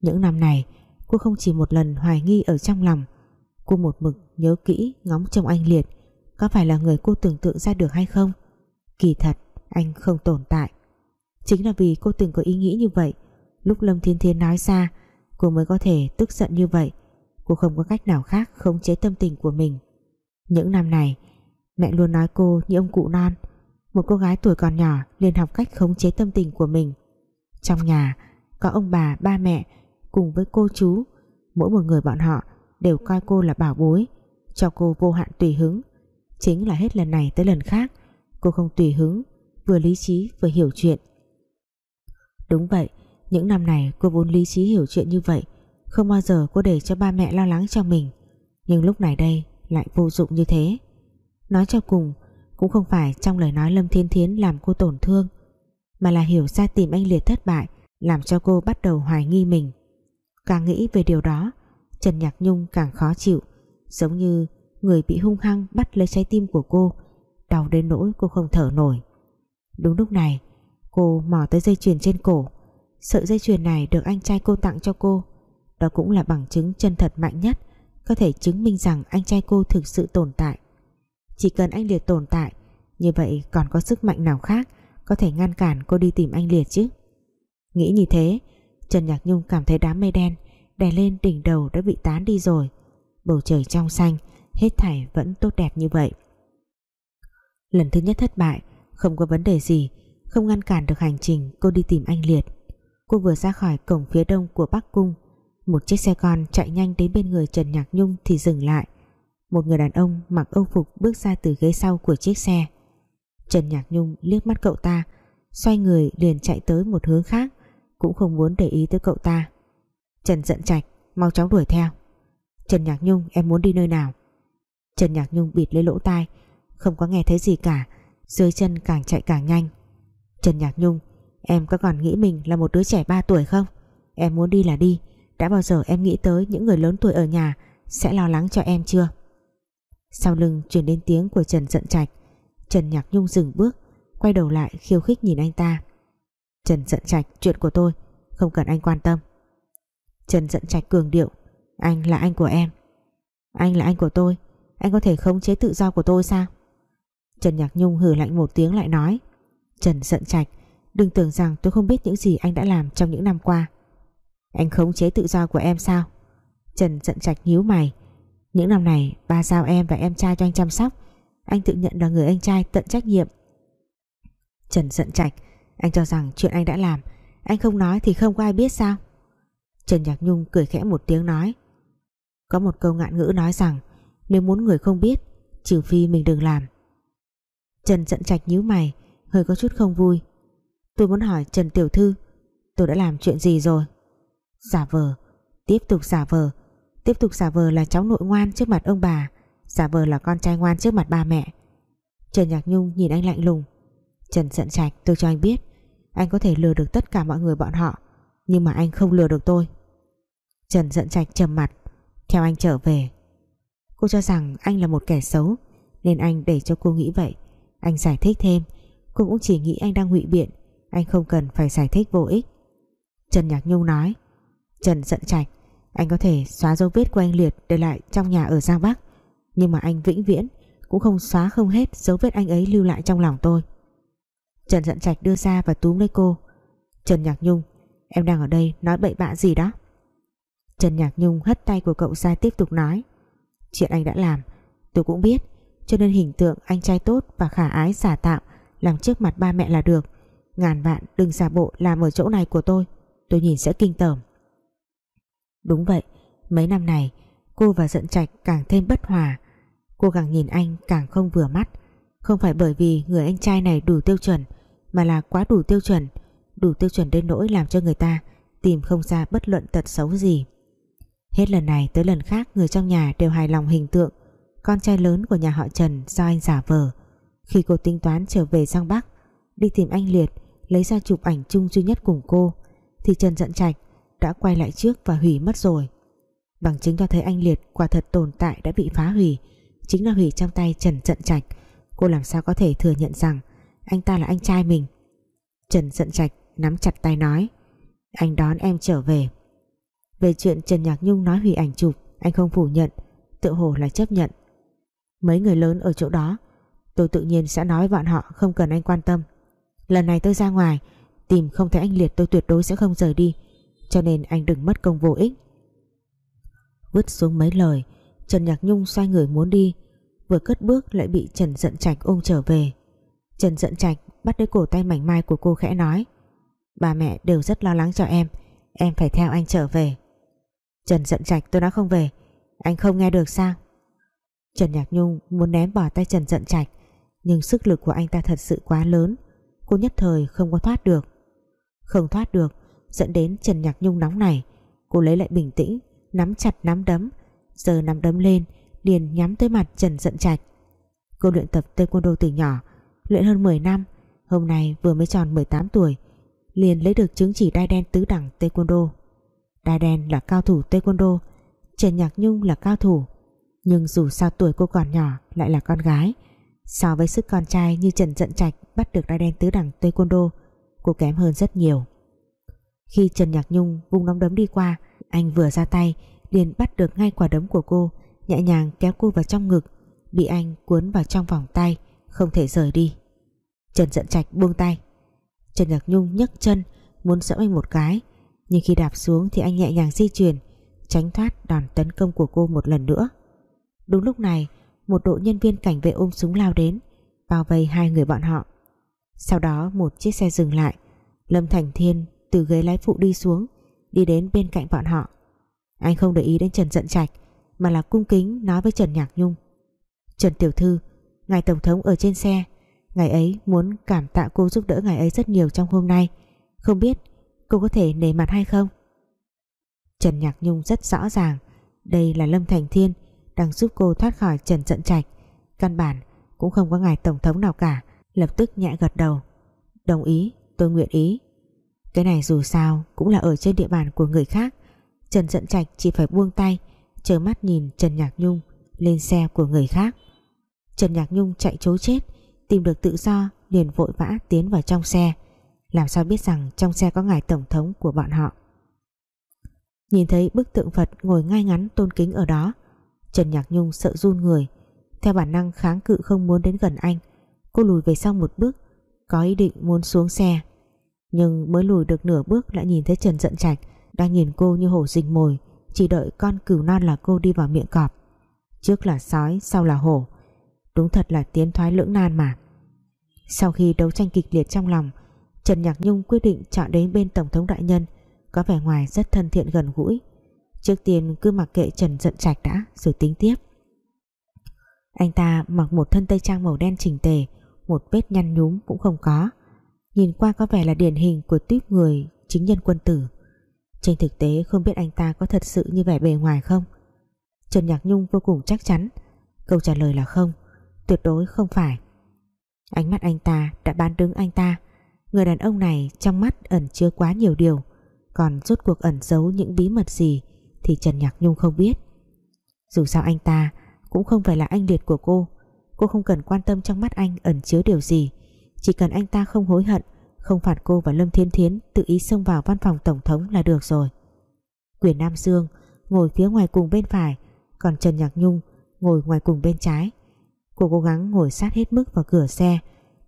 Speaker 1: Những năm này, Cô không chỉ một lần hoài nghi ở trong lòng, Cô một mực nhớ kỹ ngóng trông anh Liệt Có phải là người cô tưởng tượng ra được hay không. Kỳ thật, anh không tồn tại. Chính là vì cô từng có ý nghĩ như vậy, Lúc Lâm Thiên Thiên nói ra, Cô mới có thể tức giận như vậy. Cô không có cách nào khác khống chế tâm tình của mình. Những năm này, Mẹ luôn nói cô như ông cụ non một cô gái tuổi còn nhỏ liền học cách khống chế tâm tình của mình. Trong nhà Có ông bà, ba mẹ Cùng với cô chú. Mỗi một người bọn họ đều coi cô là bảo bối Cho cô vô hạn tùy hứng. Chính là hết lần này tới lần khác Cô không tùy hứng Vừa lý trí vừa hiểu chuyện. Đúng vậy Những năm này cô vốn lý trí hiểu chuyện như vậy Không bao giờ cô để cho ba mẹ lo lắng cho mình. Nhưng lúc này đây Lại vô dụng như thế. Nói cho cùng cũng không phải trong lời nói Lâm Thiên Thiến làm cô tổn thương, Mà là hiểu ra tìm anh Liệt thất bại, Làm cho cô bắt đầu hoài nghi mình. Càng nghĩ về điều đó, Trần Nhạc Nhung càng khó chịu, Giống như người bị hung hăng bắt lấy trái tim của cô, Đau đến nỗi cô không thở nổi. Đúng lúc này, Cô mò tới dây chuyền trên cổ. Sợi dây chuyền này được anh trai cô tặng cho cô. Đó cũng là bằng chứng chân thật mạnh nhất Có thể chứng minh rằng anh trai cô thực sự tồn tại. Chỉ cần anh Liệt tồn tại, Như vậy còn có sức mạnh nào khác Có thể ngăn cản cô đi tìm anh Liệt chứ? Nghĩ như thế, Trần Nhạc Nhung cảm thấy đám mây đen Đè lên đỉnh đầu đã bị tán đi rồi. Bầu trời trong xanh, Hết thảy vẫn tốt đẹp như vậy. Lần thứ nhất thất bại, Không có vấn đề gì, không ngăn cản được hành trình cô đi tìm anh Liệt. Cô vừa ra khỏi cổng phía đông của Bắc Cung, một chiếc xe con chạy nhanh đến bên người Trần Nhạc Nhung thì dừng lại một người đàn ông mặc âu phục bước ra từ ghế sau của chiếc xe. Trần Nhạc Nhung liếc mắt cậu ta xoay người liền chạy tới một hướng khác cũng không muốn để ý tới cậu ta. Trần giận chạch, Mau chóng đuổi theo. Trần Nhạc Nhung em muốn đi nơi nào? Trần Nhạc Nhung bịt lấy lỗ tai Không có nghe thấy gì cả Dưới chân càng chạy càng nhanh. Trần Nhạc Nhung Em có còn nghĩ mình là một đứa trẻ 3 tuổi không? Em muốn đi là đi Đã bao giờ em nghĩ tới những người lớn tuổi ở nhà Sẽ lo lắng cho em chưa? Sau lưng truyền đến tiếng của Trần giận trạch, Trần Nhạc Nhung dừng bước, Quay đầu lại khiêu khích nhìn anh ta. Trần giận trạch, chuyện của tôi, Không cần anh quan tâm. Trần giận trạch cường điệu, Anh là anh của em. Anh là anh của tôi, Anh có thể khống chế tự do của tôi sao? Trần Nhạc Nhung hừ lạnh một tiếng lại nói, Trần giận trạch, Đừng tưởng rằng tôi không biết những gì anh đã làm trong những năm qua. Anh khống chế tự do của em sao? Trần giận trạch nhíu mày những năm này, ba giao em và em trai cho anh chăm sóc. Anh tự nhận là người anh trai tận trách nhiệm. Trần giận trạch, Anh cho rằng chuyện anh đã làm, Anh không nói thì không có ai biết sao? Trần Nhạc Nhung cười khẽ một tiếng nói. Có một câu ngạn ngữ nói rằng, Nếu muốn người không biết, Trừ phi mình đừng làm. Trần giận trạch nhíu mày, Hơi có chút không vui. Tôi muốn hỏi Trần Tiểu Thư, Tôi đã làm chuyện gì rồi? Giả vờ, Tiếp tục giả vờ Tiếp tục giả vờ là cháu nội ngoan trước mặt ông bà, Giả vờ là con trai ngoan trước mặt ba mẹ. Trần Nhạc Nhung nhìn anh lạnh lùng. Trần giận trạch, tôi cho anh biết, Anh có thể lừa được tất cả mọi người bọn họ, Nhưng mà anh không lừa được tôi. Trần giận trạch trầm mặt, Theo anh trở về. Cô cho rằng anh là một kẻ xấu, Nên anh để cho cô nghĩ vậy. Anh giải thích thêm, Cô cũng chỉ nghĩ anh đang ngụy biện, Anh không cần phải giải thích vô ích. Trần Nhạc Nhung nói, Trần giận trạch anh có thể xóa dấu vết của anh Liệt Để lại trong nhà ở Giang Bắc. Nhưng mà anh vĩnh viễn Cũng không xóa không hết dấu vết anh ấy lưu lại trong lòng tôi. Trần giận trạch đưa ra và túm lấy cô. Trần Nhạc Nhung, Em đang ở đây nói bậy bạ gì đó? Trần Nhạc Nhung hất tay của cậu ra tiếp tục nói. Chuyện anh đã làm, Tôi cũng biết, Cho nên hình tượng anh trai tốt và khả ái giả tạo Làm trước mặt ba mẹ là được. Ngàn vạn đừng giả bộ làm ở chỗ này của tôi Tôi nhìn sẽ kinh tởm. Đúng vậy, Mấy năm này, cô và giận trạch càng thêm bất hòa. Cô càng nhìn anh càng không vừa mắt. Không phải bởi vì người anh trai này đủ tiêu chuẩn, Mà là quá đủ tiêu chuẩn, Đủ tiêu chuẩn đến nỗi làm cho người ta Tìm không ra bất luận tật xấu gì. Hết lần này tới lần khác, Người trong nhà đều hài lòng hình tượng. Con trai lớn của nhà họ Trần do anh giả vờ. Khi cô tính toán trở về sang Bắc, Đi tìm anh Liệt, Lấy ra chụp ảnh chung duy nhất cùng cô, Thì Trần giận trạch đã quay lại trước và hủy mất rồi. Bằng chứng cho thấy anh Liệt quả thật tồn tại đã bị phá hủy, chính là hủy trong tay Trần Trận Trạch. Cô làm sao có thể thừa nhận rằng anh ta là anh trai mình? Trần Trận Trạch nắm chặt tay nói, anh đón em trở về. Về chuyện Trần Nhạc Nhung nói hủy ảnh chụp, anh không phủ nhận, tự hồ là chấp nhận. Mấy người lớn ở chỗ đó, tôi tự nhiên sẽ nói bọn họ không cần anh quan tâm. Lần này tôi ra ngoài, tìm không thấy anh Liệt tôi tuyệt đối sẽ không rời đi cho nên anh đừng mất công vô ích. Vứt xuống mấy lời, Trần Nhạc Nhung xoay người muốn đi. Vừa cất bước lại bị Trần Dận Trạch ôm trở về. Trần Dận Trạch bắt lấy cổ tay mảnh mai của cô khẽ nói Bà mẹ đều rất lo lắng cho em Em phải theo anh trở về. Trần Dận Trạch, tôi nói không về, Anh không nghe được sao? Trần Nhạc Nhung muốn ném bỏ tay Trần Dận Trạch, Nhưng sức lực của anh ta thật sự quá lớn, Cô nhất thời không có thoát được. Không thoát được dẫn đến Trần Nhạc Nhung nóng này cô lấy lại bình tĩnh, nắm chặt nắm đấm. Giờ nắm đấm lên, liền nhắm tới mặt Trần Dận Trạch. Cô luyện tập taekwondo từ nhỏ, luyện hơn 10 năm, hôm nay vừa mới tròn 18 tuổi, liền lấy được chứng chỉ đai đen tứ đẳng taekwondo. Đai đen là cao thủ taekwondo, Trần Nhạc Nhung là cao thủ. Nhưng dù sao tuổi cô còn nhỏ, lại là con gái. So với sức con trai như Trần Dận Trạch bắt được đai đen tứ đẳng taekwondo, cô kém hơn rất nhiều khi Trần Nhạc Nhung vung nắm đấm đi qua, Anh vừa ra tay, liền bắt được ngay quả đấm của cô, Nhẹ nhàng kéo cô vào trong ngực, Bị anh cuốn vào trong vòng tay, Không thể rời đi. Trần giận trạch buông tay. Trần Nhạc Nhung nhấc chân, Muốn dẫm anh một cái, Nhưng khi đạp xuống thì anh nhẹ nhàng di chuyển, Tránh thoát đòn tấn công của cô một lần nữa. Đúng lúc này, Một đội nhân viên cảnh vệ ôm súng lao đến, Bao vây hai người bọn họ. Sau đó một chiếc xe dừng lại, Lâm Thành Thiên từ ghế lái phụ đi xuống, đi đến bên cạnh bọn họ. Anh không để ý đến Trần Dận Trạch, mà là cung kính nói với Trần Nhạc Nhung. Trần Tiểu Thư, ngài Tổng thống ở trên xe, ngài ấy muốn cảm tạ cô giúp đỡ ngài ấy rất nhiều trong hôm nay. Không biết cô có thể nể mặt hay không? Trần Nhạc Nhung rất rõ ràng, đây là Lâm Thành Thiên đang giúp cô thoát khỏi Trần Dận Trạch. Căn bản cũng không có ngài tổng thống nào cả, lập tức nhẹ gật đầu. Đồng ý, tôi nguyện ý cái này dù sao cũng là ở trên địa bàn của người khác. Trần Dận Trạch chỉ phải buông tay chờ mắt nhìn Trần Nhạc Nhung lên xe của người khác. Trần Nhạc Nhung chạy chối chết, tìm được tự do, liền vội vã tiến vào trong xe. Làm sao biết rằng trong xe có ngài tổng thống của bọn họ? Nhìn thấy bức tượng Phật ngồi ngay ngắn tôn kính ở đó, Trần Nhạc Nhung sợ run người. Theo bản năng kháng cự không muốn đến gần anh, cô lùi về sau một bước, có ý định muốn xuống xe nhưng mới lùi được nửa bước lại nhìn thấy Trần Dận Trạch đang nhìn cô như hổ rình mồi, chỉ đợi con cừu non là cô đi vào miệng cọp. Trước là sói, sau là hổ. Đúng thật là tiến thoái lưỡng nan mà. Sau khi đấu tranh kịch liệt trong lòng, Trần Nhạc Nhung quyết định chọn đến bên Tổng thống Đại Nhân, có vẻ ngoài rất thân thiện gần gũi. Trước tiên cứ mặc kệ Trần Dận Trạch đã, rồi tính tiếp. Anh ta mặc một thân tây trang màu đen chỉnh tề, một vết nhăn nhúm cũng không có nhìn qua có vẻ là điển hình của tuyếp người chính nhân quân tử. Trên thực tế không biết anh ta có thật sự như vẻ bề ngoài không? Trần Nhạc Nhung vô cùng chắc chắn. Câu trả lời là không, tuyệt đối không phải. Ánh mắt anh ta đã bán đứng anh ta. Người đàn ông này trong mắt ẩn chứa quá nhiều điều. Còn rốt cuộc ẩn giấu những bí mật gì thì Trần Nhạc Nhung không biết. Dù sao anh ta cũng không phải là anh liệt của cô. Cô không cần quan tâm trong mắt anh ẩn chứa điều gì chỉ cần anh ta không hối hận, không phạt cô và Lâm Thiên Thiến tự ý xông vào văn phòng Tổng thống là được rồi. Quyền Nam Dương ngồi phía ngoài cùng bên phải, còn Trần Nhạc Nhung ngồi ngoài cùng bên trái. Cô cố gắng ngồi sát hết mức vào cửa xe,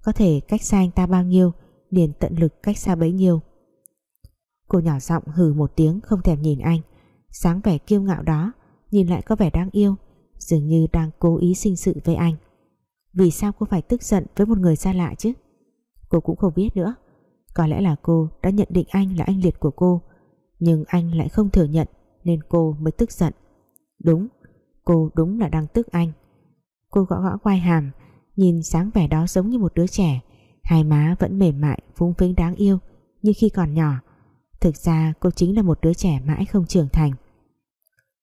Speaker 1: có thể cách xa anh ta bao nhiêu, liền tận lực cách xa bấy nhiêu. Cô nhỏ giọng hừ một tiếng không thèm nhìn anh, sáng vẻ kiêu ngạo đó, nhìn lại có vẻ đáng yêu, dường như đang cố ý sinh sự với anh. Vì sao cô phải tức giận với một người xa lạ chứ? Cô cũng không biết nữa. Có lẽ là cô đã nhận định anh là anh liệt của cô, nhưng anh lại không thừa nhận nên cô mới tức giận. Đúng, cô đúng là đang tức anh. Cô gõ gõ quai hàm, nhìn sáng vẻ đó giống như một đứa trẻ. Hai má vẫn mềm mại, phúng phính đáng yêu, như khi còn nhỏ. Thực ra cô chính là một đứa trẻ mãi không trưởng thành.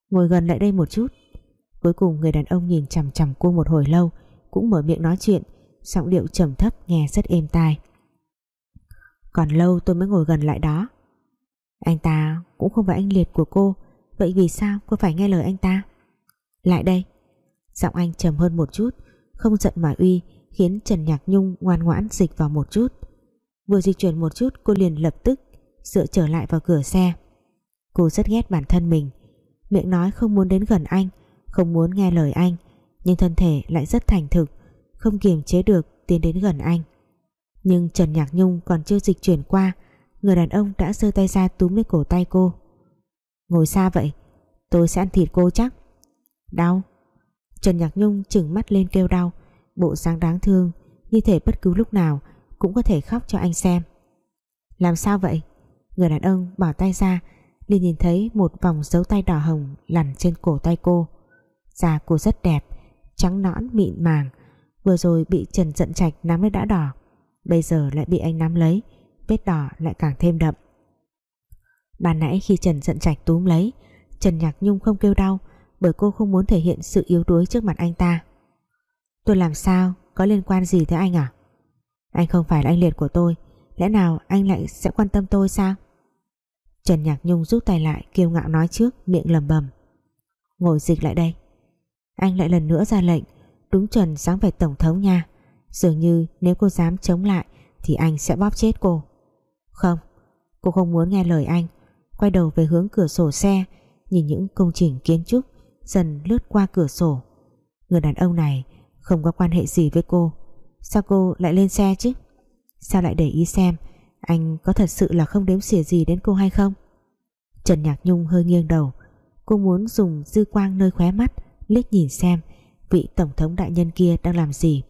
Speaker 1: Ngồi gần lại đây một chút. Cuối cùng người đàn ông nhìn chằm chằm cô một hồi lâu, cũng mở miệng nói chuyện giọng điệu trầm thấp nghe rất êm tai. Còn lâu tôi mới ngồi gần lại đó. Anh ta cũng không phải anh liệt của cô, vậy vì sao cô phải nghe lời anh ta? Lại đây. Giọng anh trầm hơn một chút, không giận mà uy, khiến Trần Nhạc Nhung ngoan ngoãn dịch vào một chút. Vừa di chuyển một chút, cô liền lập tức dựa trở lại vào cửa xe. Cô rất ghét bản thân mình. Miệng nói không muốn đến gần anh, không muốn nghe lời anh, nhưng thân thể lại rất thành thực không kiềm chế được tiến đến gần anh. Nhưng Trần Nhạc Nhung còn chưa dịch chuyển qua, người đàn ông đã giơ tay ra túm lấy cổ tay cô. Ngồi xa vậy, tôi sẽ ăn thịt cô chắc. Đau. Trần Nhạc Nhung chừng mắt lên kêu đau, bộ dáng đáng thương, như thể bất cứ lúc nào cũng có thể khóc cho anh xem. Làm sao vậy? Người đàn ông bỏ tay ra, liền nhìn thấy một vòng dấu tay đỏ hồng lằn trên cổ tay cô. Da cô rất đẹp, trắng nõn, mịn màng vừa rồi bị Trần giận trạch nắm lấy đã đỏ, bây giờ lại bị anh nắm lấy, vết đỏ lại càng thêm đậm. Ban nãy khi Trần giận trạch túm lấy, Trần Nhạc Nhung không kêu đau, bởi cô không muốn thể hiện sự yếu đuối trước mặt anh ta. Tôi làm sao? Có liên quan gì tới anh à? Anh không phải là anh liệt của tôi, lẽ nào anh lại sẽ quan tâm tôi sao? Trần Nhạc Nhung rút tay lại, kiêu ngạo nói trước, miệng lầm bầm. Ngồi dịch lại đây. Anh lại lần nữa ra lệnh đúng chuẩn dáng vẻ tổng thống nha. Dường như nếu cô dám chống lại, thì anh sẽ bóp chết cô. Không cô không muốn nghe lời anh. Quay đầu về hướng cửa sổ xe, nhìn những công trình kiến trúc dần lướt qua cửa sổ. Người đàn ông này không có quan hệ gì với cô. Sao cô lại lên xe chứ? Sao lại để ý xem anh có thật sự là không đếm xỉa gì đến cô hay không? Trần Nhạc Nhung hơi nghiêng đầu. Cô muốn dùng dư quang nơi khóe mắt, liếc nhìn xem vị tổng thống đại nhân kia đang làm gì.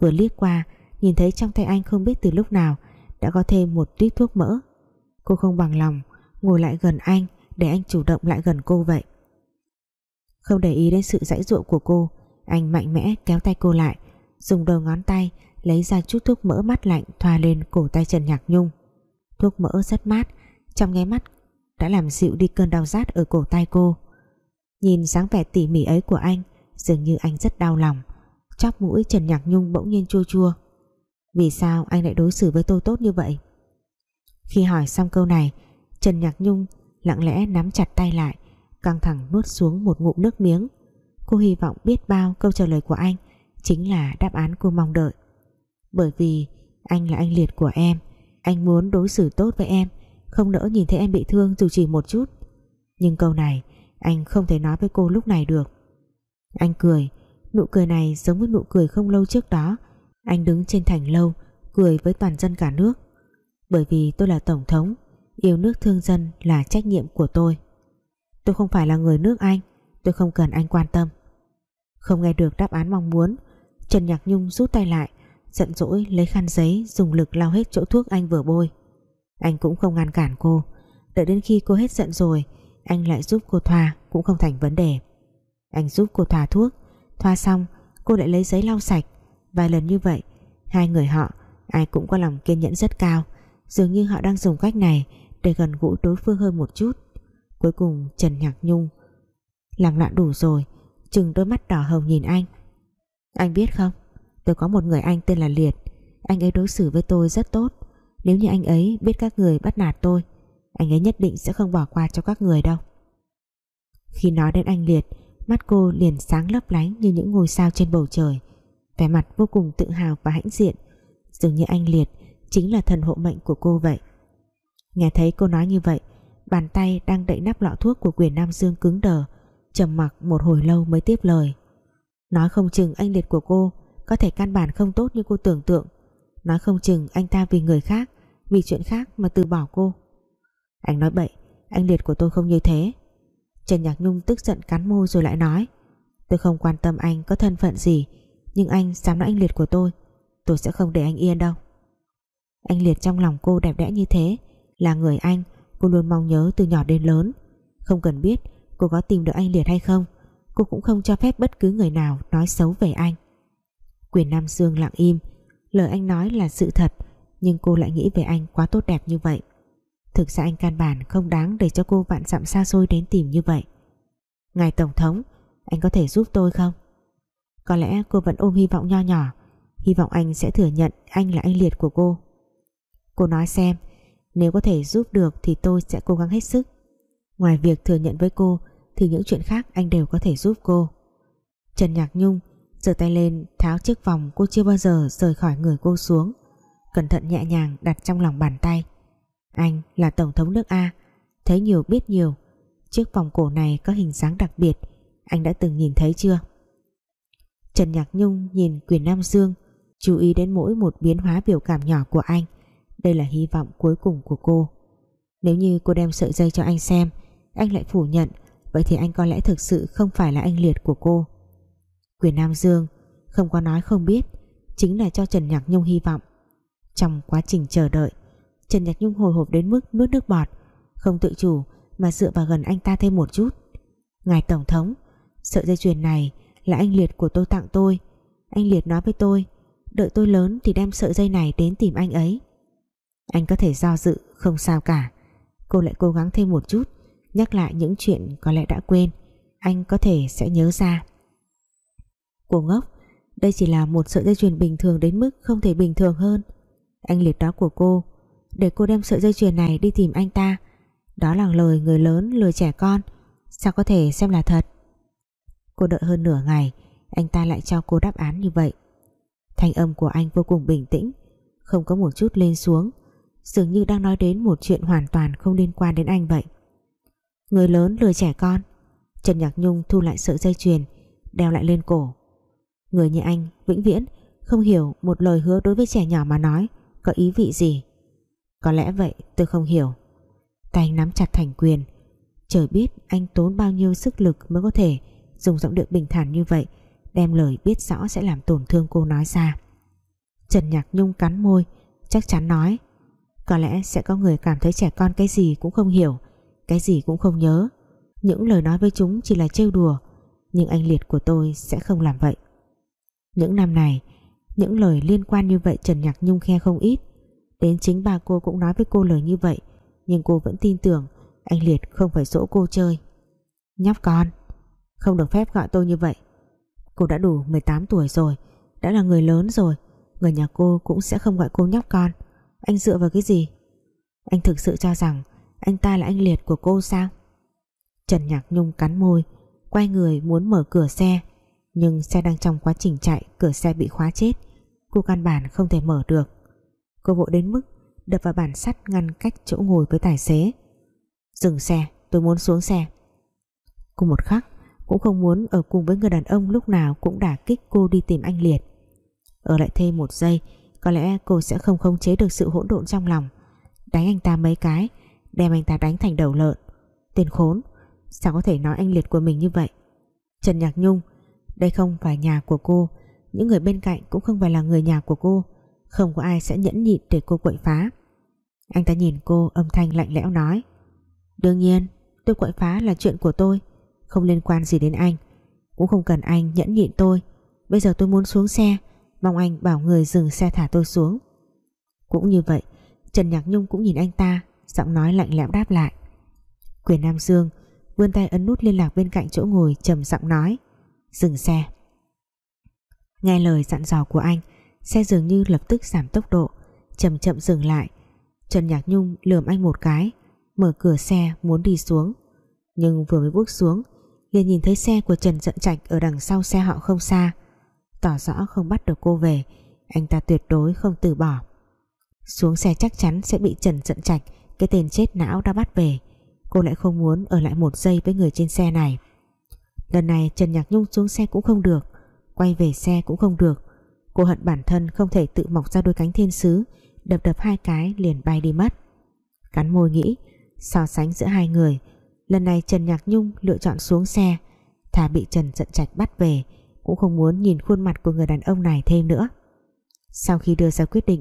Speaker 1: Vừa liếc qua, nhìn thấy trong tay anh không biết từ lúc nào đã có thêm một tuyết thuốc mỡ. Cô không bằng lòng, ngồi lại gần anh, để anh chủ động lại gần cô vậy. Không để ý đến sự dãy ruộng của cô, anh mạnh mẽ kéo tay cô lại, dùng đầu ngón tay lấy ra chút thuốc mỡ mát lạnh thoa lên cổ tay Trần Nhạc Nhung. Thuốc mỡ rất mát, trong nháy mắt đã làm dịu đi cơn đau rát ở cổ tay cô. Nhìn dáng vẻ tỉ mỉ ấy của anh dường như anh rất đau lòng. Chóp mũi Trần Nhạc Nhung bỗng nhiên chua chua. Vì sao anh lại đối xử với tôi tốt như vậy? Khi hỏi xong câu này, Trần Nhạc Nhung lặng lẽ nắm chặt tay lại, căng thẳng nuốt xuống một ngụm nước miếng. Cô hy vọng biết bao câu trả lời của anh chính là đáp án cô mong đợi. Bởi vì anh là anh liệt của em, anh muốn đối xử tốt với em, không nỡ nhìn thấy em bị thương dù chỉ một chút. Nhưng câu này, anh không thể nói với cô lúc này được anh cười. Nụ cười này giống với nụ cười không lâu trước đó. Anh đứng trên thành lâu, cười với toàn dân cả nước. Bởi vì tôi là tổng thống, yêu nước thương dân là trách nhiệm của tôi. Tôi không phải là người nước anh, tôi không cần anh quan tâm. Không nghe được đáp án mong muốn, Trần Nhạc Nhung rút tay lại, giận dỗi lấy khăn giấy dùng lực lau hết chỗ thuốc anh vừa bôi. Anh cũng không ngăn cản cô. Đợi đến khi cô hết giận rồi, anh lại giúp cô thoa, cũng không thành vấn đề anh giúp cô thoa thuốc. Thoa xong, cô lại lấy giấy lau sạch. Vài lần như vậy, hai người họ, ai cũng có lòng kiên nhẫn rất cao. Dường như họ đang dùng cách này để gần gũi đối phương hơn một chút. Cuối cùng, Trần Nhạc Nhung làm loạn đủ rồi, chừng đôi mắt đỏ hồng nhìn anh. Anh biết không? Tôi có một người anh tên là Liệt. Anh ấy đối xử với tôi rất tốt. Nếu như anh ấy biết các người bắt nạt tôi, anh ấy nhất định sẽ không bỏ qua cho các người đâu. Khi nói đến anh Liệt mắt cô liền sáng lấp lánh như những ngôi sao trên bầu trời. Vẻ mặt vô cùng tự hào và hãnh diện. Dường như anh Liệt chính là thần hộ mệnh của cô vậy. Nghe thấy cô nói như vậy, bàn tay đang đậy nắp lọ thuốc của quyền Nam Dương cứng đờ, trầm mặc một hồi lâu mới tiếp lời. Nói không chừng anh Liệt của cô có thể căn bản không tốt như cô tưởng tượng. Nói không chừng anh ta vì người khác, vì chuyện khác mà từ bỏ cô. Anh nói bậy, anh Liệt của tôi không như thế. Trần Nhạc Nhung tức giận cắn môi rồi lại nói, Tôi không quan tâm anh có thân phận gì, Nhưng anh dám nói anh Liệt của tôi Tôi sẽ không để anh yên đâu. Anh Liệt trong lòng cô đẹp đẽ như thế, Là người anh, Cô luôn mong nhớ từ nhỏ đến lớn. Không cần biết cô có tìm được anh Liệt hay không, Cô cũng không cho phép bất cứ người nào Nói xấu về anh. Quyền Nam Dương lặng im, Lời anh nói là sự thật, Nhưng cô lại nghĩ về anh quá tốt đẹp như vậy. Thực ra anh căn bản không đáng để cho cô vạn dặm xa xôi đến tìm như vậy. Ngài Tổng thống, Anh có thể giúp tôi không? Có lẽ cô vẫn ôm hy vọng nho nhỏ. Hy vọng anh sẽ thừa nhận anh là anh liệt của cô. Cô nói xem, Nếu có thể giúp được thì tôi sẽ cố gắng hết sức. Ngoài việc thừa nhận với cô, Thì những chuyện khác anh đều có thể giúp cô. Trần Nhạc Nhung giơ tay lên tháo chiếc vòng cô chưa bao giờ rời khỏi người cô xuống, Cẩn thận nhẹ nhàng đặt trong lòng bàn tay anh là Tổng thống nước A. Thấy nhiều biết nhiều. Chiếc vòng cổ này có hình dáng đặc biệt. Anh đã từng nhìn thấy chưa? Trần Nhạc Nhung nhìn quyền Nam Dương, Chú ý đến mỗi một biến hóa biểu cảm nhỏ của anh. Đây là hy vọng cuối cùng của cô. Nếu như cô đem sợi dây cho anh xem, Anh lại phủ nhận, Vậy thì anh có lẽ thực sự không phải là anh liệt của cô. Quyền Nam Dương, Không có nói không biết, Chính là cho Trần Nhạc Nhung hy vọng. Trong quá trình chờ đợi Trần Nhạc Nhung hồi hộp đến mức nuốt nước bọt. Không tự chủ, mà dựa vào gần anh ta thêm một chút. Ngài Tổng thống, Sợi dây chuyền này là anh Liệt của tôi tặng tôi. Anh Liệt nói với tôi, Đợi tôi lớn thì đem sợi dây này đến tìm anh ấy. Anh có thể do dự, Không sao cả. Cô lại cố gắng thêm một chút, Nhắc lại những chuyện có lẽ đã quên. Anh có thể sẽ nhớ ra. Cô ngốc, Đây chỉ là một sợi dây chuyền bình thường đến mức Không thể bình thường hơn. Anh Liệt đó của cô để cô đem sợi dây chuyền này đi tìm anh ta. Đó là lời người lớn lừa trẻ con. Sao có thể xem là thật? Cô đợi hơn nửa ngày, anh ta lại cho cô đáp án như vậy. Thanh âm của anh vô cùng bình tĩnh, không có một chút lên xuống. Dường như đang nói đến một chuyện hoàn toàn không liên quan đến anh vậy. Người lớn lừa trẻ con. Trần Nhạc Nhung thu lại sợi dây chuyền, đeo lại lên cổ. Người như anh, vĩnh viễn, không hiểu một lời hứa đối với trẻ nhỏ mà nói có ý vị gì có lẽ vậy, tôi không hiểu. Tay nắm chặt thành quyền. Trời biết anh tốn bao nhiêu sức lực mới có thể dùng giọng điệu bình thản như vậy, đem lời biết rõ sẽ làm tổn thương cô nói ra. Trần Nhạc Nhung cắn môi, chắc chắn nói, có lẽ sẽ có người cảm thấy trẻ con cái gì cũng không hiểu, cái gì cũng không nhớ. Những lời nói với chúng chỉ là trêu đùa, nhưng anh liệt của tôi sẽ không làm vậy. Những năm này, những lời liên quan như vậy Trần Nhạc Nhung khe không ít. Đến chính bà cô cũng nói với cô lời như vậy, Nhưng cô vẫn tin tưởng Anh Liệt không phải dỗ cô chơi. Nhóc con, Không được phép gọi tôi như vậy. Cô đã đủ 18 tuổi rồi, Đã là người lớn rồi, Người nhà cô cũng sẽ không gọi cô nhóc con. Anh dựa vào cái gì? Anh thực sự cho rằng Anh ta là anh Liệt của cô sao? Trần Nhạc Nhung cắn môi, Quay người muốn mở cửa xe, Nhưng xe đang trong quá trình chạy, Cửa xe bị khóa chết. Cô căn bản không thể mở được. Cô vội đến mức đập vào bản sắt ngăn cách chỗ ngồi với tài xế. Dừng xe, tôi muốn xuống xe. Cùng một khắc, cũng không muốn ở cùng với người đàn ông lúc nào cũng đả kích cô đi tìm anh Liệt. Ở lại thêm một giây, có lẽ cô sẽ không khống chế được sự hỗn độn trong lòng. Đánh anh ta mấy cái, đem anh ta đánh thành đầu lợn. Tên khốn, sao có thể nói anh Liệt của mình như vậy? Trần Nhạc Nhung, đây không phải nhà của cô, những người bên cạnh cũng không phải là người nhà của cô không có ai sẽ nhẫn nhịn để cô quậy phá. Anh ta nhìn cô âm thanh lạnh lẽo nói, đương nhiên, tôi quậy phá là chuyện của tôi, không liên quan gì đến anh. Cũng không cần anh nhẫn nhịn tôi. Bây giờ tôi muốn xuống xe, mong anh bảo người dừng xe thả tôi xuống. Cũng như vậy, Trần Nhạc Nhung cũng nhìn anh ta, giọng nói lạnh lẽo đáp lại. Quyền Nam Dương vươn tay ấn nút liên lạc bên cạnh chỗ ngồi trầm giọng nói, dừng xe. Nghe lời dặn dò của anh xe dường như lập tức giảm tốc độ. Chậm chậm dừng lại. Trần Nhạc Nhung lườm anh một cái, mở cửa xe muốn đi xuống. Nhưng vừa mới bước xuống, liền nhìn thấy xe của Trần Dận Trạch ở đằng sau xe họ không xa. Tỏ rõ không bắt được cô về, anh ta tuyệt đối không từ bỏ. Xuống xe chắc chắn sẽ bị Trần Dận Trạch, cái tên chết não đã bắt về. Cô lại không muốn ở lại một giây với người trên xe này. Lần này Trần Nhạc Nhung xuống xe cũng không được, quay về xe cũng không được cô hận bản thân không thể tự mọc ra đôi cánh thiên sứ, đập đập hai cái liền bay đi mất. Cắn môi nghĩ, so sánh giữa hai người, lần này Trần Nhạc Nhung lựa chọn xuống xe, thà bị Trần giận trạch bắt về, cũng không muốn nhìn khuôn mặt của người đàn ông này thêm nữa. Sau khi đưa ra quyết định,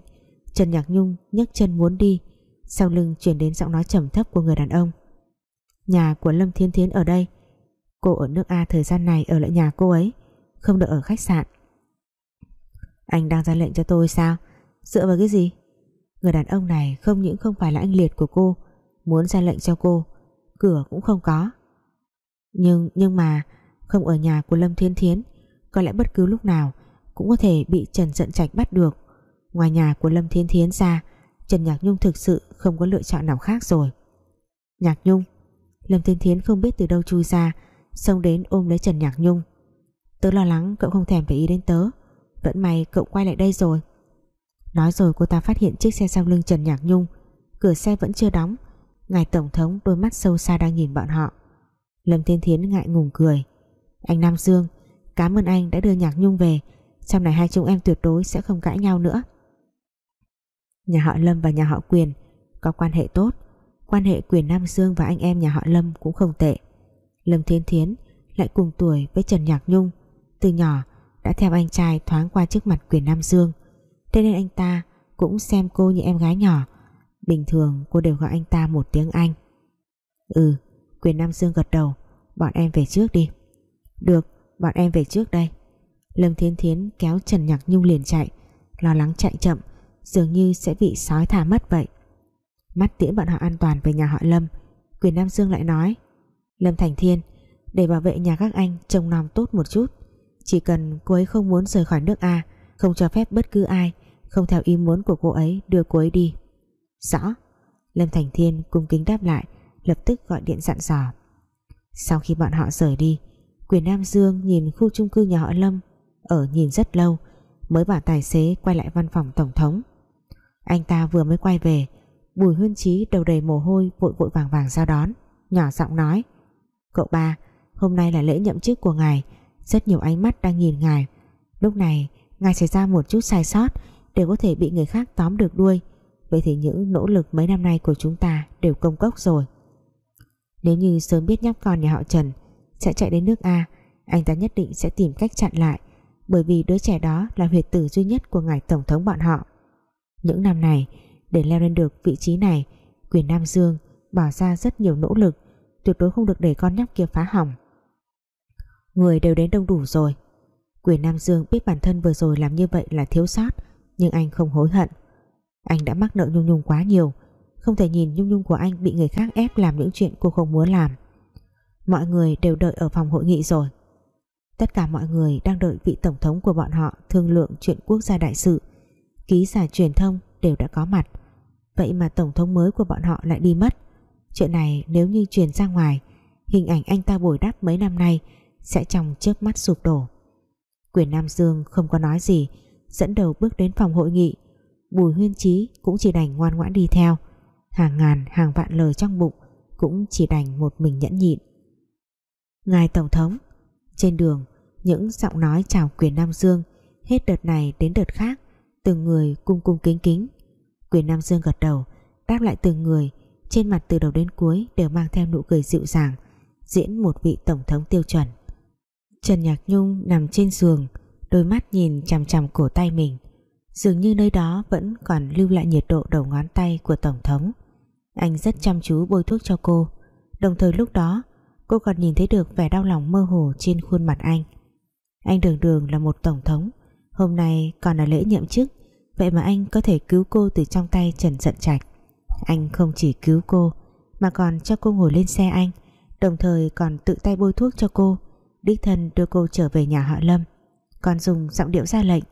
Speaker 1: Trần Nhạc Nhung nhấc chân muốn đi, sau lưng chuyển đến giọng nói trầm thấp của người đàn ông. Nhà của Lâm Thiên Thiến ở đây, cô ở nước A thời gian này ở lại nhà cô ấy, không được ở khách sạn anh đang ra lệnh cho tôi sao? Dựa vào cái gì? Người đàn ông này không những không phải là anh liệt của cô, muốn ra lệnh cho cô, cửa cũng không có. Nhưng nhưng mà không ở nhà của Lâm Thiên Thiến, có lẽ bất cứ lúc nào cũng có thể bị Trần Dận Trạch bắt được. Ngoài nhà của Lâm Thiên Thiến ra, Trần Nhạc Nhung thực sự không có lựa chọn nào khác rồi. Nhạc Nhung, Lâm Thiên Thiến không biết từ đâu chui ra, xông đến ôm lấy Trần Nhạc Nhung. Tớ lo lắng cậu không thèm để ý đến tớ vẫn may cậu quay lại đây rồi. Nói rồi cô ta phát hiện chiếc xe sau lưng Trần Nhạc Nhung. Cửa xe vẫn chưa đóng. Ngài Tổng thống đôi mắt sâu xa đang nhìn bọn họ. Lâm Thiên Thiến ngại ngùng cười. Anh Nam Dương, Cảm ơn anh đã đưa Nhạc Nhung về. Sau này hai chúng em tuyệt đối sẽ không cãi nhau nữa. Nhà họ Lâm và nhà họ Quyền Có quan hệ tốt. Quan hệ Quyền Nam Dương và anh em nhà họ Lâm cũng không tệ. Lâm Thiên Thiến lại cùng tuổi với Trần Nhạc Nhung. Từ nhỏ đã theo anh trai thoáng qua trước mặt Quyền Nam Dương. Thế nên anh ta cũng xem cô như em gái nhỏ. Bình thường cô đều gọi anh ta một tiếng Anh. Ừ Quyền Nam Dương gật đầu. Bọn em về trước đi. Được, bọn em về trước đây. Lâm Thiên Thiến kéo Trần Nhạc Nhung liền chạy, Lo lắng chạy chậm, Dường như sẽ bị sói thả mất vậy. Mắt tiễn bọn họ an toàn về nhà họ Lâm, Quyền Nam Dương lại nói, Lâm Thành Thiên, Để bảo vệ nhà các anh trông nom tốt một chút. Chỉ cần cô ấy không muốn rời khỏi nước A, Không cho phép bất cứ ai, Không theo ý muốn của cô ấy đưa cô ấy đi. Rõ. Lâm Thành Thiên cung kính đáp lại, Lập tức gọi điện dặn dò. Sau khi bọn họ rời đi, Quyền Nam Dương nhìn khu chung cư nhà họ Lâm, Ở nhìn rất lâu, Mới bảo tài xế quay lại văn phòng Tổng thống. Anh ta vừa mới quay về, Bùi Huyên Trí đầu đầy mồ hôi Vội vội vàng vàng ra đón, Nhỏ giọng nói, Cậu ba, hôm nay là lễ nhậm chức của ngài rất nhiều ánh mắt đang nhìn ngài. Lúc này, ngài xảy ra một chút sai sót đều có thể bị người khác tóm được đuôi. Vậy thì những nỗ lực mấy năm nay của chúng ta đều công cốc rồi. Nếu như sớm biết nhóc con nhà họ Trần Sẽ chạy đến nước A, Anh ta nhất định sẽ tìm cách chặn lại, Bởi vì đứa trẻ đó là huyệt tử duy nhất Của ngài Tổng thống bọn họ. Những năm này, để leo lên được vị trí này, Quyền Nam Dương bỏ ra rất nhiều nỗ lực, Tuyệt đối không được để con nhóc kia phá hỏng. Người đều đến đông đủ rồi. Quyền Nam Dương biết bản thân vừa rồi làm như vậy là thiếu sót, Nhưng anh không hối hận. Anh đã mắc nợ Nhung Nhung quá nhiều, Không thể nhìn Nhung Nhung của anh bị người khác ép làm những chuyện cô không muốn làm. Mọi người đều đợi ở phòng hội nghị rồi. Tất cả mọi người đang đợi vị tổng thống của bọn họ thương lượng chuyện quốc gia đại sự. Ký giả truyền thông đều đã có mặt. Vậy mà tổng thống mới của bọn họ lại đi mất. Chuyện này nếu như truyền ra ngoài, Hình ảnh anh ta bồi đắp mấy năm nay sẽ trong chớp mắt sụp đổ. Quyền Nam Dương không có nói gì, Dẫn đầu bước đến phòng hội nghị. Bùi huyên trí cũng chỉ đành ngoan ngoãn đi theo. Hàng ngàn, hàng vạn lời trong bụng Cũng chỉ đành một mình nhẫn nhịn. Ngài Tổng thống, Trên đường, Những giọng nói chào quyền Nam Dương Hết đợt này đến đợt khác, Từng người cung cung kính kính. Quyền Nam Dương gật đầu, Đáp lại từng người, Trên mặt từ đầu đến cuối đều mang theo nụ cười dịu dàng, Diễn một vị Tổng thống tiêu chuẩn. Trần Nhạc Nhung nằm trên giường, Đôi mắt nhìn chằm chằm cổ tay mình. Dường như nơi đó vẫn còn lưu lại nhiệt độ đầu ngón tay của Tổng thống. Anh rất chăm chú bôi thuốc cho cô. Đồng thời lúc đó, Cô còn nhìn thấy được vẻ đau lòng mơ hồ trên khuôn mặt anh. Anh đường đường là một Tổng thống, Hôm nay còn là lễ nhậm chức, Vậy mà anh có thể cứu cô từ trong tay Trần Dận Trạch. Anh không chỉ cứu cô, Mà còn cho cô ngồi lên xe anh, Đồng thời còn tự tay bôi thuốc cho cô. Đích thân đưa cô trở về nhà họ Lâm. Còn dùng giọng điệu ra lệnh,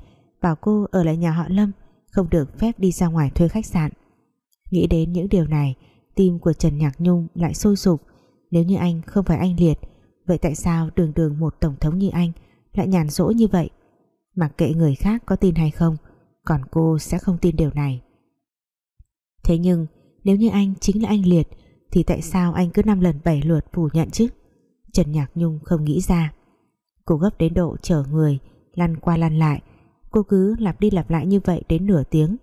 Speaker 1: Bảo cô ở lại nhà họ Lâm, Không được phép đi ra ngoài thuê khách sạn. Nghĩ đến những điều này, Tim của Trần Nhạc Nhung lại sôi sục. Nếu như anh không phải anh Liệt, Vậy tại sao đường đường một tổng thống như anh Lại nhàn rỗi như vậy? Mặc kệ người khác có tin hay không, Còn cô sẽ không tin điều này. Thế nhưng, Nếu như anh chính là anh Liệt, Thì tại sao anh cứ năm lần bảy lượt phủ nhận chứ? Trần Nhạc Nhung không nghĩ ra. Cô gấp đến độ chở người, Lăn qua lăn lại. Cô cứ lặp đi lặp lại như vậy đến nửa tiếng.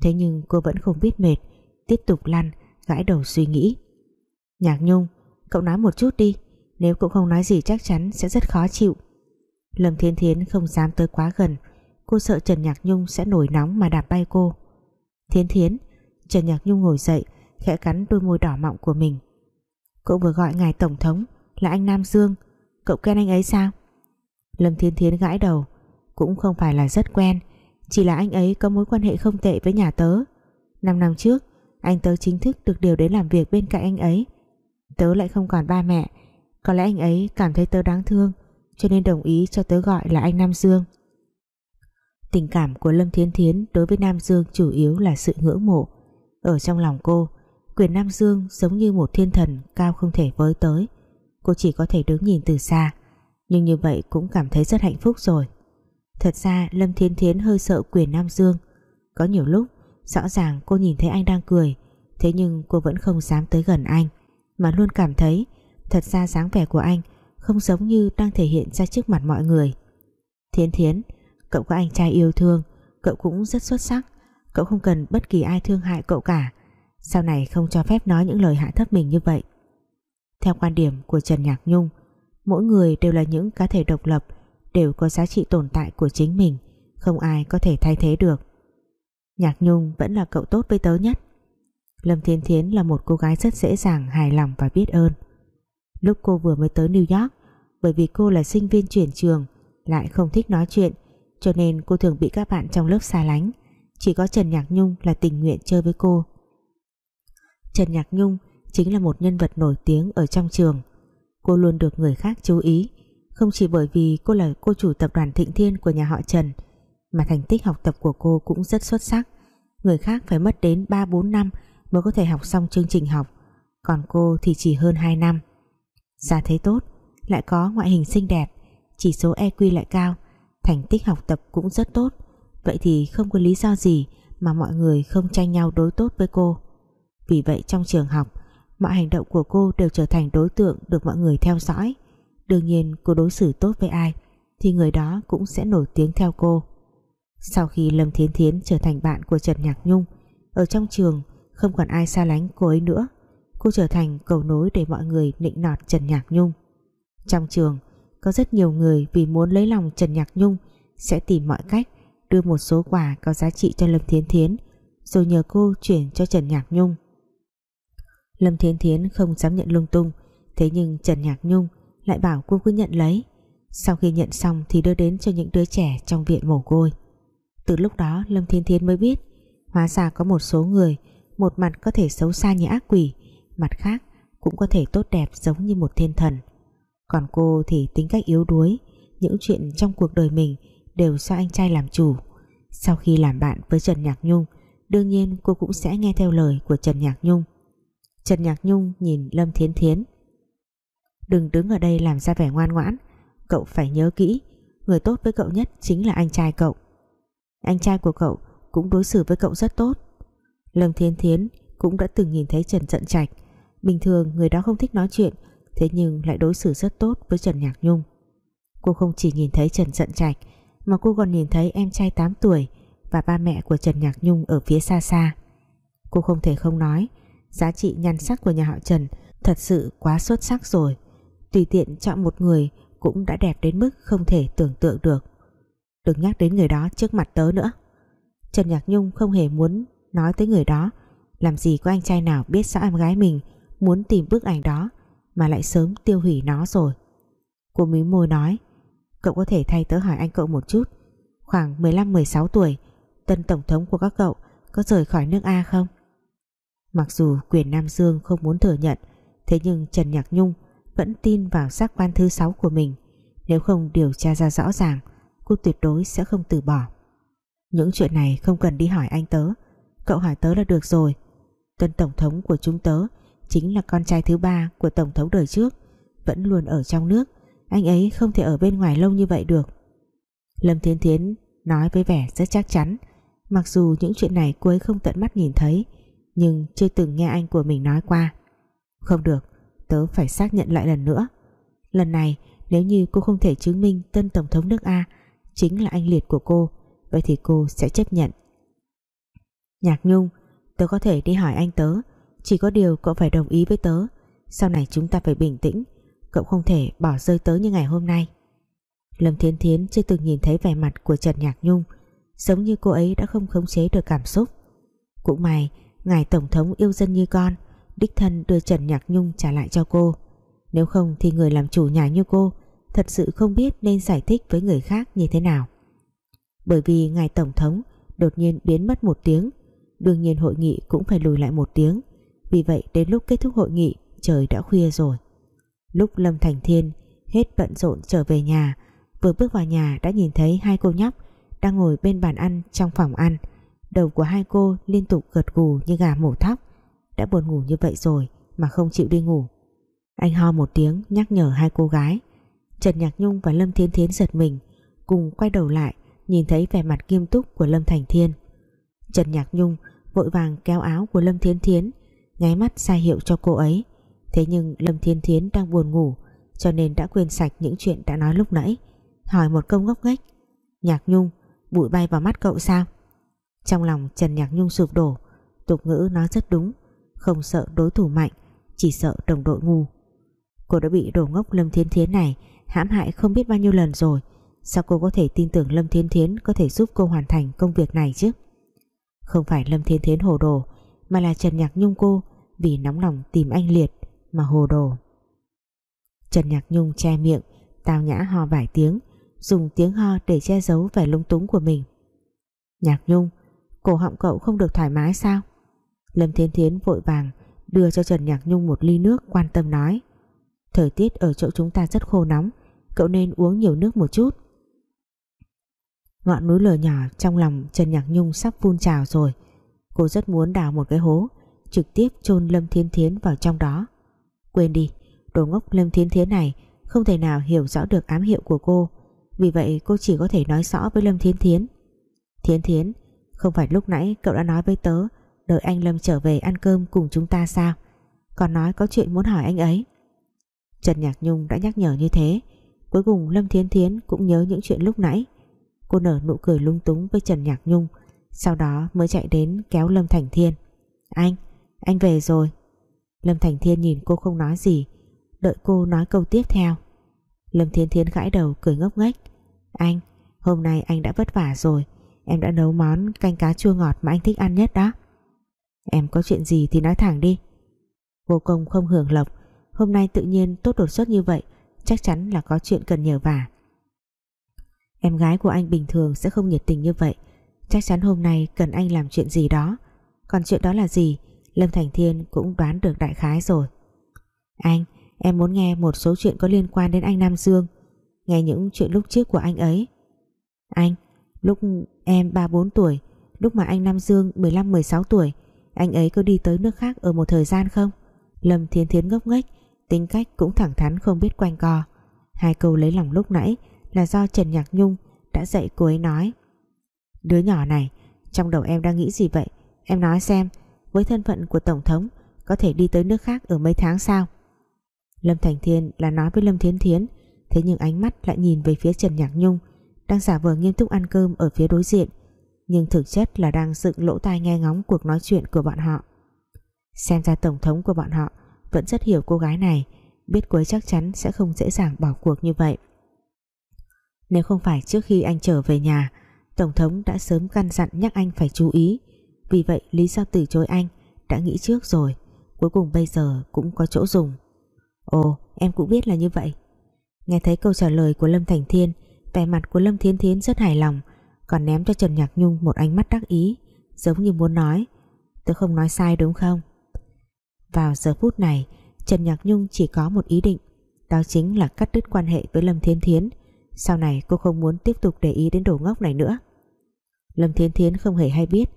Speaker 1: Thế nhưng cô vẫn không biết mệt, Tiếp tục lăn, Gãi đầu suy nghĩ. Nhạc Nhung, Cậu nói một chút đi, Nếu cậu không nói gì chắc chắn sẽ rất khó chịu. Lâm Thiên Thiến không dám tới quá gần. Cô sợ Trần Nhạc Nhung sẽ nổi nóng mà đạp bay cô. Thiên Thiến, Trần Nhạc Nhung ngồi dậy, Khẽ cắn đôi môi đỏ mọng của mình. Cậu vừa gọi ngài Tổng thống là anh Nam Dương. Cậu quen anh ấy sao? Lâm Thiên Thiến gãi đầu. Cũng không phải là rất quen. Chỉ là anh ấy có mối quan hệ không tệ với nhà tớ. Năm năm trước Anh tớ chính thức được điều đến làm việc bên cạnh anh ấy. Tớ lại không còn ba mẹ. Có lẽ anh ấy cảm thấy tớ đáng thương cho nên đồng ý cho tớ gọi là anh Nam Dương. Tình cảm của Lâm Thiên Thiến đối với Nam Dương chủ yếu là sự ngưỡng mộ. Ở trong lòng cô, quyền Nam Dương giống như một thiên thần cao không thể với tới. Cô chỉ có thể đứng nhìn từ xa, nhưng như vậy cũng cảm thấy rất hạnh phúc rồi. Thật ra Lâm Thiên Thiến hơi sợ quyền Nam Dương. Có nhiều lúc, rõ ràng cô nhìn thấy anh đang cười, thế nhưng cô vẫn không dám tới gần anh, mà luôn cảm thấy thật ra dáng vẻ của anh không giống như đang thể hiện ra trước mặt mọi người Thiến Thiến cậu có anh trai yêu thương cậu cũng rất xuất sắc cậu không cần bất kỳ ai thương hại cậu cả sau này không cho phép nói những lời hạ thấp mình như vậy theo quan điểm của Trần Nhạc Nhung, mỗi người đều là những cá thể độc lập, đều có giá trị tồn tại của chính mình, không ai có thể thay thế được. Nhạc Nhung vẫn là cậu tốt với tớ nhất. Lâm Thiên Thiến là một cô gái rất dễ dàng, hài lòng và biết ơn. Lúc cô vừa mới tới New York, Bởi vì cô là sinh viên chuyển trường, Lại không thích nói chuyện, Cho nên cô thường bị các bạn trong lớp xa lánh. Chỉ có Trần Nhạc Nhung là tình nguyện chơi với cô. Trần Nhạc Nhung Chính là một nhân vật nổi tiếng ở trong trường. Cô luôn được người khác chú ý, Không chỉ bởi vì cô là cô chủ tập đoàn Thịnh Thiên của nhà họ Trần, Mà thành tích học tập của cô cũng rất xuất sắc. Người khác phải mất đến 3-4 năm Mới có thể học xong chương trình học, Còn cô thì chỉ hơn 2 năm. Gia thế tốt, Lại có ngoại hình xinh đẹp, Chỉ số EQ lại cao, Thành tích học tập cũng rất tốt. Vậy thì không có lý do gì Mà mọi người không tranh nhau đối tốt với cô. Vì vậy trong trường học Mọi hành động của cô đều trở thành đối tượng Được mọi người theo dõi Đương nhiên cô đối xử tốt với ai Thì người đó cũng sẽ nổi tiếng theo cô Sau khi Lâm Thiến Thiến trở thành bạn của Trần Nhạc Nhung Ở trong trường không còn ai xa lánh cô ấy nữa cô trở thành cầu nối để mọi người nịnh nọt Trần Nhạc Nhung. Trong trường, có rất nhiều người vì muốn lấy lòng Trần Nhạc Nhung sẽ tìm mọi cách đưa một số quà có giá trị cho Lâm Thiến Thiến rồi nhờ cô chuyển cho Trần Nhạc Nhung. Lâm Thiến Thiến không dám nhận lung tung. Thế nhưng Trần Nhạc Nhung lại bảo cô cứ nhận lấy. Sau khi nhận xong thì đưa đến cho những đứa trẻ trong viện mồ côi. Từ lúc đó Lâm Thiên Thiến mới biết, hóa ra có một số người, một mặt có thể xấu xa như ác quỷ, mặt khác cũng có thể tốt đẹp giống như một thiên thần. Còn cô thì tính cách yếu đuối, những chuyện trong cuộc đời mình đều do anh trai làm chủ. Sau khi làm bạn với Trần Nhạc Nhung, đương nhiên cô cũng sẽ nghe theo lời của Trần Nhạc Nhung. Trần Nhạc Nhung nhìn Lâm Thiến Thiến. Đừng đứng ở đây làm ra vẻ ngoan ngoãn, cậu phải nhớ kỹ, người tốt với cậu nhất chính là anh trai cậu. Anh trai của cậu cũng đối xử với cậu rất tốt. Lâm thiến Thiến cũng đã từng nhìn thấy Trần Trận Trạch. Bình thường người đó không thích nói chuyện, thế nhưng lại đối xử rất tốt với Trần Nhạc Nhung. Cô không chỉ nhìn thấy Trần Trận Trạch, mà cô còn nhìn thấy em trai 8 tuổi và ba mẹ của Trần Nhạc Nhung ở phía xa xa. Cô không thể không nói giá trị nhan sắc của nhà họ Trần thật sự quá xuất sắc rồi. Tùy tiện chọn một người cũng đã đẹp đến mức không thể tưởng tượng được. Đừng nhắc đến người đó trước mặt tớ nữa. Trần Nhạc Nhung không hề muốn nói tới người đó. Làm gì có anh trai nào biết rõ em gái mình muốn tìm bức ảnh đó mà lại sớm tiêu hủy nó rồi. Cô mí môi nói, cậu có thể thay tớ hỏi anh cậu một chút. Khoảng 15-16 tuổi, tân tổng thống của các cậu có rời khỏi nước A không? Mặc dù quyền Nam Dương không muốn thừa nhận, thế nhưng Trần Nhạc Nhung vẫn tin vào giác quan thứ sáu của mình. Nếu không điều tra ra rõ ràng, cô tuyệt đối sẽ không từ bỏ. Những chuyện này không cần đi hỏi anh tớ. Cậu hỏi tớ là được rồi. Tân tổng thống của chúng tớ chính là con trai thứ ba của tổng thống đời trước, vẫn luôn ở trong nước. Anh ấy không thể ở bên ngoài lâu như vậy được. Lâm Thiên Thiến nói với vẻ rất chắc chắn. Mặc dù những chuyện này cô ấy không tận mắt nhìn thấy nhưng chưa từng nghe anh của mình nói qua. Không được, tớ phải xác nhận lại lần nữa. Lần này, nếu như cô không thể chứng minh tân tổng thống nước A chính là anh liệt của cô, vậy thì cô sẽ chấp nhận. Nhạc Nhung, tớ có thể đi hỏi anh tớ, chỉ có điều cậu phải đồng ý với tớ. Sau này chúng ta phải bình tĩnh, cậu không thể bỏ rơi tớ như ngày hôm nay. Lâm Thiên Thiến chưa từng nhìn thấy vẻ mặt của Trần Nhạc Nhung, giống như cô ấy đã không khống chế được cảm xúc. Cũng may ngài tổng thống yêu dân như con. Đích thân đưa Trần Nhạc Nhung trả lại cho cô. Nếu không thì người làm chủ nhà như cô thật sự không biết nên giải thích với người khác như thế nào. Bởi vì ngài tổng thống đột nhiên biến mất một tiếng. Đương nhiên hội nghị cũng phải lùi lại một tiếng. Vì vậy đến lúc kết thúc hội nghị, trời đã khuya rồi. Lúc Lâm Thành Thiên hết bận rộn trở về nhà, vừa bước vào nhà đã nhìn thấy hai cô nhóc đang ngồi bên bàn ăn trong phòng ăn đầu của hai cô liên tục gật gù như gà mổ thóc. Đã buồn ngủ như vậy rồi mà không chịu đi ngủ. Anh ho một tiếng nhắc nhở hai cô gái. Trần Nhạc Nhung và Lâm Thiên Thiến giật mình, cùng quay đầu lại nhìn thấy vẻ mặt nghiêm túc của Lâm Thành Thiên. Trần Nhạc Nhung vội vàng kéo áo của Lâm Thiên Thiến, nháy mắt sai hiệu cho cô ấy. Thế nhưng Lâm Thiên Thiến đang buồn ngủ, cho nên đã quên sạch những chuyện đã nói lúc nãy. Hỏi một câu ngốc nghếch. Nhạc Nhung, bụi bay vào mắt cậu sao? Trong lòng Trần Nhạc Nhung sụp đổ, tục ngữ nói rất đúng, không sợ đối thủ mạnh, chỉ sợ đồng đội ngu. Cô đã bị đồ ngốc Lâm Thiên Thiến này hãm hại không biết bao nhiêu lần rồi, sao cô có thể tin tưởng Lâm Thiên Thiến có thể giúp cô hoàn thành công việc này chứ? Không phải Lâm Thiên Thiến hồ đồ, mà là Trần Nhạc Nhung cô, vì nóng lòng tìm anh Liệt mà hồ đồ. Trần Nhạc Nhung che miệng tào nhã ho vài tiếng, dùng tiếng ho để che giấu vẻ lung túng của mình. Nhạc Nhung cổ họng cậu không được thoải mái sao? Lâm Thiên Thiến vội vàng đưa cho Trần Nhạc Nhung một ly nước quan tâm nói. Thời tiết ở chỗ chúng ta rất khô nóng, cậu nên uống nhiều nước một chút. Ngọn núi lửa nhỏ trong lòng Trần Nhạc Nhung sắp phun trào rồi. Cô rất muốn đào một cái hố, trực tiếp chôn Lâm Thiên Thiến vào trong đó. Quên đi, đồ ngốc Lâm Thiên Thiến này không thể nào hiểu rõ được ám hiệu của cô. Vì vậy cô chỉ có thể nói rõ với Lâm Thiên Thiến. Thiến Thiến không phải lúc nãy cậu đã nói với tớ đợi anh Lâm trở về ăn cơm cùng chúng ta sao? Còn nói có chuyện muốn hỏi anh ấy. Trần Nhạc Nhung đã nhắc nhở như thế. Cuối cùng Lâm Thiến Thiến cũng nhớ những chuyện lúc nãy. Cô nở nụ cười lung túng với Trần Nhạc Nhung sau đó mới chạy đến kéo Lâm Thành Thiên. Anh, anh về rồi. Lâm Thành Thiên nhìn cô không nói gì đợi cô nói câu tiếp theo. Lâm Thiên Thiên gãi đầu cười ngốc nghếch. Anh, hôm nay anh đã vất vả rồi em đã nấu món canh cá chua ngọt mà anh thích ăn nhất đó. Em có chuyện gì thì nói thẳng đi. Vô công không hưởng lộc. Hôm nay tự nhiên tốt đột xuất như vậy, chắc chắn là có chuyện cần nhờ vả. Em gái của anh bình thường sẽ không nhiệt tình như vậy. Chắc chắn hôm nay cần anh làm chuyện gì đó. Còn chuyện đó là gì? Lâm Thành Thiên cũng đoán được đại khái rồi. Anh, Em muốn nghe một số chuyện có liên quan đến anh Nam Dương. Nghe những chuyện lúc trước của anh ấy. Anh Lúc em 3-4 tuổi, Lúc mà anh Nam Dương 15-16 tuổi, Anh ấy có đi tới nước khác ở một thời gian không? Lâm Thiên Thiến ngốc nghếch, Tính cách cũng thẳng thắn không biết quanh co. Hai câu lấy lòng lúc nãy Là do Trần Nhạc Nhung đã dạy cô ấy nói. Đứa nhỏ này, Trong đầu em đang nghĩ gì vậy? Em nói xem, Với thân phận của Tổng thống, Có thể đi tới nước khác ở mấy tháng sao? Lâm Thành Thiên là nói với Lâm Thiến Thiến, Thế nhưng ánh mắt lại nhìn về phía Trần Nhạc Nhung. Đang giả vờ nghiêm túc ăn cơm ở phía đối diện, Nhưng thực chất là đang dựng lỗ tai nghe ngóng cuộc nói chuyện của bọn họ. Xem ra Tổng thống của bọn họ Vẫn rất hiểu cô gái này, Biết cô ấy chắc chắn sẽ không dễ dàng bỏ cuộc như vậy. Nếu không phải trước khi anh trở về nhà, Tổng thống đã sớm căn dặn nhắc anh phải chú ý, Vì vậy lý do từ chối anh Đã nghĩ trước rồi, Cuối cùng bây giờ cũng có chỗ dùng. Ồ, em cũng biết là như vậy. Nghe thấy câu trả lời của Lâm Thành Thiên Vẻ mặt của Lâm thiến Thiến rất hài lòng, Còn ném cho Trần Nhạc Nhung một ánh mắt đắc ý, Giống như muốn nói, Tôi không nói sai đúng không? Vào giờ phút này, Trần Nhạc Nhung chỉ có một ý định, Đó chính là cắt đứt quan hệ với Lâm thiến Thiến. Sau này cô không muốn tiếp tục để ý đến đồ ngốc này nữa. Lâm thiến Thiến không hề hay biết,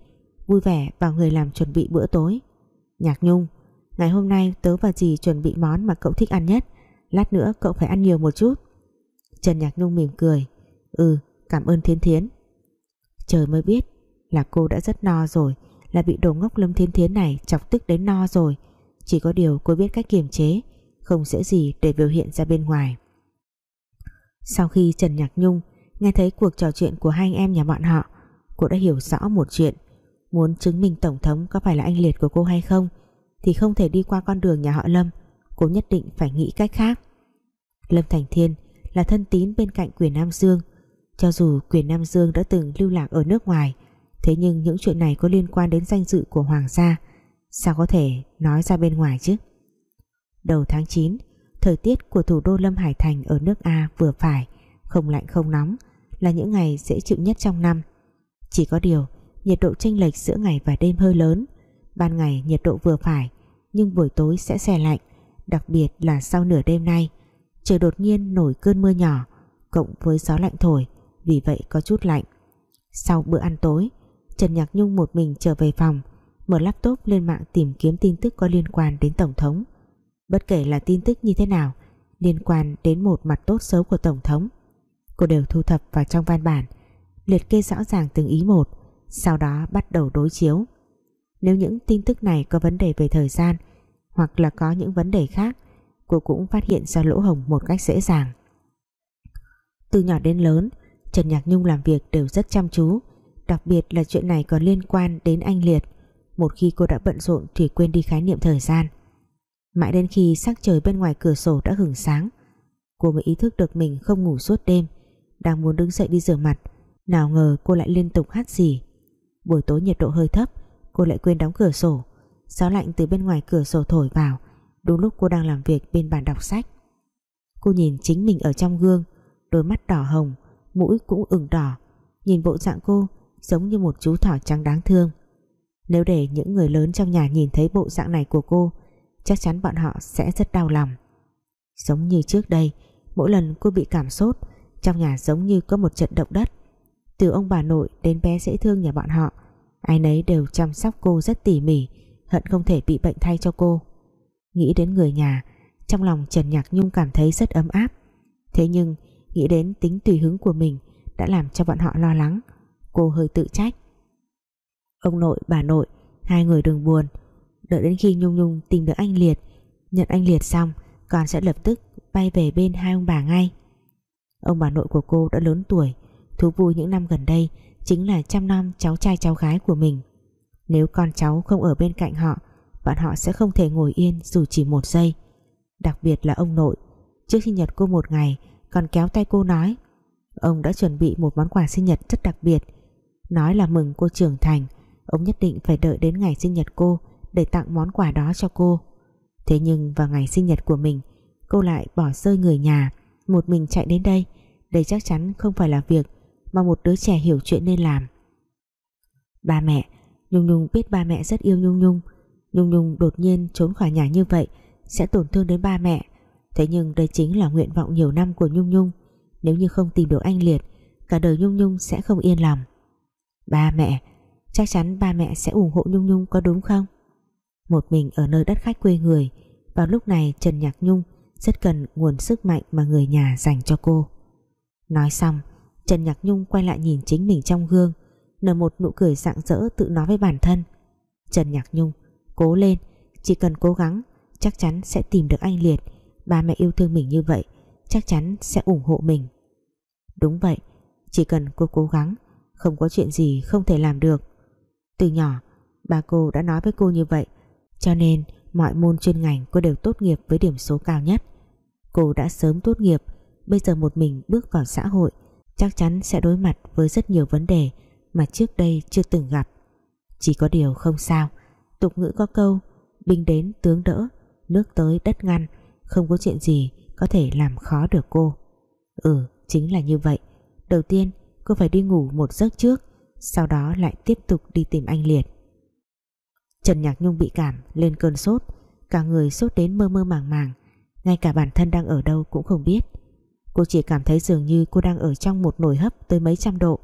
Speaker 1: Vui vẻ vào người làm chuẩn bị bữa tối. Nhạc Nhung, Ngày hôm nay tớ và dì chuẩn bị món mà cậu thích ăn nhất, Lát nữa cậu phải ăn nhiều một chút. Trần Nhạc Nhung mỉm cười. Ừ cảm ơn Thiên Thiến. Trời mới biết là cô đã rất no rồi, Là bị đồ ngốc Lâm Thiên Thiến này chọc tức đến no rồi. Chỉ có điều cô biết cách kiềm chế, Không dễ gì để biểu hiện ra bên ngoài. Sau khi Trần Nhạc Nhung Nghe thấy cuộc trò chuyện của hai anh em nhà bọn họ, Cô đã hiểu rõ một chuyện. Muốn chứng minh Tổng thống có phải là anh liệt của cô hay không, thì không thể đi qua con đường nhà họ Lâm. Cô nhất định phải nghĩ cách khác. Lâm Thành Thiên là thân tín bên cạnh quyền Nam Dương. Cho dù quyền Nam Dương đã từng lưu lạc ở nước ngoài, thế nhưng những chuyện này có liên quan đến danh dự của Hoàng gia, sao có thể nói ra bên ngoài chứ? Đầu tháng 9 thời tiết của thủ đô Lâm Hải Thành ở nước A vừa phải, không lạnh không nóng, là những ngày dễ chịu nhất trong năm. Chỉ có điều, nhiệt độ chênh lệch giữa ngày và đêm hơi lớn. Ban ngày nhiệt độ vừa phải, nhưng buổi tối sẽ xe lạnh, đặc biệt là sau nửa đêm nay trời đột nhiên nổi cơn mưa nhỏ, cộng với gió lạnh thổi, vì vậy có chút lạnh. Sau bữa ăn tối, Trần Nhạc Nhung một mình trở về phòng, mở laptop lên mạng tìm kiếm tin tức có liên quan đến Tổng thống. Bất kể là tin tức như thế nào, liên quan đến một mặt tốt xấu của Tổng thống, cô đều thu thập vào trong văn bản, liệt kê rõ ràng từng ý một, sau đó bắt đầu đối chiếu. Nếu những tin tức này có vấn đề về thời gian hoặc là có những vấn đề khác cô cũng phát hiện ra lỗ hồng một cách dễ dàng. Từ nhỏ đến lớn, Trần Nhạc Nhung làm việc đều rất chăm chú, đặc biệt là chuyện này còn liên quan đến anh Liệt. Một khi cô đã bận rộn thì quên đi khái niệm thời gian. Mãi đến khi sắc trời bên ngoài cửa sổ đã hửng sáng, cô mới ý thức được mình không ngủ suốt đêm, đang muốn đứng dậy đi rửa mặt. Nào ngờ cô lại liên tục hát gì buổi tối nhiệt độ hơi thấp, cô lại quên đóng cửa sổ. Gió lạnh từ bên ngoài cửa sổ thổi vào đúng lúc cô đang làm việc bên bàn đọc sách. Cô nhìn chính mình ở trong gương, đôi mắt đỏ hồng, mũi cũng ửng đỏ. Nhìn bộ dạng cô, giống như một chú thỏ trắng đáng thương. Nếu để những người lớn trong nhà nhìn thấy bộ dạng này của cô, chắc chắn bọn họ sẽ rất đau lòng. Giống như trước đây, mỗi lần cô bị cảm sốt, trong nhà giống như có một trận động đất. Từ ông bà nội đến bé dễ thương nhà bọn họ, ai nấy đều chăm sóc cô rất tỉ mỉ, hận không thể bị bệnh thay cho cô nghĩ đến người nhà. Trong lòng Trần Nhạc Nhung cảm thấy rất ấm áp. Thế nhưng, nghĩ đến tính tùy hứng của mình đã làm cho bọn họ lo lắng. Cô hơi tự trách. Ông nội, bà nội, hai người đừng buồn. Đợi đến khi Nhung Nhung tìm được anh Liệt, nhận anh Liệt xong, con sẽ lập tức bay về bên hai ông bà ngay. Ông bà nội của cô đã lớn tuổi, thú vui những năm gần đây chính là chăm nom cháu trai cháu gái của mình. Nếu con cháu không ở bên cạnh họ bọn họ sẽ không thể ngồi yên dù chỉ một giây. Đặc biệt là ông nội. Trước sinh nhật cô một ngày, còn kéo tay cô nói, ông đã chuẩn bị một món quà sinh nhật rất đặc biệt. Nói là mừng cô trưởng thành, ông nhất định phải đợi đến ngày sinh nhật cô để tặng món quà đó cho cô. Thế nhưng vào ngày sinh nhật của mình, cô lại bỏ rơi người nhà, một mình chạy đến đây. Đây chắc chắn không phải là việc mà một đứa trẻ hiểu chuyện nên làm. Ba mẹ, Nhung Nhung biết ba mẹ rất yêu Nhung Nhung. Nhung Nhung đột nhiên trốn khỏi nhà như vậy, sẽ tổn thương đến ba mẹ. Thế nhưng đây chính là nguyện vọng nhiều năm của Nhung Nhung. Nếu như không tìm được anh Liệt, cả đời Nhung Nhung sẽ không yên lòng. Ba mẹ, chắc chắn ba mẹ sẽ ủng hộ Nhung Nhung có đúng không? Một mình ở nơi đất khách quê người, vào lúc này Trần Nhạc Nhung rất cần nguồn sức mạnh mà người nhà dành cho cô. Nói xong, Trần Nhạc Nhung quay lại nhìn chính mình trong gương, nở một nụ cười rạng rỡ tự nói với bản thân. Trần Nhạc Nhung cố lên. Chỉ cần cố gắng, chắc chắn sẽ tìm được anh Liệt. Ba mẹ yêu thương mình như vậy, chắc chắn sẽ ủng hộ mình. Đúng vậy, chỉ cần cô cố gắng, không có chuyện gì không thể làm được. Từ nhỏ bà cô đã nói với cô như vậy, cho nên mọi môn chuyên ngành cô đều tốt nghiệp với điểm số cao nhất. Cô đã sớm tốt nghiệp, bây giờ một mình bước vào xã hội, chắc chắn sẽ đối mặt với rất nhiều vấn đề mà trước đây chưa từng gặp. Chỉ có điều không sao tục ngữ có câu, binh đến tướng đỡ, nước tới đất ngăn. Không có chuyện gì có thể làm khó được cô. Ừ chính là như vậy. Đầu tiên, cô phải đi ngủ một giấc trước, sau đó lại tiếp tục đi tìm anh Liệt. Trần Nhạc Nhung bị cảm, lên cơn sốt. Cả người sốt đến mơ mơ màng màng. Ngay cả bản thân đang ở đâu cũng không biết. Cô chỉ cảm thấy dường như cô đang ở trong một nồi hấp tới mấy trăm độ.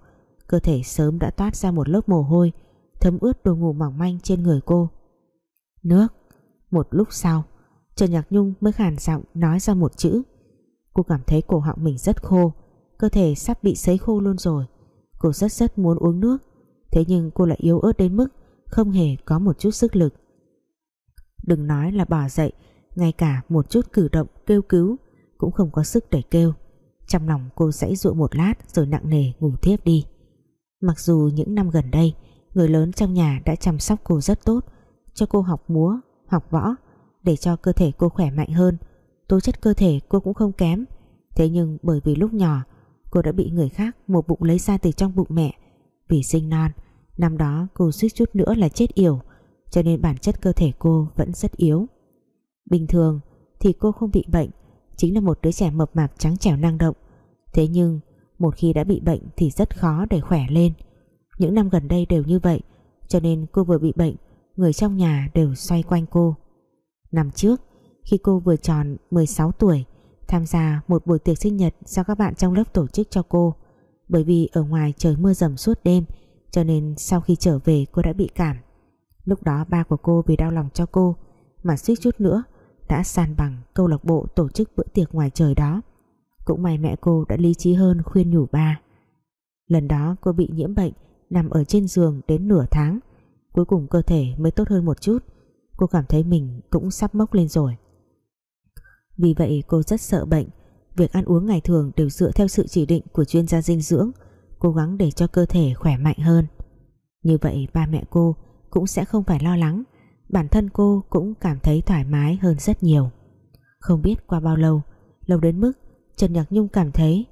Speaker 1: Cơ thể sớm đã toát ra một lớp mồ hôi thấm ướt đồ ngủ mỏng manh trên người cô. Nước. Một lúc sau, Trần Nhạc Nhung mới khàn giọng nói ra một chữ. Cô cảm thấy cổ họng mình rất khô, cơ thể sắp bị sấy khô luôn rồi. Cô rất rất muốn uống nước, thế nhưng cô lại yếu ớt đến mức không hề có một chút sức lực. Đừng nói là bỏ dậy, ngay cả một chút cử động kêu cứu cũng không có sức để kêu. Trong lòng cô dãy dụa một lát rồi nặng nề ngủ thiếp đi. Mặc dù những năm gần đây người lớn trong nhà đã chăm sóc cô rất tốt, cho cô học múa, học võ, để cho cơ thể cô khỏe mạnh hơn. Tố chất cơ thể cô cũng không kém. Thế nhưng bởi vì lúc nhỏ, cô đã bị người khác một bụng lấy ra từ trong bụng mẹ. Vì sinh non, năm đó cô suýt chút nữa là chết yểu, cho nên bản chất cơ thể cô vẫn rất yếu. Bình thường thì cô không bị bệnh, chính là một đứa trẻ mập mạp trắng trẻo năng động. Thế nhưng một khi đã bị bệnh thì rất khó để khỏe lên những năm gần đây đều như vậy, cho nên cô vừa bị bệnh, người trong nhà đều xoay quanh cô. Năm trước, khi cô vừa tròn 16 tuổi, tham gia một buổi tiệc sinh nhật do các bạn trong lớp tổ chức cho cô. Bởi vì ở ngoài trời mưa dầm suốt đêm, cho nên sau khi trở về cô đã bị cảm. Lúc đó ba của cô vì đau lòng cho cô, mà suýt chút nữa đã san bằng câu lạc bộ tổ chức bữa tiệc ngoài trời đó. Cũng may mẹ cô đã lý trí hơn khuyên nhủ ba. Lần đó cô bị nhiễm bệnh nằm ở trên giường đến nửa tháng. Cuối cùng cơ thể mới tốt hơn một chút. Cô cảm thấy mình cũng sắp mốc lên rồi. Vì vậy cô rất sợ bệnh. Việc ăn uống ngày thường đều dựa theo sự chỉ định của chuyên gia dinh dưỡng, cố gắng để cho cơ thể khỏe mạnh hơn. Như vậy ba mẹ cô cũng sẽ không phải lo lắng. Bản thân cô cũng cảm thấy thoải mái hơn rất nhiều. Không biết qua bao lâu lâu đến mức Trần Nhạc Nhung cảm thấy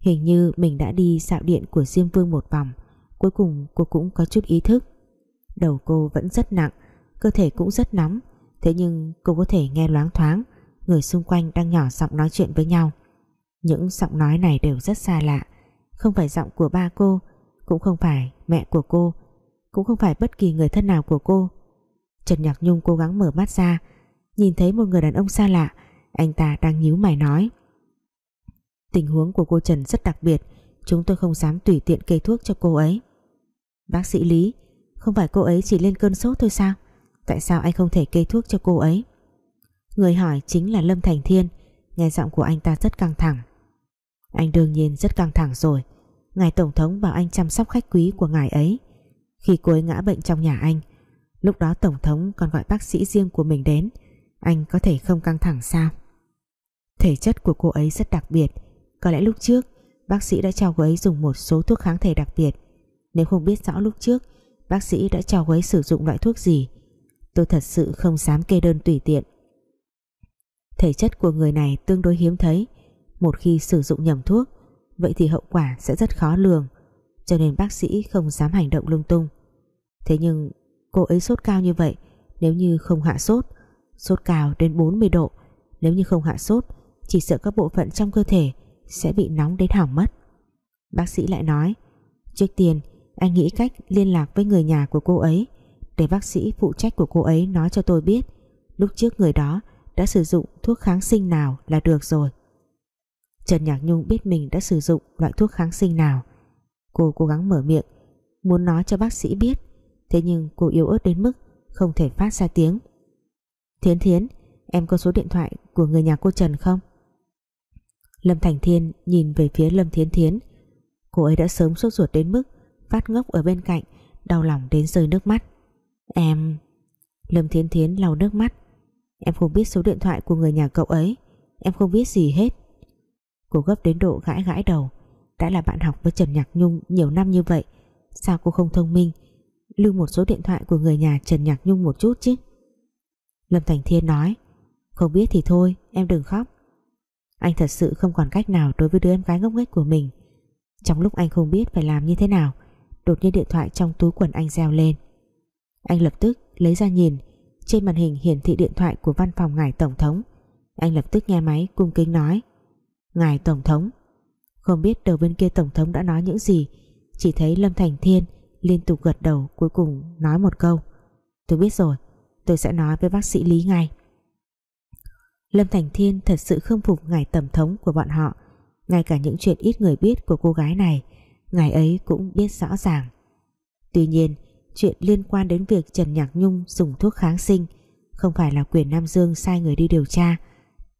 Speaker 1: hình như mình đã đi dạo điện của Diêm Vương một vòng cuối cùng cô cũng có chút ý thức. Đầu cô vẫn rất nặng, cơ thể cũng rất nóng, thế nhưng cô có thể nghe loáng thoáng, người xung quanh đang nhỏ giọng nói chuyện với nhau. Những giọng nói này đều rất xa lạ, không phải giọng của ba cô, cũng không phải mẹ của cô, cũng không phải bất kỳ người thân nào của cô. Trần Nhạc Nhung cố gắng mở mắt ra, nhìn thấy một người đàn ông xa lạ, anh ta đang nhíu mày nói. Tình huống của cô Trần rất đặc biệt, chúng tôi không dám tùy tiện kê thuốc cho cô ấy bác sĩ Lý, không phải cô ấy chỉ lên cơn sốt thôi sao? Tại sao anh không thể kê thuốc cho cô ấy? Người hỏi chính là Lâm Thành Thiên, Nghe giọng của anh ta rất căng thẳng. Anh đương nhiên rất căng thẳng rồi, Ngài Tổng thống bảo anh chăm sóc khách quý của ngài ấy. Khi cô ấy ngã bệnh trong nhà anh, Lúc đó Tổng thống còn gọi bác sĩ riêng của mình đến, Anh có thể không căng thẳng sao? Thể chất của cô ấy rất đặc biệt, Có lẽ lúc trước, Bác sĩ đã cho cô ấy dùng một số thuốc kháng thể đặc biệt. Nếu không biết rõ lúc trước, Bác sĩ đã cho cô ấy sử dụng loại thuốc gì? Tôi thật sự không dám kê đơn tùy tiện. Thể chất của người này tương đối hiếm thấy. Một khi sử dụng nhầm thuốc, Vậy thì hậu quả sẽ rất khó lường, Cho nên bác sĩ không dám hành động lung tung. Thế nhưng cô ấy sốt cao như vậy, Nếu như không hạ sốt Sốt cao đến 40 độ, Nếu như không hạ sốt, Chỉ sợ các bộ phận trong cơ thể Sẽ bị nóng đến hỏng mất. Bác sĩ lại nói, Trước tiên anh nghĩ cách liên lạc với người nhà của cô ấy, Để bác sĩ phụ trách của cô ấy nói cho tôi biết. Lúc trước người đó đã sử dụng thuốc kháng sinh nào là được rồi. Trần Nhạc Nhung biết mình đã sử dụng loại thuốc kháng sinh nào. Cô cố gắng mở miệng, Muốn nói cho bác sĩ biết, Thế nhưng cô yếu ớt đến mức Không thể phát ra tiếng. Thiến Thiến, Em có số điện thoại của người nhà cô Trần không? Lâm Thành Thiên nhìn về phía Lâm Thiến Thiến. Cô ấy đã sớm sốt ruột đến mức Phát ngốc ở bên cạnh, Đau lòng đến rơi nước mắt. Em, Lâm Thiến Thiến lau nước mắt. Em không biết số điện thoại của người nhà cậu ấy. Em không biết gì hết. Cô gấp đến độ gãi gãi đầu. Đã là bạn học với Trần Nhạc Nhung nhiều năm như vậy, Sao cô không thông minh? Lưu một số điện thoại của người nhà Trần Nhạc Nhung một chút chứ. Lâm Thành Thiên nói, Không biết thì thôi, em đừng khóc. Anh thật sự không còn cách nào đối với đứa em gái ngốc nghếch của mình. Trong lúc anh không biết phải làm như thế nào Đột nhiên điện thoại trong túi quần anh reo lên. Anh lập tức lấy ra nhìn, Trên màn hình hiển thị điện thoại của văn phòng ngài Tổng thống. Anh lập tức nghe máy, cung kính nói, Ngài Tổng thống. Không biết đầu bên kia Tổng thống đã nói những gì, Chỉ thấy Lâm Thành Thiên liên tục gật đầu, cuối cùng nói một câu, Tôi biết rồi, Tôi sẽ nói với bác sĩ Lý ngay. Lâm Thành Thiên thật sự không phục ngài Tổng thống của bọn họ. Ngay cả những chuyện ít người biết của cô gái này Ngài ấy cũng biết rõ ràng. Tuy nhiên, Chuyện liên quan đến việc Trần Nhạc Nhung dùng thuốc kháng sinh Không phải là quyền Nam Dương sai người đi điều tra,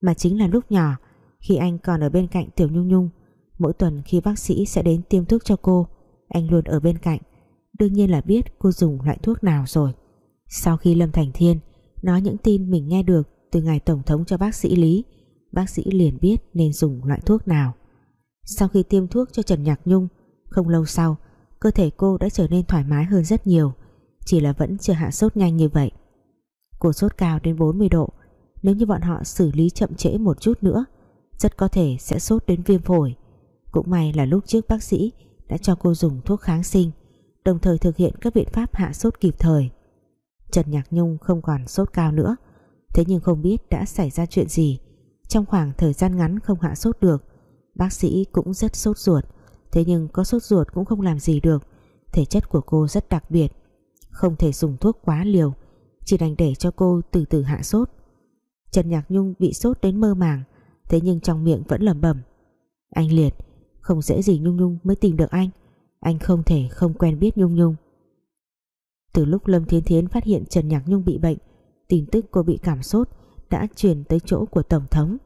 Speaker 1: Mà chính là lúc nhỏ, Khi anh còn ở bên cạnh Tiểu Nhung Nhung, Mỗi tuần khi bác sĩ sẽ đến tiêm thuốc cho cô, Anh luôn ở bên cạnh. Đương nhiên là biết cô dùng loại thuốc nào rồi. Sau khi Lâm Thành Thiên Nói những tin mình nghe được Từ ngài Tổng thống cho bác sĩ Lý, Bác sĩ liền biết nên dùng loại thuốc nào. Sau khi tiêm thuốc cho Trần Nhạc Nhung không lâu sau, Cơ thể cô đã trở nên thoải mái hơn rất nhiều, Chỉ là vẫn chưa hạ sốt nhanh như vậy. Cô sốt cao đến 40 độ, Nếu như bọn họ xử lý chậm trễ một chút nữa, Rất có thể sẽ sốt đến viêm phổi. Cũng may là lúc trước bác sĩ Đã cho cô dùng thuốc kháng sinh, Đồng thời thực hiện các biện pháp hạ sốt kịp thời. Trần Nhạc Nhung không còn sốt cao nữa, Thế nhưng không biết đã xảy ra chuyện gì. Trong khoảng thời gian ngắn không hạ sốt được, Bác sĩ cũng rất sốt ruột Thế nhưng có sốt ruột cũng không làm gì được. Thể chất của cô rất đặc biệt. Không thể dùng thuốc quá liều. Chỉ đành để cho cô từ từ hạ sốt. Trần Nhạc Nhung bị sốt đến mơ màng, Thế nhưng trong miệng vẫn lẩm bẩm. Anh Liệt, Không dễ gì Nhung Nhung mới tìm được anh. Anh không thể không quen biết Nhung Nhung. Từ lúc Lâm Thiên Thiến phát hiện Trần Nhạc Nhung bị bệnh, Tin tức cô bị cảm sốt Đã truyền tới chỗ của Tổng thống.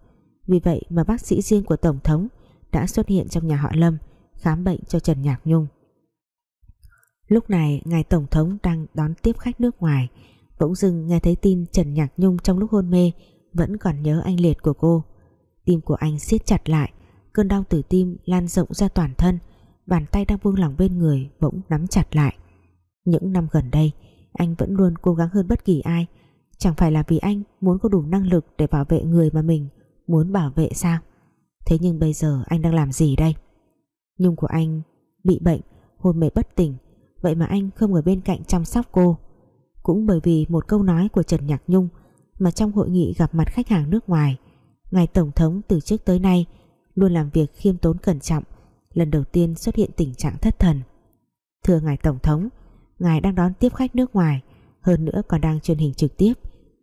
Speaker 1: Vì vậy mà bác sĩ riêng của Tổng thống Đã xuất hiện trong nhà họ Lâm khám bệnh cho Trần Nhạc Nhung. Lúc này, ngài Tổng thống đang đón tiếp khách nước ngoài bỗng dưng nghe thấy tin Trần Nhạc Nhung trong lúc hôn mê, vẫn còn nhớ anh liệt của cô. Tim của anh siết chặt lại, cơn đau từ tim lan rộng ra toàn thân, bàn tay đang buông lỏng bên người bỗng nắm chặt lại. Những năm gần đây, anh vẫn luôn cố gắng hơn bất kỳ ai chẳng phải là vì anh muốn có đủ năng lực để bảo vệ người mà mình muốn bảo vệ sao? Thế nhưng bây giờ anh đang làm gì đây? Nhung của anh bị bệnh, hôn mê bất tỉnh. Vậy mà anh không ở bên cạnh chăm sóc cô. Cũng bởi vì một câu nói của Trần Nhạc Nhung mà trong hội nghị gặp mặt khách hàng nước ngoài, ngài Tổng thống từ trước tới nay luôn làm việc khiêm tốn cẩn trọng, lần đầu tiên xuất hiện tình trạng thất thần. Thưa ngài Tổng thống, ngài đang đón tiếp khách nước ngoài, hơn nữa còn đang truyền hình trực tiếp.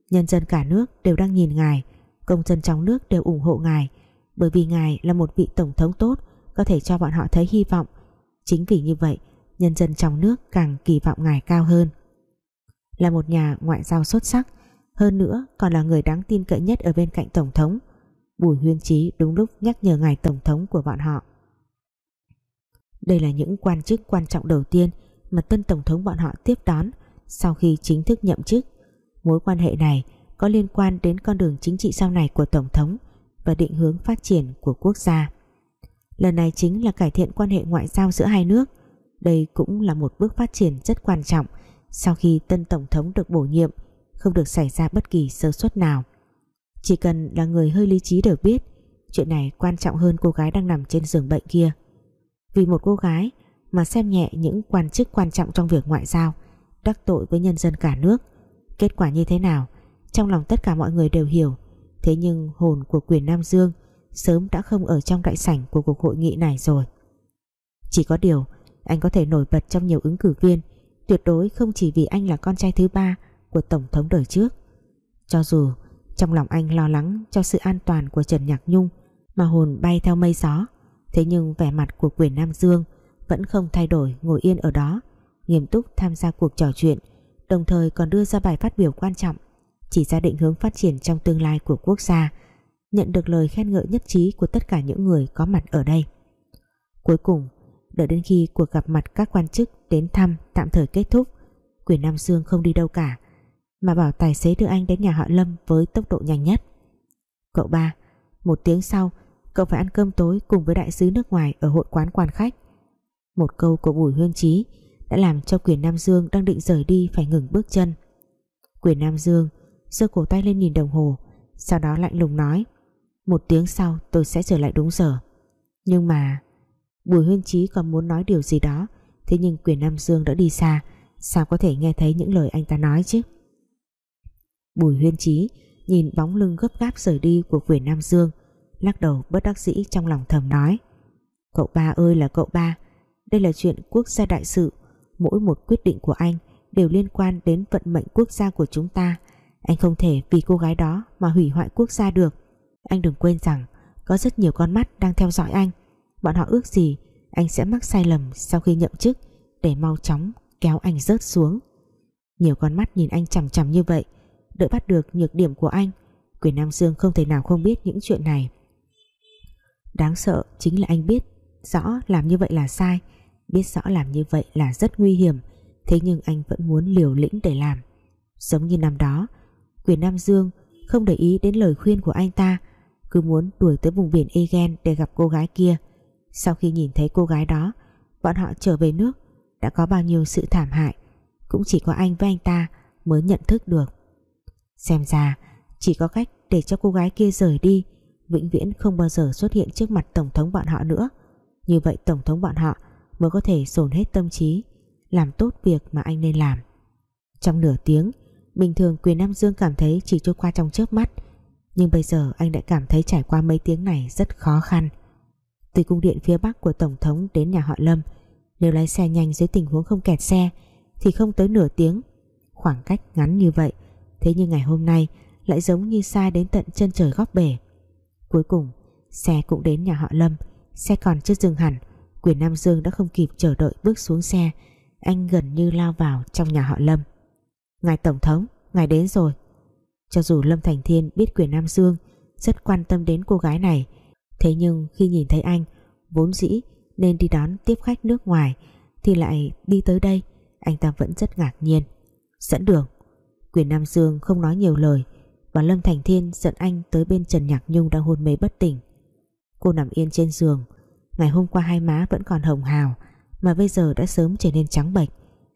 Speaker 1: Nhân dân cả nước đều đang nhìn ngài, công dân trong nước đều ủng hộ ngài, bởi vì ngài là một vị Tổng thống tốt có thể cho bọn họ thấy hy vọng. Chính vì như vậy, nhân dân trong nước càng kỳ vọng ngài cao hơn. Là một nhà ngoại giao xuất sắc, hơn nữa còn là người đáng tin cậy nhất ở bên cạnh Tổng thống. Bùi Huyên Trí đúng lúc nhắc nhở ngài Tổng thống của bọn họ. Đây là những quan chức quan trọng đầu tiên mà tân Tổng thống bọn họ tiếp đón sau khi chính thức nhậm chức. Mối quan hệ này có liên quan đến con đường chính trị sau này của Tổng thống và định hướng phát triển của quốc gia. Lần này chính là cải thiện quan hệ ngoại giao giữa hai nước. Đây cũng là một bước phát triển rất quan trọng Sau khi tân Tổng thống được bổ nhiệm, Không được xảy ra bất kỳ sơ suất nào. Chỉ cần là người hơi lý trí đều biết, Chuyện này quan trọng hơn cô gái đang nằm trên giường bệnh kia. Vì một cô gái mà xem nhẹ những quan chức quan trọng trong việc ngoại giao, Đắc tội với nhân dân cả nước, Kết quả như thế nào, Trong lòng tất cả mọi người đều hiểu. Thế nhưng hồn của quyền Nam Dương sớm đã không ở trong đại sảnh của cuộc hội nghị này rồi. Chỉ có điều, Anh có thể nổi bật trong nhiều ứng cử viên Tuyệt đối không chỉ vì anh là con trai thứ ba Của Tổng thống đời trước Cho dù trong lòng anh lo lắng Cho sự an toàn của Trần Nhạc Nhung Mà hồn bay theo mây gió Thế nhưng vẻ mặt của quyền Nam Dương Vẫn không thay đổi ngồi yên ở đó Nghiêm túc tham gia cuộc trò chuyện Đồng thời còn đưa ra bài phát biểu quan trọng Chỉ ra định hướng phát triển trong tương lai của quốc gia Nhận được lời khen ngợi nhất trí Của tất cả những người có mặt ở đây. Cuối cùng, Đợi đến khi cuộc gặp mặt các quan chức Đến thăm tạm thời kết thúc, Quyền Nam Dương không đi đâu cả, Mà bảo tài xế đưa anh đến nhà họ Lâm Với tốc độ nhanh nhất. Cậu ba, Một tiếng sau, Cậu phải ăn cơm tối cùng với đại sứ nước ngoài Ở hội quán quan khách. Một câu của Bùi Huyên Trí Đã làm cho quyền Nam Dương đang định rời đi Phải ngừng bước chân. Quyền Nam Dương giơ cổ tay lên nhìn đồng hồ, Sau đó lạnh lùng nói một tiếng sau tôi sẽ trở lại đúng giờ. Nhưng mà, Bùi Huyên Trí còn muốn nói điều gì đó, Thế nhưng quyền Nam Dương đã đi xa, Sao có thể nghe thấy những lời anh ta nói chứ? Bùi Huyên Trí Nhìn bóng lưng gấp gáp rời đi của quyền Nam Dương, Lắc đầu bất đắc dĩ trong lòng thầm nói, Cậu ba ơi là cậu ba, Đây là chuyện quốc gia đại sự, Mỗi một quyết định của anh Đều liên quan đến vận mệnh quốc gia của chúng ta. Anh không thể vì cô gái đó Mà hủy hoại quốc gia được. Anh đừng quên rằng Có rất nhiều con mắt đang theo dõi anh Bọn họ ước gì anh sẽ mắc sai lầm sau khi nhậm chức để mau chóng kéo anh rớt xuống. Nhiều con mắt nhìn anh chằm chằm như vậy, đợi bắt được nhược điểm của anh, Quyền Nam Dương không thể nào không biết những chuyện này. Đáng sợ chính là anh biết rõ làm như vậy là sai, biết rõ làm như vậy là rất nguy hiểm, thế nhưng anh vẫn muốn liều lĩnh để làm. Giống như năm đó, Quyền Nam Dương không để ý đến lời khuyên của anh ta, cứ muốn đuổi tới vùng biển Egen để gặp cô gái kia. Sau khi nhìn thấy cô gái đó, Bọn họ trở về nước, Đã có bao nhiêu sự thảm hại, Cũng chỉ có anh với anh ta mới nhận thức được. Xem ra, Chỉ có cách để cho cô gái kia rời đi, Vĩnh viễn không bao giờ xuất hiện trước mặt Tổng thống bọn họ nữa. Như vậy Tổng thống bọn họ Mới có thể dồn hết tâm trí, Làm tốt việc mà anh nên làm. Trong nửa tiếng, Bình thường quyền Nam Dương cảm thấy chỉ trôi qua trong chớp mắt. Nhưng bây giờ anh đã cảm thấy trải qua mấy tiếng này rất khó khăn. Từ cung điện phía bắc của Tổng thống đến nhà họ Lâm, Nếu lái xe nhanh dưới tình huống không kẹt xe, Thì không tới nửa tiếng. Khoảng cách ngắn như vậy, Thế nhưng ngày hôm nay Lại giống như xa đến tận chân trời góc bể. Cuối cùng, Xe cũng đến nhà họ Lâm, Xe còn chưa dừng hẳn, Quyền Nam Dương đã không kịp chờ đợi bước xuống xe. Anh gần như lao vào trong nhà họ Lâm. Ngài Tổng thống, Ngài đến rồi. Cho dù Lâm Thành Thiên biết quyền Nam Dương, Rất quan tâm đến cô gái này. Thế nhưng khi nhìn thấy anh, Vốn dĩ nên đi đón tiếp khách nước ngoài, Thì lại đi tới đây, Anh ta vẫn rất ngạc nhiên. Dẫn đường. Quyền Nam Dương không nói nhiều lời, Và Lâm Thành Thiên dẫn anh tới bên Trần Nhạc Nhung đang hôn mê bất tỉnh. Cô nằm yên trên giường. Ngày hôm qua hai má vẫn còn hồng hào, Mà bây giờ đã sớm trở nên trắng bệch.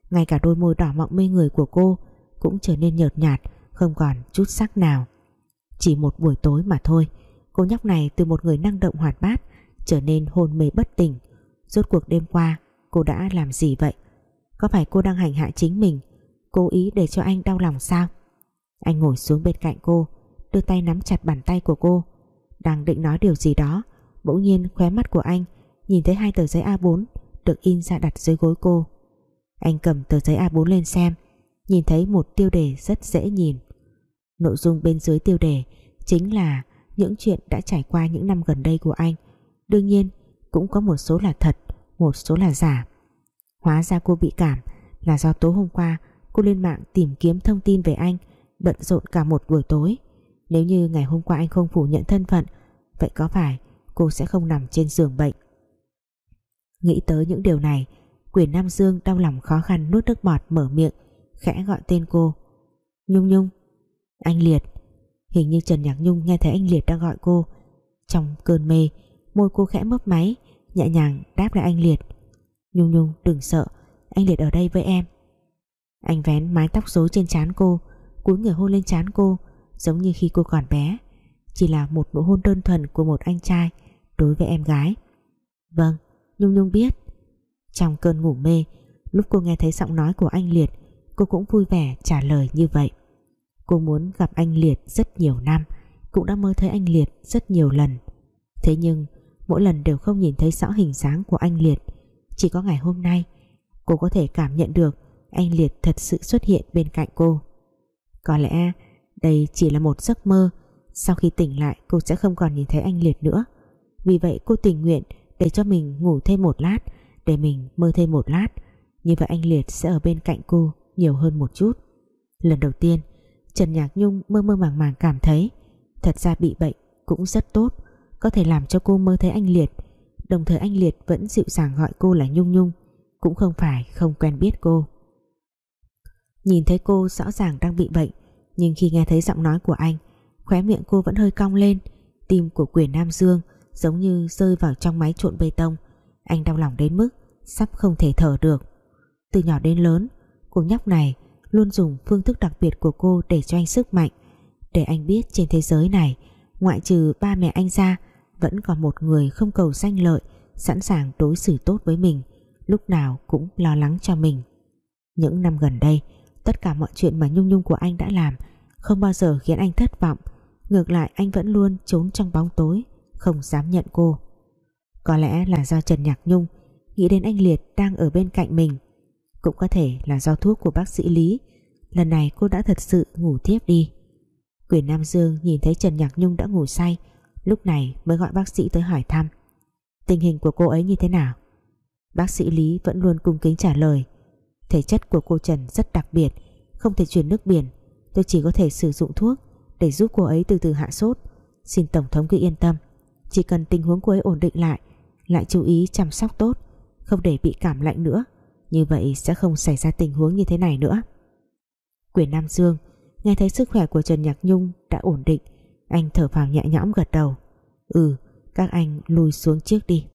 Speaker 1: Ngay cả đôi môi đỏ mọng mê người của cô Cũng trở nên nhợt nhạt không còn chút sắc nào Chỉ một buổi tối mà thôi, Cô nhóc này từ một người năng động hoạt bát trở nên hôn mê bất tỉnh. Rốt cuộc đêm qua, cô đã làm gì vậy? Có phải cô đang hành hạ chính mình, cố ý để cho anh đau lòng sao? Anh ngồi xuống bên cạnh cô, đưa tay nắm chặt bàn tay của cô đang định nói điều gì đó, bỗng nhiên khóe mắt của anh nhìn thấy hai tờ giấy A4 được in ra đặt dưới gối cô. Anh cầm tờ giấy A4 lên xem, nhìn thấy một tiêu đề rất dễ nhìn. Nội dung bên dưới tiêu đề chính là những chuyện đã trải qua những năm gần đây của anh. Đương nhiên, cũng có một số là thật, một số là giả. Hóa ra cô bị cảm là do tối hôm qua cô lên mạng tìm kiếm thông tin về anh, bận rộn cả một buổi tối. Nếu như ngày hôm qua anh không phủ nhận thân phận, vậy có phải cô sẽ không nằm trên giường bệnh? Nghĩ tới những điều này, quyền Nam Dương đau lòng khó khăn nuốt nước bọt mở miệng, khẽ gọi tên cô. Nhung Nhung anh Liệt. Hình như Trần Nhạc Nhung nghe thấy anh Liệt đang gọi cô. Trong cơn mê, Môi cô khẽ mấp máy, Nhẹ nhàng đáp lại anh Liệt. Nhung Nhung, đừng sợ, Anh Liệt ở đây với em. Anh vén mái tóc rối trên trán cô, cúi người hôn lên trán cô, Giống như khi cô còn bé. Chỉ là một nụ hôn đơn thuần của một anh trai Đối với em gái. Vâng Nhung Nhung biết. Trong cơn ngủ mê, Lúc cô nghe thấy giọng nói của anh Liệt, Cô cũng vui vẻ trả lời như vậy. Cô muốn gặp anh Liệt rất nhiều năm, Cũng đã mơ thấy anh Liệt rất nhiều lần. Thế nhưng, mỗi lần đều không nhìn thấy rõ hình dáng của anh Liệt. Chỉ có ngày hôm nay, Cô có thể cảm nhận được Anh Liệt thật sự xuất hiện bên cạnh cô. Có lẽ, đây chỉ là một giấc mơ. Sau khi tỉnh lại, cô sẽ không còn nhìn thấy anh Liệt nữa. Vì vậy, cô tình nguyện Để cho mình ngủ thêm một lát, Để mình mơ thêm một lát. Như vậy, anh Liệt sẽ ở bên cạnh cô Nhiều hơn một chút. Lần đầu tiên Trần Nhạc Nhung mơ mơ màng màng cảm thấy. Thật ra bị bệnh cũng rất tốt, Có thể làm cho cô mơ thấy anh Liệt. Đồng thời anh Liệt vẫn dịu dàng gọi cô là Nhung Nhung, Cũng không phải không quen biết cô. Nhìn thấy cô rõ ràng đang bị bệnh, Nhưng khi nghe thấy giọng nói của anh, Khóe miệng cô vẫn hơi cong lên. Tim của quyền Nam Dương Giống như rơi vào trong máy trộn bê tông. Anh đau lòng đến mức Sắp không thể thở được. Từ nhỏ đến lớn, Cô nhóc này luôn dùng phương thức đặc biệt của cô Để cho anh sức mạnh. Để anh biết trên thế giới này, Ngoại trừ ba mẹ anh ra, Vẫn còn một người không cầu danh lợi, Sẵn sàng đối xử tốt với mình, Lúc nào cũng lo lắng cho mình. Những năm gần đây, Tất cả mọi chuyện mà Nhung Nhung của anh đã làm Không bao giờ khiến anh thất vọng. Ngược lại, anh vẫn luôn trốn trong bóng tối, Không dám nhận cô. Có lẽ là do Trần Nhạc Nhung Nghĩ đến anh Liệt đang ở bên cạnh mình cũng có thể là do thuốc của bác sĩ Lý. Lần này cô đã thật sự ngủ tiếp đi. Quyền Nam Dương nhìn thấy Trần Nhạc Nhung đã ngủ say, Lúc này mới gọi bác sĩ tới hỏi thăm. Tình hình của cô ấy như thế nào? Bác sĩ Lý vẫn luôn cung kính trả lời. Thể chất của cô Trần rất đặc biệt, Không thể truyền nước biển. Tôi chỉ có thể sử dụng thuốc Để giúp cô ấy từ từ hạ sốt. Xin Tổng thống cứ yên tâm. Chỉ cần tình huống cô ấy ổn định lại Lại chú ý chăm sóc tốt, Không để bị cảm lạnh nữa. Như vậy sẽ không xảy ra tình huống như thế này nữa. Quyền Nam Dương, Nghe thấy sức khỏe của Trần Nhạc Nhung đã ổn định, Anh thở phào nhẹ nhõm gật đầu. Ừ các anh lùi xuống trước đi.